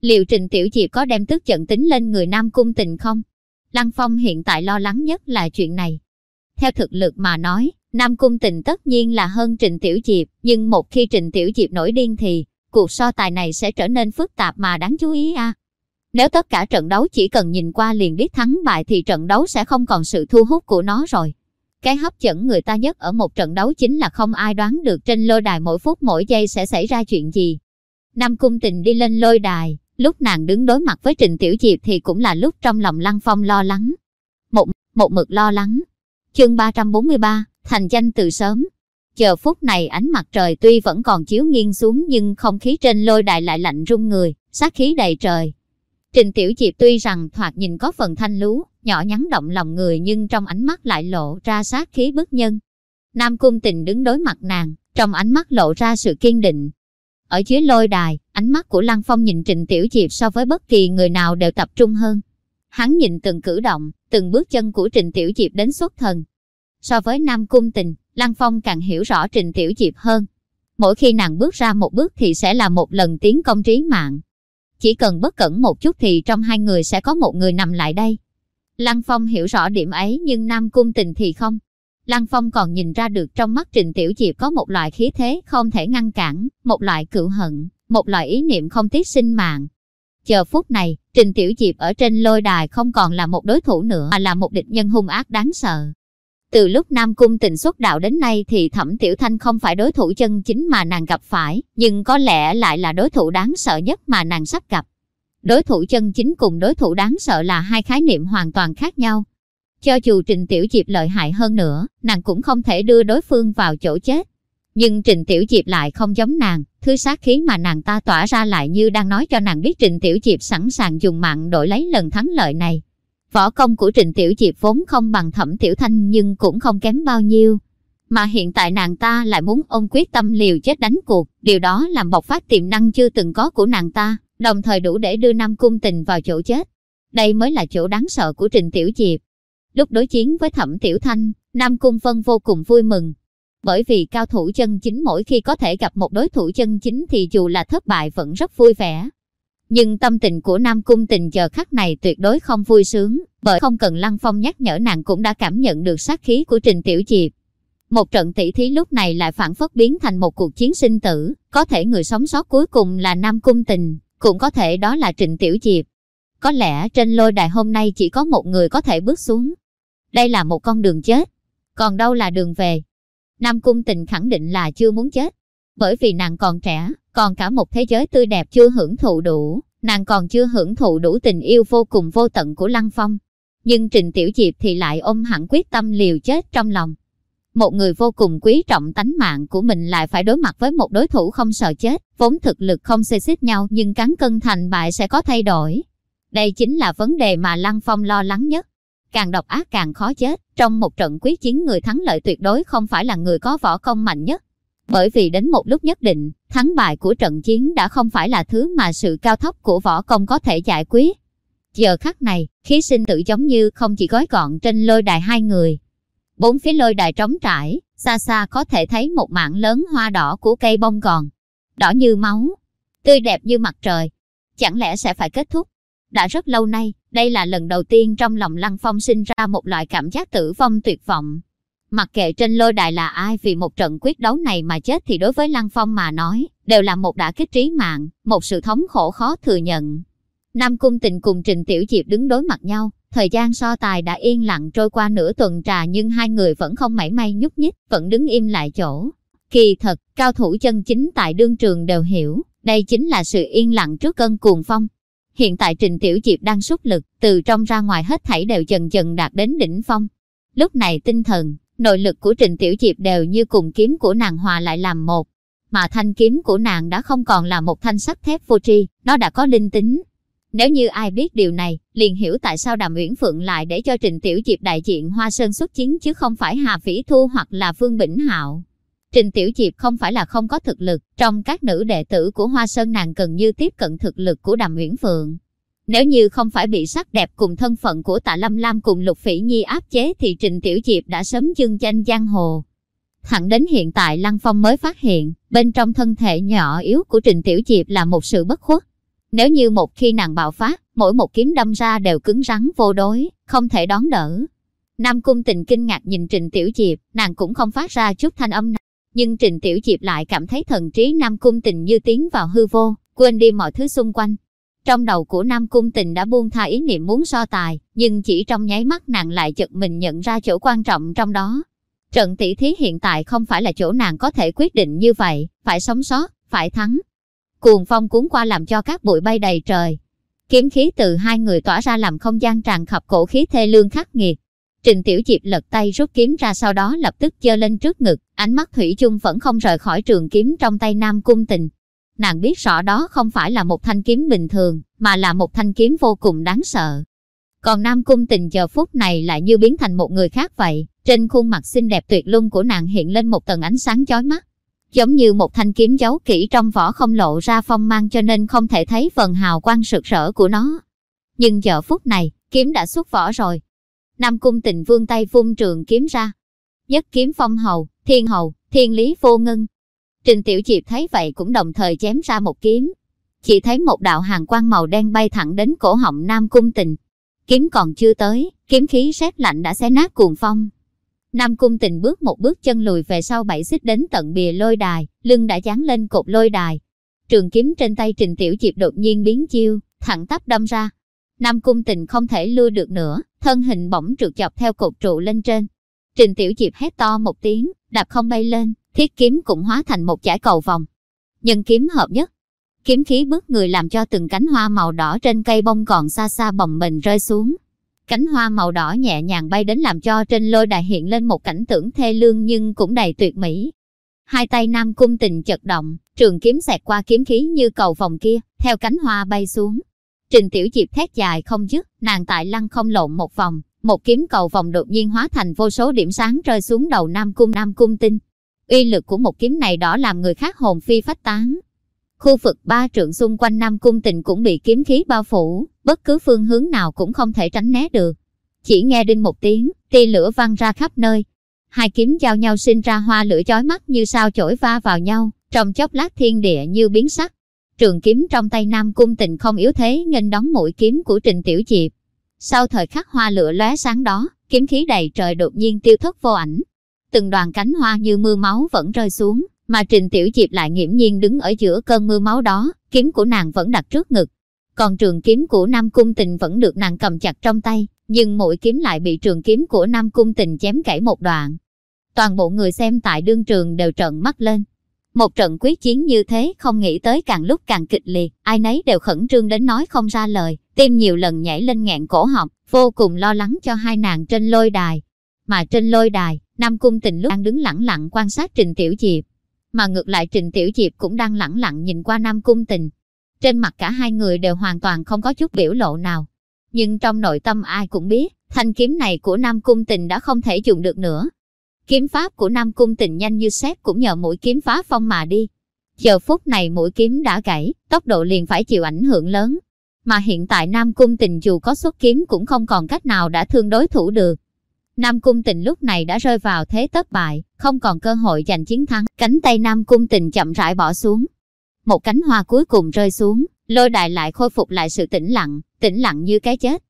Liệu Trình Tiểu Diệp có đem tức giận tính lên người Nam Cung Tình không? Lăng Phong hiện tại lo lắng nhất là chuyện này. Theo thực lực mà nói, Nam Cung Tình tất nhiên là hơn Trình Tiểu Diệp, nhưng một khi Trình Tiểu Diệp nổi điên thì cuộc so tài này sẽ trở nên phức tạp mà đáng chú ý a. Nếu tất cả trận đấu chỉ cần nhìn qua liền biết thắng bại thì trận đấu sẽ không còn sự thu hút của nó rồi. Cái hấp dẫn người ta nhất ở một trận đấu chính là không ai đoán được trên lôi đài mỗi phút mỗi giây sẽ xảy ra chuyện gì. Nam Cung Tình đi lên lôi đài, lúc nàng đứng đối mặt với Trình Tiểu Diệp thì cũng là lúc trong lòng Lăng Phong lo lắng. Một, một mực lo lắng. Chương 343, thành danh từ sớm. Chờ phút này ánh mặt trời tuy vẫn còn chiếu nghiêng xuống nhưng không khí trên lôi đài lại lạnh run người, sát khí đầy trời. Trình Tiểu Diệp tuy rằng thoạt nhìn có phần thanh lú, nhỏ nhắn động lòng người nhưng trong ánh mắt lại lộ ra sát khí bức nhân. Nam Cung Tình đứng đối mặt nàng, trong ánh mắt lộ ra sự kiên định. Ở dưới lôi đài, ánh mắt của Lăng Phong nhìn trịnh Tiểu Diệp so với bất kỳ người nào đều tập trung hơn. Hắn nhìn từng cử động, từng bước chân của trịnh Tiểu Diệp đến xuất thần. So với Nam Cung Tình, Lăng Phong càng hiểu rõ trịnh Tiểu Diệp hơn. Mỗi khi nàng bước ra một bước thì sẽ là một lần tiến công trí mạng. Chỉ cần bất cẩn một chút thì trong hai người sẽ có một người nằm lại đây. Lăng Phong hiểu rõ điểm ấy nhưng Nam Cung Tình thì không. Lăng Phong còn nhìn ra được trong mắt Trình Tiểu Diệp có một loại khí thế không thể ngăn cản, một loại cựu hận, một loại ý niệm không tiếc sinh mạng. Chờ phút này, Trình Tiểu Diệp ở trên lôi đài không còn là một đối thủ nữa mà là một địch nhân hung ác đáng sợ. Từ lúc Nam Cung tình xuất đạo đến nay thì Thẩm Tiểu Thanh không phải đối thủ chân chính mà nàng gặp phải, nhưng có lẽ lại là đối thủ đáng sợ nhất mà nàng sắp gặp. Đối thủ chân chính cùng đối thủ đáng sợ là hai khái niệm hoàn toàn khác nhau. Cho dù Trình Tiểu Diệp lợi hại hơn nữa, nàng cũng không thể đưa đối phương vào chỗ chết. Nhưng Trình Tiểu Diệp lại không giống nàng, thứ sát khí mà nàng ta tỏa ra lại như đang nói cho nàng biết Trình Tiểu Diệp sẵn sàng dùng mạng đổi lấy lần thắng lợi này. Võ công của Trình Tiểu Diệp vốn không bằng Thẩm Tiểu Thanh nhưng cũng không kém bao nhiêu. Mà hiện tại nàng ta lại muốn ông quyết tâm liều chết đánh cuộc, điều đó làm bộc phát tiềm năng chưa từng có của nàng ta, đồng thời đủ để đưa Nam Cung Tình vào chỗ chết. Đây mới là chỗ đáng sợ của Trình Tiểu Diệp. Lúc đối chiến với Thẩm Tiểu Thanh, Nam Cung Vân vô cùng vui mừng. Bởi vì cao thủ chân chính mỗi khi có thể gặp một đối thủ chân chính thì dù là thất bại vẫn rất vui vẻ. Nhưng tâm tình của Nam Cung tình giờ khắc này tuyệt đối không vui sướng, bởi không cần Lăng Phong nhắc nhở nàng cũng đã cảm nhận được sát khí của Trình Tiểu Diệp. Một trận tỷ thí lúc này lại phản phất biến thành một cuộc chiến sinh tử, có thể người sống sót cuối cùng là Nam Cung tình, cũng có thể đó là Trịnh Tiểu Diệp. Có lẽ trên lôi đài hôm nay chỉ có một người có thể bước xuống. Đây là một con đường chết, còn đâu là đường về. Nam Cung tình khẳng định là chưa muốn chết, bởi vì nàng còn trẻ, còn cả một thế giới tươi đẹp chưa hưởng thụ đủ, nàng còn chưa hưởng thụ đủ tình yêu vô cùng vô tận của Lăng Phong. Nhưng Trình Tiểu Diệp thì lại ôm hẳn quyết tâm liều chết trong lòng. Một người vô cùng quý trọng tánh mạng của mình lại phải đối mặt với một đối thủ không sợ chết, vốn thực lực không xê xích nhau nhưng cán cân thành bại sẽ có thay đổi. Đây chính là vấn đề mà Lăng Phong lo lắng nhất. Càng độc ác càng khó chết, trong một trận quyết chiến người thắng lợi tuyệt đối không phải là người có võ công mạnh nhất, bởi vì đến một lúc nhất định, thắng bại của trận chiến đã không phải là thứ mà sự cao thấp của võ công có thể giải quyết. Giờ khắc này, khí sinh tự giống như không chỉ gói gọn trên lôi đài hai người. Bốn phía lôi đài trống trải, xa xa có thể thấy một mảng lớn hoa đỏ của cây bông gòn. Đỏ như máu, tươi đẹp như mặt trời. Chẳng lẽ sẽ phải kết thúc? Đã rất lâu nay, đây là lần đầu tiên trong lòng Lăng Phong sinh ra một loại cảm giác tử vong tuyệt vọng. Mặc kệ trên lôi đài là ai vì một trận quyết đấu này mà chết thì đối với Lăng Phong mà nói, đều là một đả kích trí mạng, một sự thống khổ khó thừa nhận. Nam Cung Tình cùng Trình Tiểu Diệp đứng đối mặt nhau, thời gian so tài đã yên lặng trôi qua nửa tuần trà nhưng hai người vẫn không mảy may nhúc nhích, vẫn đứng im lại chỗ. Kỳ thật, cao thủ chân chính tại đương trường đều hiểu, đây chính là sự yên lặng trước cơn cuồng phong. Hiện tại Trình Tiểu Diệp đang xuất lực, từ trong ra ngoài hết thảy đều dần dần đạt đến đỉnh phong. Lúc này tinh thần, Nội lực của Trình Tiểu Diệp đều như cùng kiếm của nàng hòa lại làm một. Mà thanh kiếm của nàng đã không còn là một thanh sắt thép vô tri, nó đã có linh tính. Nếu như ai biết điều này, liền hiểu tại sao Đàm Uyển Phượng lại để cho Trình Tiểu Diệp đại diện Hoa Sơn xuất chiến chứ không phải Hà Phỉ Thu hoặc là Phương Bỉnh Hạo. Trình Tiểu Diệp không phải là không có thực lực, trong các nữ đệ tử của Hoa Sơn nàng cần như tiếp cận thực lực của Đàm Uyển Phượng. Nếu như không phải bị sắc đẹp cùng thân phận của tạ Lâm Lam cùng Lục Phỉ Nhi áp chế thì Trình Tiểu Diệp đã sớm dương danh giang hồ. Thẳng đến hiện tại Lăng Phong mới phát hiện, bên trong thân thể nhỏ yếu của Trình Tiểu Diệp là một sự bất khuất. Nếu như một khi nàng bạo phát, mỗi một kiếm đâm ra đều cứng rắn vô đối, không thể đón đỡ. Nam Cung tình kinh ngạc nhìn Trình Tiểu Diệp, nàng cũng không phát ra chút thanh âm nào. Nhưng Trình Tiểu Diệp lại cảm thấy thần trí Nam Cung tình như tiến vào hư vô, quên đi mọi thứ xung quanh, trong đầu của Nam Cung Tình đã buông tha ý niệm muốn so tài, nhưng chỉ trong nháy mắt nàng lại chợt mình nhận ra chỗ quan trọng trong đó. Trận tỷ thí hiện tại không phải là chỗ nàng có thể quyết định như vậy, phải sống sót, phải thắng. Cuồng phong cuốn qua làm cho các bụi bay đầy trời. Kiếm khí từ hai người tỏa ra làm không gian tràn khập cổ khí thê lương khắc nghiệt. Trình Tiểu Diệp lật tay rút kiếm ra sau đó lập tức giơ lên trước ngực, ánh mắt Thủy chung vẫn không rời khỏi trường kiếm trong tay Nam Cung Tình nàng biết rõ đó không phải là một thanh kiếm bình thường, mà là một thanh kiếm vô cùng đáng sợ. Còn Nam Cung tình giờ phút này lại như biến thành một người khác vậy, trên khuôn mặt xinh đẹp tuyệt luân của nàng hiện lên một tầng ánh sáng chói mắt. Giống như một thanh kiếm giấu kỹ trong vỏ không lộ ra phong mang cho nên không thể thấy phần hào quang sực rỡ của nó. Nhưng giờ phút này, kiếm đã xuất vỏ rồi. Nam Cung tình vương tay vung trường kiếm ra. Nhất kiếm phong hầu, thiên hầu, thiên lý vô ngân, Trình Tiểu Diệp thấy vậy cũng đồng thời chém ra một kiếm. Chỉ thấy một đạo hàng quang màu đen bay thẳng đến cổ họng Nam Cung Tình. Kiếm còn chưa tới, kiếm khí rét lạnh đã xé nát cuồng phong. Nam Cung Tình bước một bước chân lùi về sau bảy xích đến tận bìa lôi đài, lưng đã dán lên cột lôi đài. Trường kiếm trên tay Trình Tiểu Diệp đột nhiên biến chiêu, thẳng tắp đâm ra. Nam Cung Tình không thể lưu được nữa, thân hình bỗng trượt chọc theo cột trụ lên trên. Trình Tiểu Diệp hét to một tiếng, đạp không bay lên, thiết kiếm cũng hóa thành một chải cầu vòng. Nhân kiếm hợp nhất, kiếm khí bước người làm cho từng cánh hoa màu đỏ trên cây bông còn xa xa bồng mình rơi xuống. Cánh hoa màu đỏ nhẹ nhàng bay đến làm cho trên lôi đài hiện lên một cảnh tượng thê lương nhưng cũng đầy tuyệt mỹ. Hai tay Nam Cung Tình chật động, trường kiếm xẹt qua kiếm khí như cầu vòng kia, theo cánh hoa bay xuống. Trình Tiểu Diệp thét dài không dứt, nàng tại lăng không lộn một vòng, một kiếm cầu vòng đột nhiên hóa thành vô số điểm sáng rơi xuống đầu Nam Cung Nam Cung Tinh. Uy lực của một kiếm này đó làm người khác hồn phi phách tán. Khu vực ba trượng xung quanh Nam Cung Tình cũng bị kiếm khí bao phủ, bất cứ phương hướng nào cũng không thể tránh né được. Chỉ nghe đinh một tiếng, tia lửa văng ra khắp nơi. Hai kiếm giao nhau sinh ra hoa lửa chói mắt như sao chổi va vào nhau, trong chốc lát thiên địa như biến sắc. Trường kiếm trong tay Nam Cung Tình không yếu thế nghênh đón mũi kiếm của Trình Tiểu Diệp. Sau thời khắc hoa lửa lóe sáng đó, kiếm khí đầy trời đột nhiên tiêu thất vô ảnh. Từng đoàn cánh hoa như mưa máu vẫn rơi xuống, mà Trình Tiểu Diệp lại nghiễm nhiên đứng ở giữa cơn mưa máu đó, kiếm của nàng vẫn đặt trước ngực. Còn trường kiếm của Nam Cung Tình vẫn được nàng cầm chặt trong tay, nhưng mỗi kiếm lại bị trường kiếm của Nam Cung Tình chém gãy một đoạn. Toàn bộ người xem tại đương trường đều trợn mắt lên. Một trận quyết chiến như thế không nghĩ tới càng lúc càng kịch liệt, ai nấy đều khẩn trương đến nói không ra lời, tim nhiều lần nhảy lên nghẹn cổ họng, vô cùng lo lắng cho hai nàng trên lôi đài. Mà trên lôi đài, Nam Cung Tình lúc đang đứng lẳng lặng quan sát Trình Tiểu Diệp, mà ngược lại Trình Tiểu Diệp cũng đang lẳng lặng nhìn qua Nam Cung Tình. Trên mặt cả hai người đều hoàn toàn không có chút biểu lộ nào. Nhưng trong nội tâm ai cũng biết, thanh kiếm này của Nam Cung Tình đã không thể dùng được nữa. Kiếm pháp của Nam Cung Tình nhanh như xét cũng nhờ mũi kiếm phá phong mà đi. Giờ phút này mũi kiếm đã gãy, tốc độ liền phải chịu ảnh hưởng lớn. Mà hiện tại Nam Cung Tình dù có xuất kiếm cũng không còn cách nào đã thương đối thủ được. Nam Cung Tình lúc này đã rơi vào thế thất bại, không còn cơ hội giành chiến thắng. Cánh tay Nam Cung Tình chậm rãi bỏ xuống. Một cánh hoa cuối cùng rơi xuống, lôi đài lại khôi phục lại sự tĩnh lặng, tĩnh lặng như cái chết.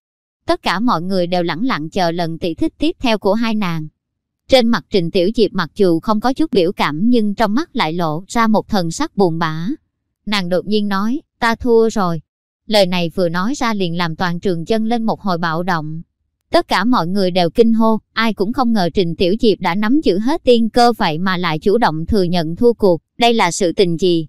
Tất cả mọi người đều lẳng lặng chờ lần tỷ thích tiếp theo của hai nàng. Trên mặt Trình Tiểu Diệp mặc dù không có chút biểu cảm nhưng trong mắt lại lộ ra một thần sắc buồn bã. Nàng đột nhiên nói, ta thua rồi. Lời này vừa nói ra liền làm toàn trường chân lên một hồi bạo động. Tất cả mọi người đều kinh hô, ai cũng không ngờ Trình Tiểu Diệp đã nắm giữ hết tiên cơ vậy mà lại chủ động thừa nhận thua cuộc, đây là sự tình gì?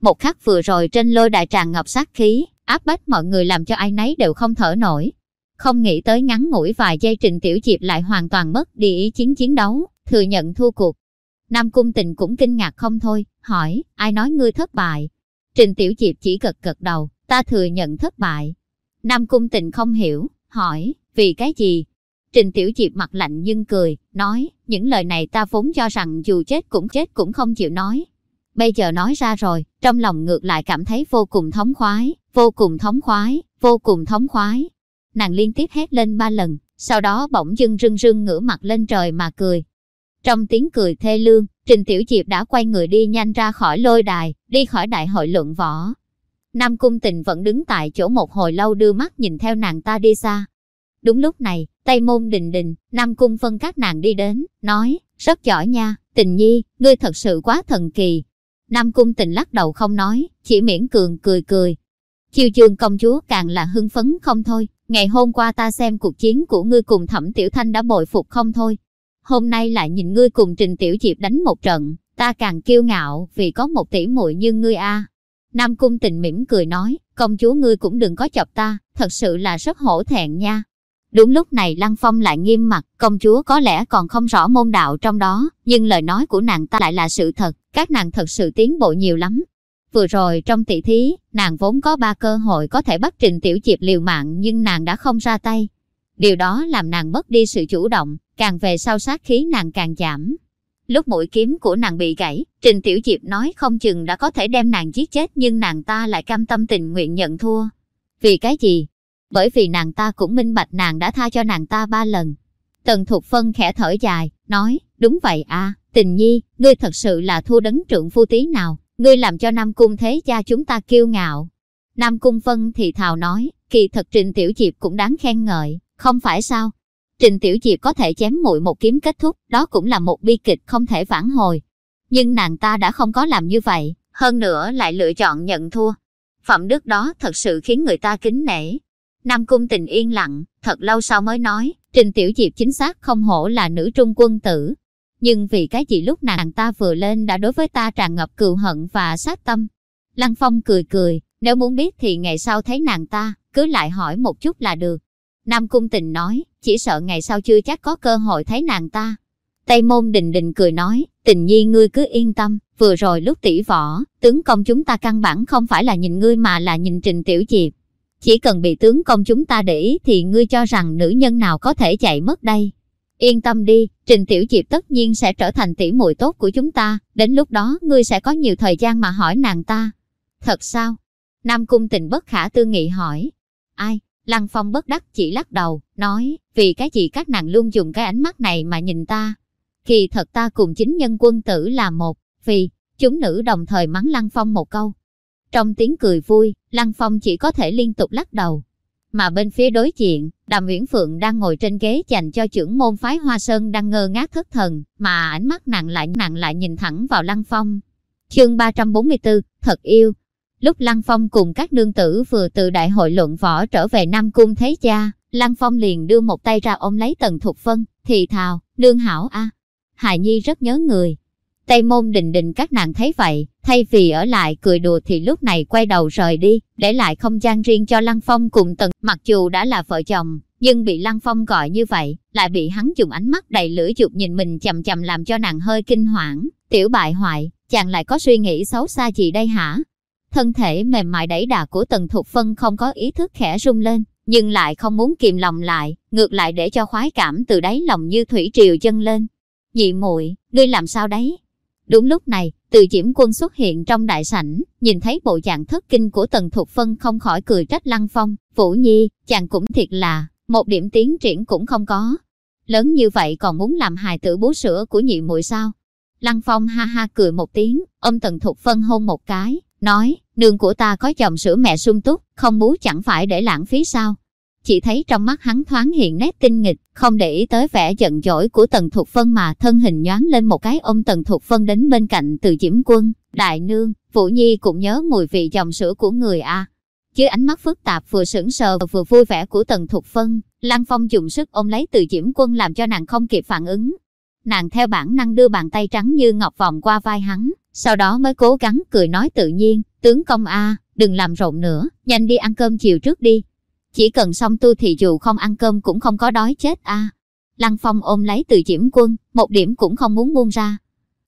Một khắc vừa rồi trên lôi đại tràn ngập sát khí, áp bách mọi người làm cho ai nấy đều không thở nổi. Không nghĩ tới ngắn ngủi vài giây Trình Tiểu Diệp lại hoàn toàn mất đi ý chiến chiến đấu, thừa nhận thua cuộc. Nam Cung Tình cũng kinh ngạc không thôi, hỏi, ai nói ngươi thất bại? Trình Tiểu Diệp chỉ gật gật đầu, ta thừa nhận thất bại. Nam Cung Tình không hiểu, hỏi, vì cái gì? Trình Tiểu Diệp mặt lạnh nhưng cười, nói, những lời này ta vốn cho rằng dù chết cũng chết cũng không chịu nói. Bây giờ nói ra rồi, trong lòng ngược lại cảm thấy vô cùng thống khoái, vô cùng thống khoái, vô cùng thống khoái. Nàng liên tiếp hét lên ba lần, sau đó bỗng dưng rưng rưng ngửa mặt lên trời mà cười. Trong tiếng cười thê lương, Trình Tiểu Diệp đã quay người đi nhanh ra khỏi lôi đài, đi khỏi đại hội luận võ. Nam Cung Tình vẫn đứng tại chỗ một hồi lâu đưa mắt nhìn theo nàng ta đi xa, Đúng lúc này, Tây Môn Đình Đình, Nam Cung phân các nàng đi đến, nói, rất giỏi nha, tình nhi, ngươi thật sự quá thần kỳ. Nam Cung tình lắc đầu không nói, chỉ miễn cường cười cười. Chiêu trường công chúa càng là hưng phấn không thôi, ngày hôm qua ta xem cuộc chiến của ngươi cùng thẩm tiểu thanh đã bội phục không thôi. Hôm nay lại nhìn ngươi cùng trình tiểu diệp đánh một trận, ta càng kiêu ngạo vì có một tỷ muội như ngươi a. Nam Cung tình mỉm cười nói, công chúa ngươi cũng đừng có chọc ta, thật sự là rất hổ thẹn nha. Đúng lúc này Lăng Phong lại nghiêm mặt, công chúa có lẽ còn không rõ môn đạo trong đó, nhưng lời nói của nàng ta lại là sự thật, các nàng thật sự tiến bộ nhiều lắm. Vừa rồi trong tỷ thí, nàng vốn có ba cơ hội có thể bắt Trình Tiểu Diệp liều mạng nhưng nàng đã không ra tay. Điều đó làm nàng mất đi sự chủ động, càng về sau sát khí nàng càng giảm. Lúc mũi kiếm của nàng bị gãy, Trình Tiểu Diệp nói không chừng đã có thể đem nàng giết chết nhưng nàng ta lại cam tâm tình nguyện nhận thua. Vì cái gì? Bởi vì nàng ta cũng minh bạch nàng đã tha cho nàng ta ba lần. Tần Thục Phân khẽ thở dài, nói, đúng vậy à, tình nhi, ngươi thật sự là thua đấng trượng phu tí nào, ngươi làm cho Nam Cung thế gia chúng ta kiêu ngạo. Nam Cung Phân thì thào nói, kỳ thật Trình Tiểu Diệp cũng đáng khen ngợi, không phải sao? Trình Tiểu Diệp có thể chém muội một kiếm kết thúc, đó cũng là một bi kịch không thể vãn hồi. Nhưng nàng ta đã không có làm như vậy, hơn nữa lại lựa chọn nhận thua. Phẩm đức đó thật sự khiến người ta kính nể. Nam Cung tình yên lặng, thật lâu sau mới nói, Trình Tiểu Diệp chính xác không hổ là nữ trung quân tử. Nhưng vì cái gì lúc nàng ta vừa lên đã đối với ta tràn ngập cừu hận và sát tâm. Lăng Phong cười cười, nếu muốn biết thì ngày sau thấy nàng ta, cứ lại hỏi một chút là được. Nam Cung Tình nói, chỉ sợ ngày sau chưa chắc có cơ hội thấy nàng ta. Tây Môn Đình Đình cười nói, tình nhi ngươi cứ yên tâm, vừa rồi lúc tỷ võ, tướng công chúng ta căn bản không phải là nhìn ngươi mà là nhìn Trình Tiểu Diệp. Chỉ cần bị tướng công chúng ta để ý thì ngươi cho rằng nữ nhân nào có thể chạy mất đây. Yên tâm đi, Trình Tiểu Diệp tất nhiên sẽ trở thành tỷ muội tốt của chúng ta, đến lúc đó ngươi sẽ có nhiều thời gian mà hỏi nàng ta. Thật sao? Nam Cung tình bất khả tư nghị hỏi. Ai? Lăng Phong bất đắc chỉ lắc đầu, nói, vì cái gì các nàng luôn dùng cái ánh mắt này mà nhìn ta. Kỳ thật ta cùng chính nhân quân tử là một, vì, chúng nữ đồng thời mắng Lăng Phong một câu. Trong tiếng cười vui, Lăng Phong chỉ có thể liên tục lắc đầu. Mà bên phía đối diện, Đàm Uyển Phượng đang ngồi trên ghế dành cho trưởng môn phái Hoa Sơn đang ngơ ngác thất thần, mà ánh mắt nặng lại nặng lại nhìn thẳng vào Lăng Phong. Chương 344, thật yêu, Lúc Lăng Phong cùng các nương tử vừa từ đại hội luận võ trở về Nam Cung thấy cha, Lăng Phong liền đưa một tay ra ôm lấy Tần Thục Phân, thì thào, nương hảo a Hài Nhi rất nhớ người. Tây môn đình đình các nàng thấy vậy, thay vì ở lại cười đùa thì lúc này quay đầu rời đi, để lại không gian riêng cho Lăng Phong cùng Tần, mặc dù đã là vợ chồng, nhưng bị Lăng Phong gọi như vậy, lại bị hắn dùng ánh mắt đầy lưỡi dục nhìn mình chầm chầm làm cho nàng hơi kinh hoảng, tiểu bại hoại, chàng lại có suy nghĩ xấu xa gì đây hả? Thân thể mềm mại đẩy đà của Tần Thục Phân không có ý thức khẽ rung lên, nhưng lại không muốn kìm lòng lại, ngược lại để cho khoái cảm từ đáy lòng như thủy triều dâng lên. Nhị muội, ngươi làm sao đấy? Đúng lúc này, từ diễm quân xuất hiện trong đại sảnh, nhìn thấy bộ dạng thất kinh của Tần Thục Phân không khỏi cười trách Lăng Phong, Vũ Nhi, chàng cũng thiệt là, một điểm tiến triển cũng không có. Lớn như vậy còn muốn làm hài tử bú sữa của nhị muội sao? Lăng Phong ha ha cười một tiếng, ôm Tần Thục Phân hôn một cái, nói, nương của ta có chồng sữa mẹ sung túc, không bú chẳng phải để lãng phí sao. Chỉ thấy trong mắt hắn thoáng hiện nét tinh nghịch, không để ý tới vẻ giận dỗi của Tần Thục Phân mà thân hình nhoáng lên một cái ôm Tần Thục Phân đến bên cạnh từ Diễm Quân, Đại Nương, Vũ Nhi cũng nhớ mùi vị dòng sữa của người a. Dưới ánh mắt phức tạp vừa sững sờ vừa vui vẻ của Tần Thục Phân, Lăng Phong dùng sức ôm lấy từ Diễm Quân làm cho nàng không kịp phản ứng. Nàng theo bản năng đưa bàn tay trắng như ngọc vòng qua vai hắn, sau đó mới cố gắng cười nói tự nhiên, tướng công a, đừng làm rộn nữa, nhanh đi ăn cơm chiều trước đi. Chỉ cần xong tu thì dù không ăn cơm cũng không có đói chết a. Lăng Phong ôm lấy từ Diễm Quân, một điểm cũng không muốn buông ra.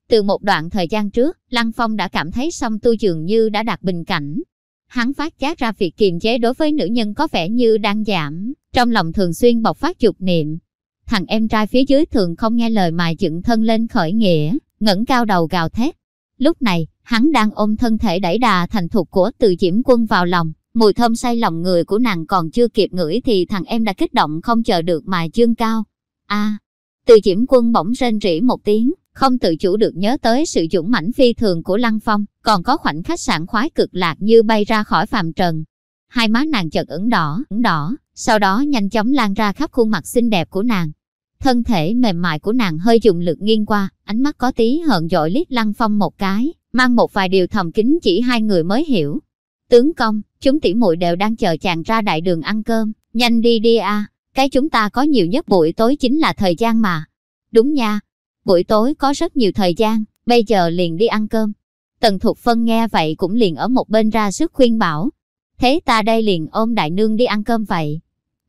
Từ một đoạn thời gian trước, Lăng Phong đã cảm thấy song tu dường như đã đạt bình cảnh. Hắn phát giác ra việc kiềm chế đối với nữ nhân có vẻ như đang giảm, trong lòng thường xuyên bộc phát dục niệm. Thằng em trai phía dưới thường không nghe lời mà dựng thân lên khởi nghĩa, ngẩng cao đầu gào thét, Lúc này, hắn đang ôm thân thể đẩy đà thành thục của từ diễm quân vào lòng, mùi thơm say lòng người của nàng còn chưa kịp ngửi thì thằng em đã kích động không chờ được mà dương cao. a từ diễm quân bỗng rên rỉ một tiếng, không tự chủ được nhớ tới sự dũng mãnh phi thường của Lăng Phong, còn có khoảnh khắc sảng khoái cực lạc như bay ra khỏi phàm trần. Hai má nàng chợt ửng đỏ, ửng đỏ, sau đó nhanh chóng lan ra khắp khuôn mặt xinh đẹp của nàng. Thân thể mềm mại của nàng hơi dùng lực nghiêng qua, ánh mắt có tí hận dội liếc Lăng Phong một cái, mang một vài điều thầm kín chỉ hai người mới hiểu. Tướng công, chúng tỉ muội đều đang chờ chàng ra đại đường ăn cơm, nhanh đi đi a, cái chúng ta có nhiều nhất buổi tối chính là thời gian mà. Đúng nha, buổi tối có rất nhiều thời gian, bây giờ liền đi ăn cơm. Tần Thục Phân nghe vậy cũng liền ở một bên ra sức khuyên bảo. Thế ta đây liền ôm đại nương đi ăn cơm vậy.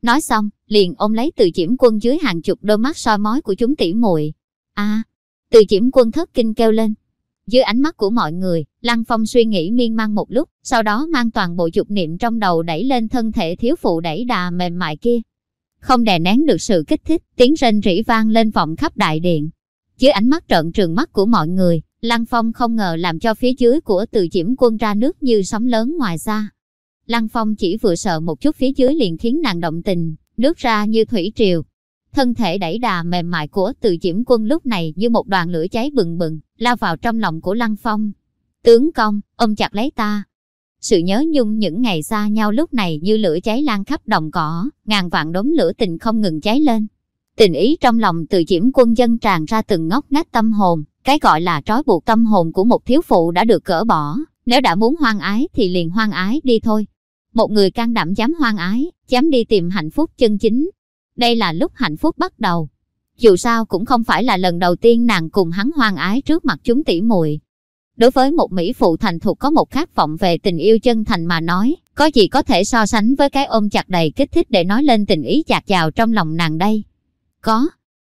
Nói xong, liền ôm lấy từ chiểm quân dưới hàng chục đôi mắt soi mói của chúng tỉ muội. a từ chiểm quân thất kinh kêu lên. Dưới ánh mắt của mọi người, Lăng Phong suy nghĩ miên man một lúc, sau đó mang toàn bộ dục niệm trong đầu đẩy lên thân thể thiếu phụ đẩy đà mềm mại kia. Không đè nén được sự kích thích, tiếng rên rỉ vang lên vọng khắp đại điện. Dưới ánh mắt trợn trừng mắt của mọi người, Lăng Phong không ngờ làm cho phía dưới của từ diễm quân ra nước như sóng lớn ngoài xa. Lăng Phong chỉ vừa sợ một chút phía dưới liền khiến nàng động tình, nước ra như thủy triều. Thân thể đẩy đà mềm mại của từ diễm quân lúc này như một đoàn lửa cháy bừng bừng, lao vào trong lòng của Lăng Phong. Tướng công, ôm chặt lấy ta. Sự nhớ nhung những ngày xa nhau lúc này như lửa cháy lan khắp đồng cỏ, ngàn vạn đống lửa tình không ngừng cháy lên. Tình ý trong lòng từ diễm quân dân tràn ra từng ngóc ngách tâm hồn, cái gọi là trói buộc tâm hồn của một thiếu phụ đã được cỡ bỏ, nếu đã muốn hoang ái thì liền hoang ái đi thôi. Một người can đảm dám hoang ái, dám đi tìm hạnh phúc chân chính. Đây là lúc hạnh phúc bắt đầu. Dù sao cũng không phải là lần đầu tiên nàng cùng hắn hoang ái trước mặt chúng tỷ muội. Đối với một Mỹ phụ thành thục có một khát vọng về tình yêu chân thành mà nói, có gì có thể so sánh với cái ôm chặt đầy kích thích để nói lên tình ý chạc vào trong lòng nàng đây. Có.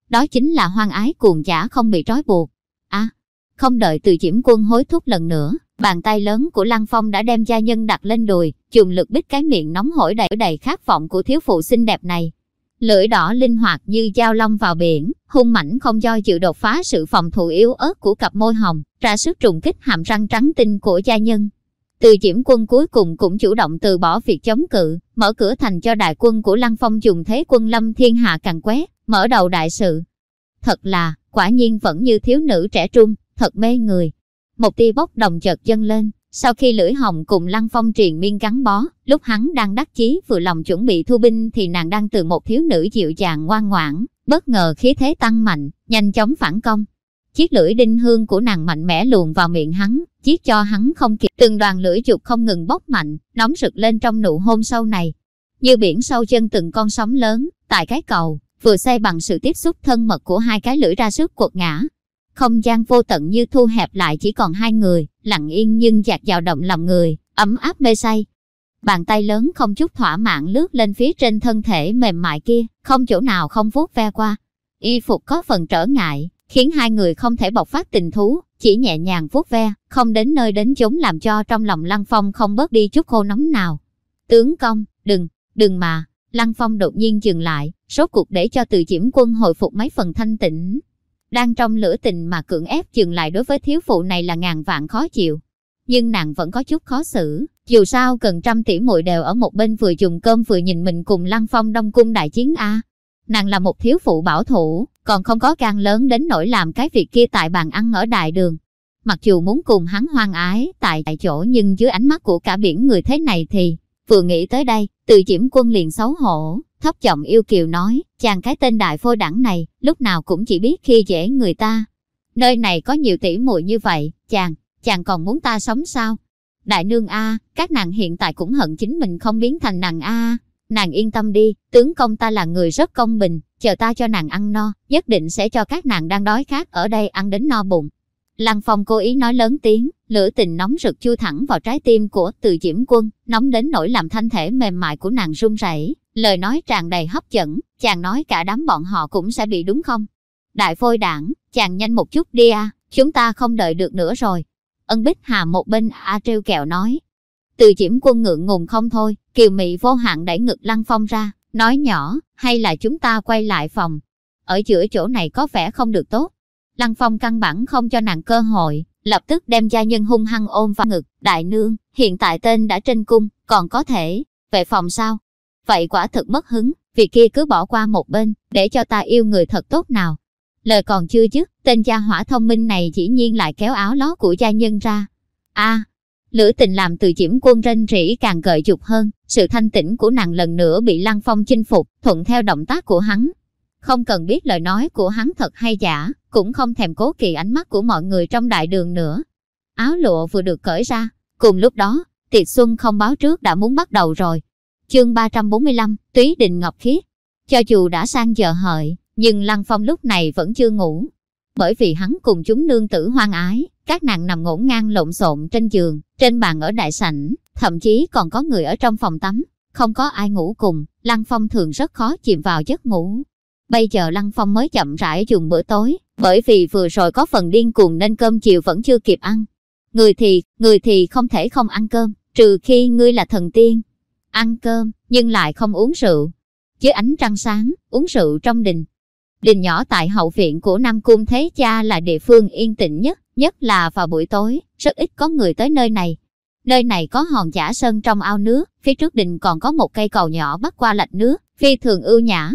Đó chính là hoang ái cuồng giả không bị trói buộc. À, không đợi từ diễm quân hối thúc lần nữa, bàn tay lớn của Lăng Phong đã đem gia nhân đặt lên đùi, chùm lực bích cái miệng nóng hổi đầy đầy khát vọng của thiếu phụ xinh đẹp này. Lưỡi đỏ linh hoạt như dao long vào biển, hung mãnh không do dự đột phá sự phòng thủ yếu ớt của cặp môi hồng, ra sức trùng kích hàm răng trắng tinh của gia nhân. Từ diễm quân cuối cùng cũng chủ động từ bỏ việc chống cự, mở cửa thành cho đại quân của Lăng Phong dùng thế quân lâm thiên hạ càng quét, mở đầu đại sự. Thật là, quả nhiên vẫn như thiếu nữ trẻ trung, thật mê người. Một tia bốc đồng chợt dâng lên, sau khi lưỡi hồng cùng Lăng Phong triền miên gắn bó, lúc hắn đang đắc chí vừa lòng chuẩn bị thu binh thì nàng đang từ một thiếu nữ dịu dàng ngoan ngoãn, bất ngờ khí thế tăng mạnh, nhanh chóng phản công. Chiếc lưỡi đinh hương của nàng mạnh mẽ luồn vào miệng hắn, chiếc cho hắn không kịp. Từng đoàn lưỡi chuột không ngừng bốc mạnh, nóng rực lên trong nụ hôn sâu này. Như biển sâu chân từng con sóng lớn, tại cái cầu, vừa xây bằng sự tiếp xúc thân mật của hai cái lưỡi ra sức quật ngã. Không gian vô tận như thu hẹp lại chỉ còn hai người, lặng yên nhưng dạt dào động lòng người, ấm áp mê say. Bàn tay lớn không chút thỏa mãn lướt lên phía trên thân thể mềm mại kia, không chỗ nào không vuốt ve qua. Y phục có phần trở ngại, khiến hai người không thể bộc phát tình thú, chỉ nhẹ nhàng vuốt ve, không đến nơi đến chốn làm cho trong lòng Lăng Phong không bớt đi chút khô nóng nào. Tướng công, đừng, đừng mà, Lăng Phong đột nhiên dừng lại, rốt cuộc để cho từ diễm quân hồi phục mấy phần thanh tĩnh. Đang trong lửa tình mà cưỡng ép dừng lại đối với thiếu phụ này là ngàn vạn khó chịu. Nhưng nàng vẫn có chút khó xử, dù sao cần trăm tỷ muội đều ở một bên vừa dùng cơm vừa nhìn mình cùng Lăng Phong đông cung đại chiến A. Nàng là một thiếu phụ bảo thủ, còn không có gan lớn đến nỗi làm cái việc kia tại bàn ăn ở đại đường. Mặc dù muốn cùng hắn hoang ái tại tại chỗ nhưng dưới ánh mắt của cả biển người thế này thì, vừa nghĩ tới đây, từ diễm quân liền xấu hổ, thấp giọng yêu kiều nói, chàng cái tên đại phôi đẳng này, lúc nào cũng chỉ biết khi dễ người ta. Nơi này có nhiều tỷ muội như vậy, chàng, chàng còn muốn ta sống sao? Đại nương A, các nàng hiện tại cũng hận chính mình không biến thành nàng A. Nàng yên tâm đi, tướng công ta là người rất công bình, chờ ta cho nàng ăn no, nhất định sẽ cho các nàng đang đói khát ở đây ăn đến no bụng. Lăng Phong cố ý nói lớn tiếng, lửa tình nóng rực chui thẳng vào trái tim của Từ Diễm Quân, nóng đến nỗi làm thân thể mềm mại của nàng run rẩy. Lời nói tràn đầy hấp dẫn, chàng nói cả đám bọn họ cũng sẽ bị đúng không? Đại phôi đảng, chàng nhanh một chút đi à, chúng ta không đợi được nữa rồi. Ân Bích Hà một bên a trêu kẹo nói. Từ Diễm Quân ngượng ngùng không thôi, Kiều Mị vô hạn đẩy ngực Lăng Phong ra, nói nhỏ, hay là chúng ta quay lại phòng. Ở giữa chỗ này có vẻ không được tốt. Lăng Phong căn bản không cho nàng cơ hội, lập tức đem gia nhân hung hăng ôm vào ngực. Đại nương, hiện tại tên đã trên cung, còn có thể, về phòng sao? Vậy quả thực mất hứng, việc kia cứ bỏ qua một bên, để cho ta yêu người thật tốt nào. Lời còn chưa dứt, tên gia hỏa thông minh này dĩ nhiên lại kéo áo lót của gia nhân ra. a lửa tình làm từ diễm quân rên rỉ càng gợi dục hơn, sự thanh tĩnh của nàng lần nữa bị Lăng Phong chinh phục, thuận theo động tác của hắn. Không cần biết lời nói của hắn thật hay giả, cũng không thèm cố kỳ ánh mắt của mọi người trong đại đường nữa. Áo lụa vừa được cởi ra, cùng lúc đó, tiệc xuân không báo trước đã muốn bắt đầu rồi. Chương 345, Túy Đình Ngọc Khiết. Cho dù đã sang giờ hợi, nhưng Lăng Phong lúc này vẫn chưa ngủ. Bởi vì hắn cùng chúng nương tử hoang ái, các nàng nằm ngổn ngang lộn xộn trên giường, trên bàn ở đại sảnh, thậm chí còn có người ở trong phòng tắm. Không có ai ngủ cùng, Lăng Phong thường rất khó chìm vào giấc ngủ. Bây giờ Lăng Phong mới chậm rãi dùng bữa tối, bởi vì vừa rồi có phần điên cuồng nên cơm chiều vẫn chưa kịp ăn. Người thì, người thì không thể không ăn cơm, trừ khi ngươi là thần tiên. Ăn cơm, nhưng lại không uống rượu. Dưới ánh trăng sáng, uống rượu trong đình. Đình nhỏ tại hậu viện của Nam Cung Thế Cha là địa phương yên tĩnh nhất, nhất là vào buổi tối, rất ít có người tới nơi này. Nơi này có hòn giả sơn trong ao nước, phía trước đình còn có một cây cầu nhỏ bắt qua lạch nước, phi thường ưu nhã.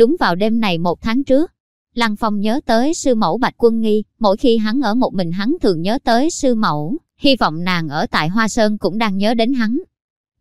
Đúng vào đêm này một tháng trước, Lăng Phong nhớ tới sư mẫu Bạch Quân Nghi, mỗi khi hắn ở một mình hắn thường nhớ tới sư mẫu, hy vọng nàng ở tại Hoa Sơn cũng đang nhớ đến hắn.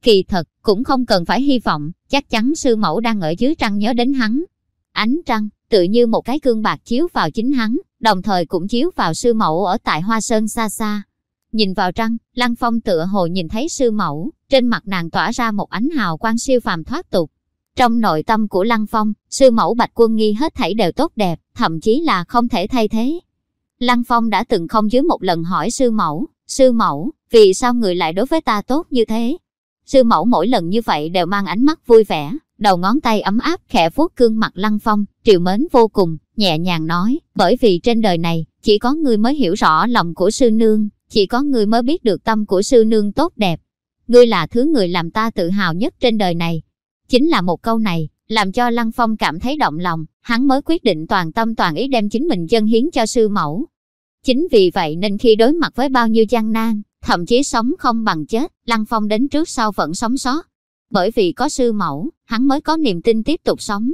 Kỳ thật, cũng không cần phải hy vọng, chắc chắn sư mẫu đang ở dưới trăng nhớ đến hắn. Ánh trăng, tự như một cái gương bạc chiếu vào chính hắn, đồng thời cũng chiếu vào sư mẫu ở tại Hoa Sơn xa xa. Nhìn vào trăng, Lăng Phong tựa hồ nhìn thấy sư mẫu, trên mặt nàng tỏa ra một ánh hào quang siêu phàm thoát tục. Trong nội tâm của Lăng Phong, sư mẫu Bạch Quân Nghi hết thảy đều tốt đẹp, thậm chí là không thể thay thế. Lăng Phong đã từng không dưới một lần hỏi sư mẫu, sư mẫu, vì sao người lại đối với ta tốt như thế? Sư mẫu mỗi lần như vậy đều mang ánh mắt vui vẻ, đầu ngón tay ấm áp khẽ vuốt gương mặt Lăng Phong, triệu mến vô cùng, nhẹ nhàng nói, bởi vì trên đời này, chỉ có người mới hiểu rõ lòng của sư nương, chỉ có người mới biết được tâm của sư nương tốt đẹp. Ngươi là thứ người làm ta tự hào nhất trên đời này. Chính là một câu này, làm cho Lăng Phong cảm thấy động lòng, hắn mới quyết định toàn tâm toàn ý đem chính mình dân hiến cho sư mẫu. Chính vì vậy nên khi đối mặt với bao nhiêu gian nan, thậm chí sống không bằng chết, Lăng Phong đến trước sau vẫn sống sót. Bởi vì có sư mẫu, hắn mới có niềm tin tiếp tục sống.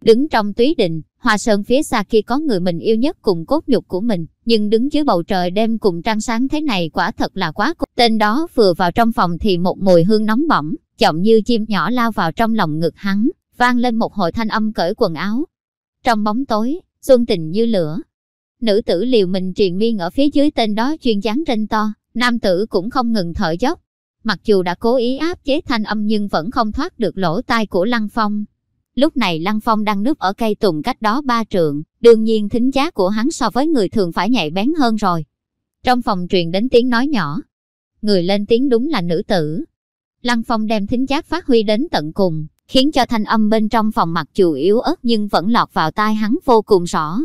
Đứng trong túy đình, Hoa Sơn phía xa kia có người mình yêu nhất cùng cốt nhục của mình, nhưng đứng dưới bầu trời đêm cùng trăng sáng thế này quả thật là quá cục. Tên đó vừa vào trong phòng thì một mùi hương nóng bỏng, giọng như chim nhỏ lao vào trong lòng ngực hắn, vang lên một hồi thanh âm cởi quần áo. Trong bóng tối, xuân tình như lửa. Nữ tử liều mình triền miên ở phía dưới tên đó chuyên dáng rên to, nam tử cũng không ngừng thở dốc. Mặc dù đã cố ý áp chế thanh âm nhưng vẫn không thoát được lỗ tai của Lăng Phong. Lúc này Lăng Phong đang núp ở cây tùng cách đó ba trượng, đương nhiên thính giác của hắn so với người thường phải nhạy bén hơn rồi. Trong phòng truyền đến tiếng nói nhỏ. Người lên tiếng đúng là nữ tử. Lăng Phong đem thính giác phát huy đến tận cùng, khiến cho thanh âm bên trong phòng mặc dù yếu ớt nhưng vẫn lọt vào tai hắn vô cùng rõ.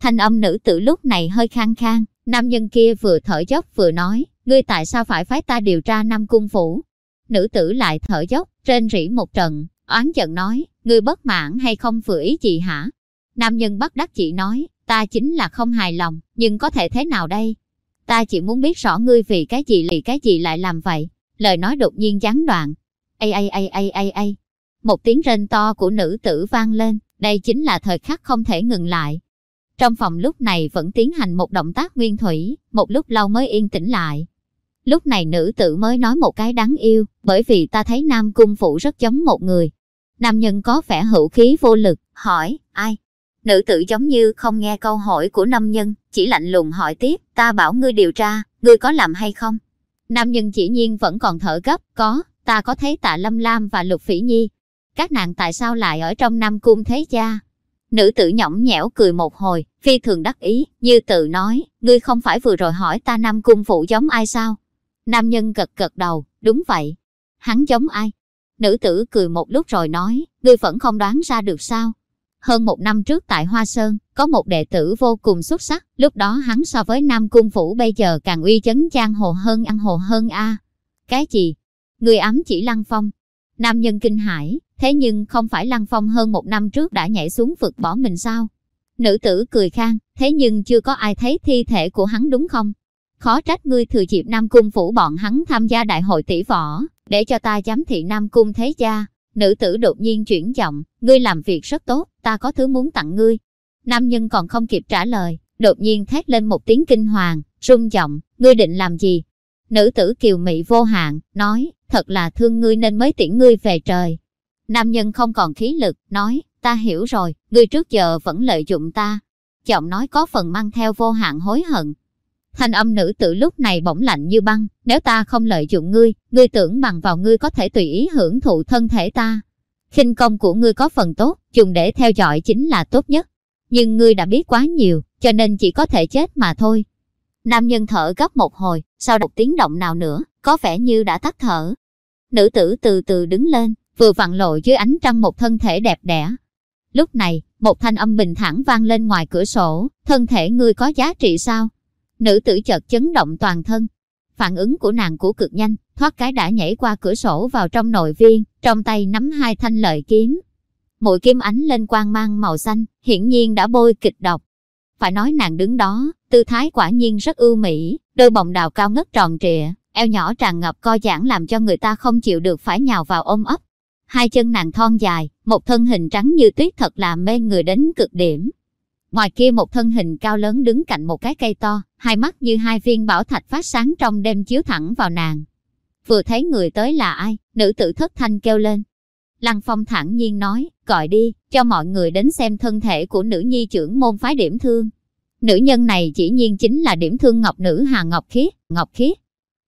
Thanh âm nữ tử lúc này hơi khang khang, nam nhân kia vừa thở dốc vừa nói, ngươi tại sao phải phái ta điều tra Nam Cung Phủ? Nữ tử lại thở dốc, trên rỉ một trận, oán giận nói, ngươi bất mãn hay không vừa ý gì hả? Nam nhân bắt đắc chỉ nói, ta chính là không hài lòng, nhưng có thể thế nào đây? Ta chỉ muốn biết rõ ngươi vì cái gì lì cái gì lại làm vậy. Lời nói đột nhiên gián đoạn. Ây ây ây ây ây ây. Một tiếng rên to của nữ tử vang lên, đây chính là thời khắc không thể ngừng lại. Trong phòng lúc này vẫn tiến hành một động tác nguyên thủy, một lúc lâu mới yên tĩnh lại. Lúc này nữ tử mới nói một cái đáng yêu, bởi vì ta thấy Nam Cung Phụ rất giống một người, Nam nhân có vẻ hữu khí vô lực, hỏi, ai? Nữ tử giống như không nghe câu hỏi của nam nhân, chỉ lạnh lùng hỏi tiếp, ta bảo ngươi điều tra, ngươi có làm hay không? Nam nhân chỉ nhiên vẫn còn thở gấp, có, ta có thấy tạ Lâm Lam và Lục Phỉ Nhi. Các nàng tại sao lại ở trong Nam Cung thế gia? Nữ tử nhõng nhẽo cười một hồi, phi thường đắc ý, như tự nói, ngươi không phải vừa rồi hỏi ta Nam Cung phụ giống ai sao? Nam nhân gật gật đầu, đúng vậy. Hắn giống ai? Nữ tử cười một lúc rồi nói, ngươi vẫn không đoán ra được sao. Hơn một năm trước tại Hoa Sơn, có một đệ tử vô cùng xuất sắc, lúc đó hắn so với Nam Cung Phủ bây giờ càng uy chấn giang hồ hơn ăn hồ hơn a. Cái gì? Người ám chỉ Lăng Phong. Nam nhân kinh hãi, thế nhưng không phải Lăng Phong hơn một năm trước đã nhảy xuống vực bỏ mình sao? Nữ tử cười khang, thế nhưng chưa có ai thấy thi thể của hắn đúng không? Khó trách ngươi thừa dịp Nam Cung Phủ bọn hắn tham gia đại hội tỷ võ, để cho ta giám thị Nam Cung Thế Gia. Nữ tử đột nhiên chuyển giọng, ngươi làm việc rất tốt, ta có thứ muốn tặng ngươi. Nam nhân còn không kịp trả lời, đột nhiên thét lên một tiếng kinh hoàng, rung giọng, ngươi định làm gì? Nữ tử kiều mị vô hạn, nói, thật là thương ngươi nên mới tiễn ngươi về trời. Nam nhân không còn khí lực, nói, ta hiểu rồi, ngươi trước giờ vẫn lợi dụng ta. Giọng nói có phần mang theo vô hạn hối hận, Thanh âm nữ tử lúc này bỗng lạnh như băng, nếu ta không lợi dụng ngươi, ngươi tưởng bằng vào ngươi có thể tùy ý hưởng thụ thân thể ta. khinh công của ngươi có phần tốt, dùng để theo dõi chính là tốt nhất. Nhưng ngươi đã biết quá nhiều, cho nên chỉ có thể chết mà thôi. Nam nhân thở gấp một hồi, sau một tiếng động nào nữa, có vẻ như đã tắt thở. Nữ tử từ từ đứng lên, vừa vặn lộ dưới ánh trăng một thân thể đẹp đẽ. Lúc này, một thanh âm bình thản vang lên ngoài cửa sổ, thân thể ngươi có giá trị sao? Nữ tử chợt chấn động toàn thân. Phản ứng của nàng của cực nhanh, thoát cái đã nhảy qua cửa sổ vào trong nội viên, trong tay nắm hai thanh lợi kiếm. Mũi kiếm ánh lên quang mang màu xanh, hiển nhiên đã bôi kịch độc. Phải nói nàng đứng đó, tư thái quả nhiên rất ưu mỹ, đôi bồng đào cao ngất tròn trịa, eo nhỏ tràn ngập co giãn làm cho người ta không chịu được phải nhào vào ôm ấp. Hai chân nàng thon dài, một thân hình trắng như tuyết thật là mê người đến cực điểm. Ngoài kia một thân hình cao lớn đứng cạnh một cái cây to, hai mắt như hai viên bảo thạch phát sáng trong đêm chiếu thẳng vào nàng. Vừa thấy người tới là ai, nữ tử thất thanh kêu lên. Lăng Phong thẳng nhiên nói, gọi đi, cho mọi người đến xem thân thể của nữ nhi trưởng môn phái điểm thương. Nữ nhân này chỉ nhiên chính là điểm thương ngọc nữ Hà Ngọc Khiết, Ngọc Khiết.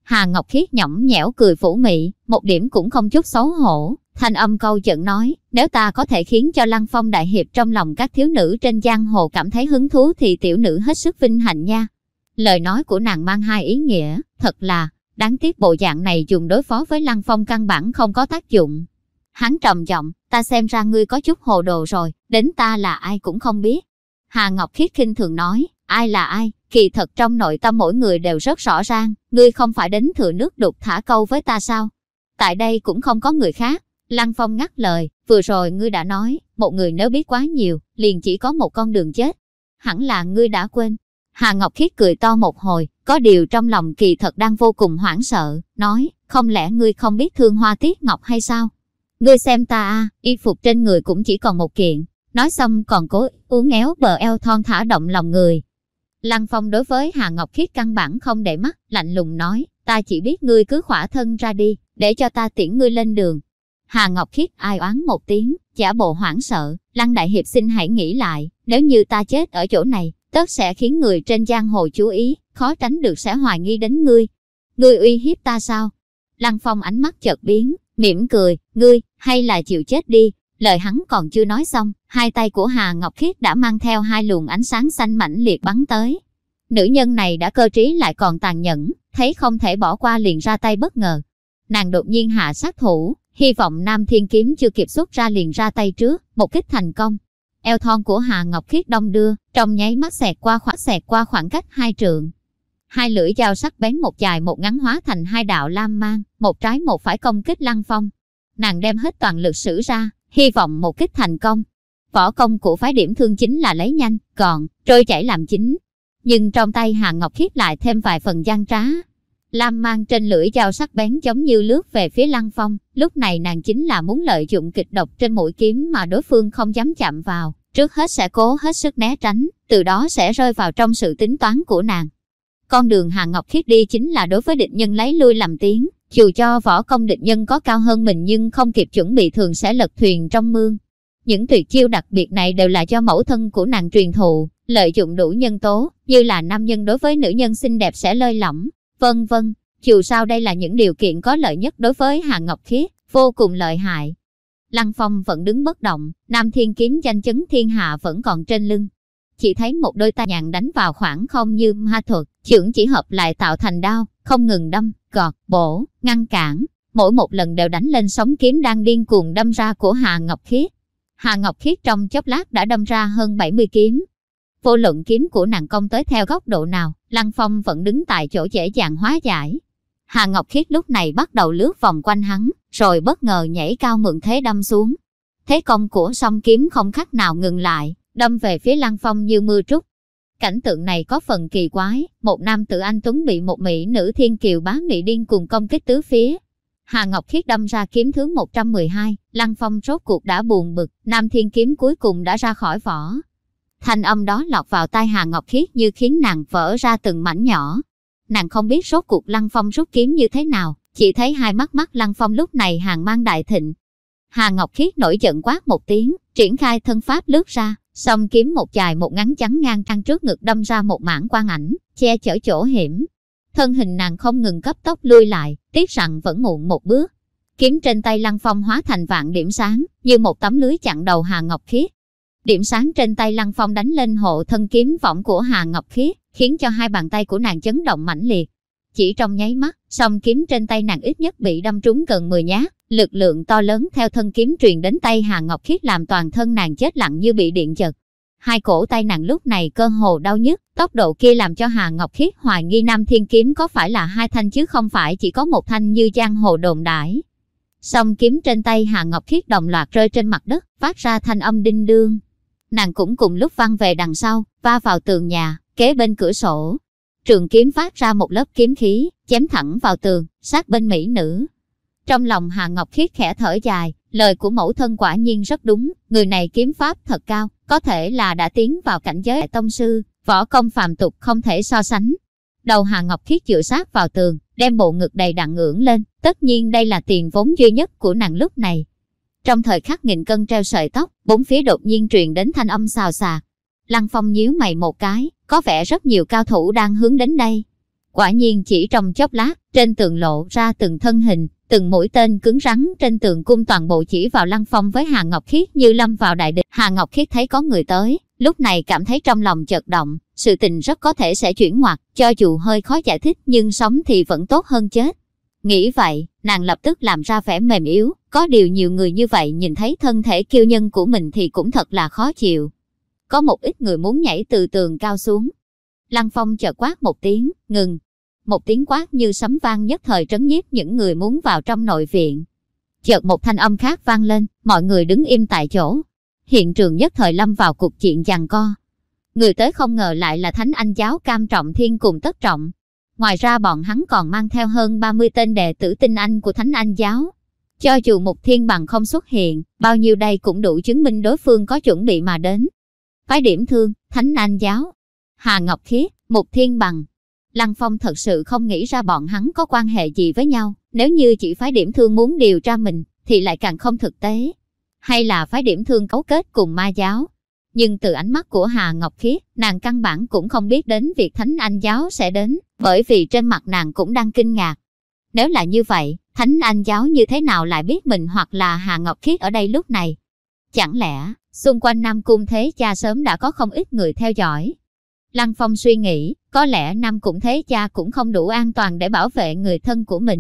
Hà Ngọc Khiết nhõng nhẽo cười phủ mị, một điểm cũng không chút xấu hổ, thanh âm câu giận nói, nếu ta có thể khiến cho Lăng Phong đại hiệp trong lòng các thiếu nữ trên giang hồ cảm thấy hứng thú thì tiểu nữ hết sức vinh hạnh nha. Lời nói của nàng mang hai ý nghĩa, thật là, đáng tiếc bộ dạng này dùng đối phó với Lăng Phong căn bản không có tác dụng. Hắn trầm giọng, ta xem ra ngươi có chút hồ đồ rồi, đến ta là ai cũng không biết. Hà Ngọc Khiết khinh thường nói, ai là ai, kỳ thật trong nội tâm mỗi người đều rất rõ ràng, ngươi không phải đến thừa nước đục thả câu với ta sao? Tại đây cũng không có người khác. Lăng Phong ngắt lời, vừa rồi ngươi đã nói, một người nếu biết quá nhiều, liền chỉ có một con đường chết. Hẳn là ngươi đã quên. Hà Ngọc Khiết cười to một hồi, có điều trong lòng kỳ thật đang vô cùng hoảng sợ, nói, không lẽ ngươi không biết thương hoa tiết ngọc hay sao? Ngươi xem ta a, y phục trên người cũng chỉ còn một kiện. Nói xong còn cố uống éo bờ eo thon thả động lòng người. Lăng Phong đối với Hà Ngọc Khiết căn bản không để mắt, lạnh lùng nói, ta chỉ biết ngươi cứ khỏa thân ra đi, để cho ta tiễn ngươi lên đường. Hà Ngọc Khiết ai oán một tiếng, giả bộ hoảng sợ, Lăng Đại Hiệp xin hãy nghĩ lại, nếu như ta chết ở chỗ này, tất sẽ khiến người trên giang hồ chú ý, khó tránh được sẽ hoài nghi đến ngươi. Ngươi uy hiếp ta sao? Lăng Phong ánh mắt chợt biến, mỉm cười, ngươi, hay là chịu chết đi. Lời hắn còn chưa nói xong, hai tay của Hà Ngọc Khiết đã mang theo hai luồng ánh sáng xanh mãnh liệt bắn tới. Nữ nhân này đã cơ trí lại còn tàn nhẫn, thấy không thể bỏ qua liền ra tay bất ngờ. Nàng đột nhiên hạ sát thủ, hy vọng Nam Thiên Kiếm chưa kịp xuất ra liền ra tay trước, một kích thành công. Eo thon của Hà Ngọc Khiết đông đưa, trong nháy mắt xẹt qua khoảng xẹt qua khoảng cách hai trượng, hai lưỡi dao sắc bén một dài một ngắn hóa thành hai đạo lam mang, một trái một phải công kích lăng phong. Nàng đem hết toàn lực sử ra, hy vọng một kích thành công. Võ công của phái điểm thương chính là lấy nhanh, còn, trôi chảy làm chính. Nhưng trong tay hà Ngọc Khiết lại thêm vài phần gian trá. Lam mang trên lưỡi dao sắc bén giống như lướt về phía lăng phong, lúc này nàng chính là muốn lợi dụng kịch độc trên mũi kiếm mà đối phương không dám chạm vào, trước hết sẽ cố hết sức né tránh, từ đó sẽ rơi vào trong sự tính toán của nàng. Con đường Hà Ngọc Khiết đi chính là đối với địch nhân lấy lui làm tiếng, dù cho võ công địch nhân có cao hơn mình nhưng không kịp chuẩn bị thường sẽ lật thuyền trong mương. Những tuyệt chiêu đặc biệt này đều là do mẫu thân của nàng truyền thụ, lợi dụng đủ nhân tố, như là nam nhân đối với nữ nhân xinh đẹp sẽ lơi lỏng, vân vân. Dù sao đây là những điều kiện có lợi nhất đối với Hà Ngọc Khiết, vô cùng lợi hại. Lăng Phong vẫn đứng bất động, Nam Thiên kiếm danh chấn thiên hạ vẫn còn trên lưng, chỉ thấy một đôi tay nhàn đánh vào khoảng không như ma thuật, trưởng chỉ hợp lại tạo thành đao, không ngừng đâm, gọt, bổ, ngăn cản. Mỗi một lần đều đánh lên sóng kiếm đang điên cuồng đâm ra của Hà Ngọc Khiết. Hà Ngọc Khiết trong chốc lát đã đâm ra hơn 70 kiếm. Vô luận kiếm của nàng công tới theo góc độ nào, Lăng Phong vẫn đứng tại chỗ dễ dàng hóa giải. Hà Ngọc Khiết lúc này bắt đầu lướt vòng quanh hắn, rồi bất ngờ nhảy cao mượn thế đâm xuống. Thế công của song kiếm không khác nào ngừng lại, đâm về phía Lăng Phong như mưa trút. Cảnh tượng này có phần kỳ quái, một nam tử anh Tuấn bị một mỹ nữ thiên kiều bá mỹ điên cùng công kích tứ phía. Hà Ngọc Khiết đâm ra kiếm thứ 112, Lăng Phong rốt cuộc đã buồn bực, nam thiên kiếm cuối cùng đã ra khỏi vỏ. Thanh âm đó lọt vào tai Hà Ngọc Khiết như khiến nàng vỡ ra từng mảnh nhỏ. Nàng không biết rốt cuộc Lăng Phong rút kiếm như thế nào, chỉ thấy hai mắt mắt Lăng Phong lúc này hàng mang đại thịnh. Hà Ngọc Khiết nổi giận quát một tiếng, triển khai thân pháp lướt ra, Song kiếm một dài một ngắn chắn ngang căng trước ngực đâm ra một mảng quang ảnh, che chở chỗ hiểm. Thân hình nàng không ngừng cấp tốc lui lại, tiếc rằng vẫn muộn một bước. Kiếm trên tay Lăng Phong hóa thành vạn điểm sáng, như một tấm lưới chặn đầu Hà Ngọc Khiết. Điểm sáng trên tay Lăng Phong đánh lên hộ thân kiếm võng của Hà Ngọc Khiết, khiến cho hai bàn tay của nàng chấn động mãnh liệt. Chỉ trong nháy mắt, song kiếm trên tay nàng ít nhất bị đâm trúng gần 10 nhát, lực lượng to lớn theo thân kiếm truyền đến tay Hà Ngọc Khiết làm toàn thân nàng chết lặng như bị điện giật. Hai cổ tay nàng lúc này cơ hồ đau nhức, tốc độ kia làm cho Hà Ngọc Khiết hoài nghi Nam Thiên Kiếm có phải là hai thanh chứ không phải chỉ có một thanh như giang hồ đồn đãi. Song kiếm trên tay Hà Ngọc Khiết đồng loạt rơi trên mặt đất, phát ra thanh âm đinh đương. Nàng cũng cùng lúc văng về đằng sau, va vào tường nhà, kế bên cửa sổ. Trường kiếm phát ra một lớp kiếm khí, chém thẳng vào tường, sát bên mỹ nữ. Trong lòng Hà Ngọc Khiết khẽ thở dài, lời của mẫu thân quả nhiên rất đúng, người này kiếm pháp thật cao, có thể là đã tiến vào cảnh giới tông sư, võ công phàm tục không thể so sánh. Đầu Hà Ngọc Khiết dựa sát vào tường, đem bộ ngực đầy đặn ngưỡng lên, tất nhiên đây là tiền vốn duy nhất của nàng lúc này. Trong thời khắc nghìn cân treo sợi tóc, bốn phía đột nhiên truyền đến thanh âm xào xạc. Lăng Phong nhíu mày một cái, có vẻ rất nhiều cao thủ đang hướng đến đây. Quả nhiên chỉ trong chốc lát, trên tường lộ ra từng thân hình, từng mũi tên cứng rắn trên tường cung toàn bộ chỉ vào Lăng Phong với Hà Ngọc Khiết như lâm vào đại địch. Hà Ngọc Khiết thấy có người tới, lúc này cảm thấy trong lòng chợt động, sự tình rất có thể sẽ chuyển ngoặt, cho dù hơi khó giải thích nhưng sống thì vẫn tốt hơn chết. Nghĩ vậy, nàng lập tức làm ra vẻ mềm yếu, có điều nhiều người như vậy nhìn thấy thân thể kiêu nhân của mình thì cũng thật là khó chịu. Có một ít người muốn nhảy từ tường cao xuống. Lăng Phong chợt quát một tiếng, ngừng. Một tiếng quát như sấm vang nhất thời trấn nhiếp những người muốn vào trong nội viện. Chợt một thanh âm khác vang lên, mọi người đứng im tại chỗ. Hiện trường nhất thời lâm vào cuộc chuyện giằng co. Người tới không ngờ lại là Thánh Anh giáo cam trọng thiên cùng tất trọng. Ngoài ra bọn hắn còn mang theo hơn 30 tên đệ tử tinh anh của Thánh Anh giáo. Cho dù một thiên bằng không xuất hiện, bao nhiêu đây cũng đủ chứng minh đối phương có chuẩn bị mà đến. Phái điểm thương, Thánh Anh giáo, Hà Ngọc Khiết, Mục Thiên Bằng. Lăng Phong thật sự không nghĩ ra bọn hắn có quan hệ gì với nhau, nếu như chỉ phái điểm thương muốn điều tra mình, thì lại càng không thực tế. Hay là phái điểm thương cấu kết cùng ma giáo. Nhưng từ ánh mắt của Hà Ngọc Khiết, nàng căn bản cũng không biết đến việc Thánh Anh giáo sẽ đến, bởi vì trên mặt nàng cũng đang kinh ngạc. Nếu là như vậy, Thánh Anh giáo như thế nào lại biết mình hoặc là Hà Ngọc Khiết ở đây lúc này? Chẳng lẽ, xung quanh Nam Cung Thế Cha sớm đã có không ít người theo dõi? Lăng Phong suy nghĩ, có lẽ Nam Cung Thế Cha cũng không đủ an toàn để bảo vệ người thân của mình.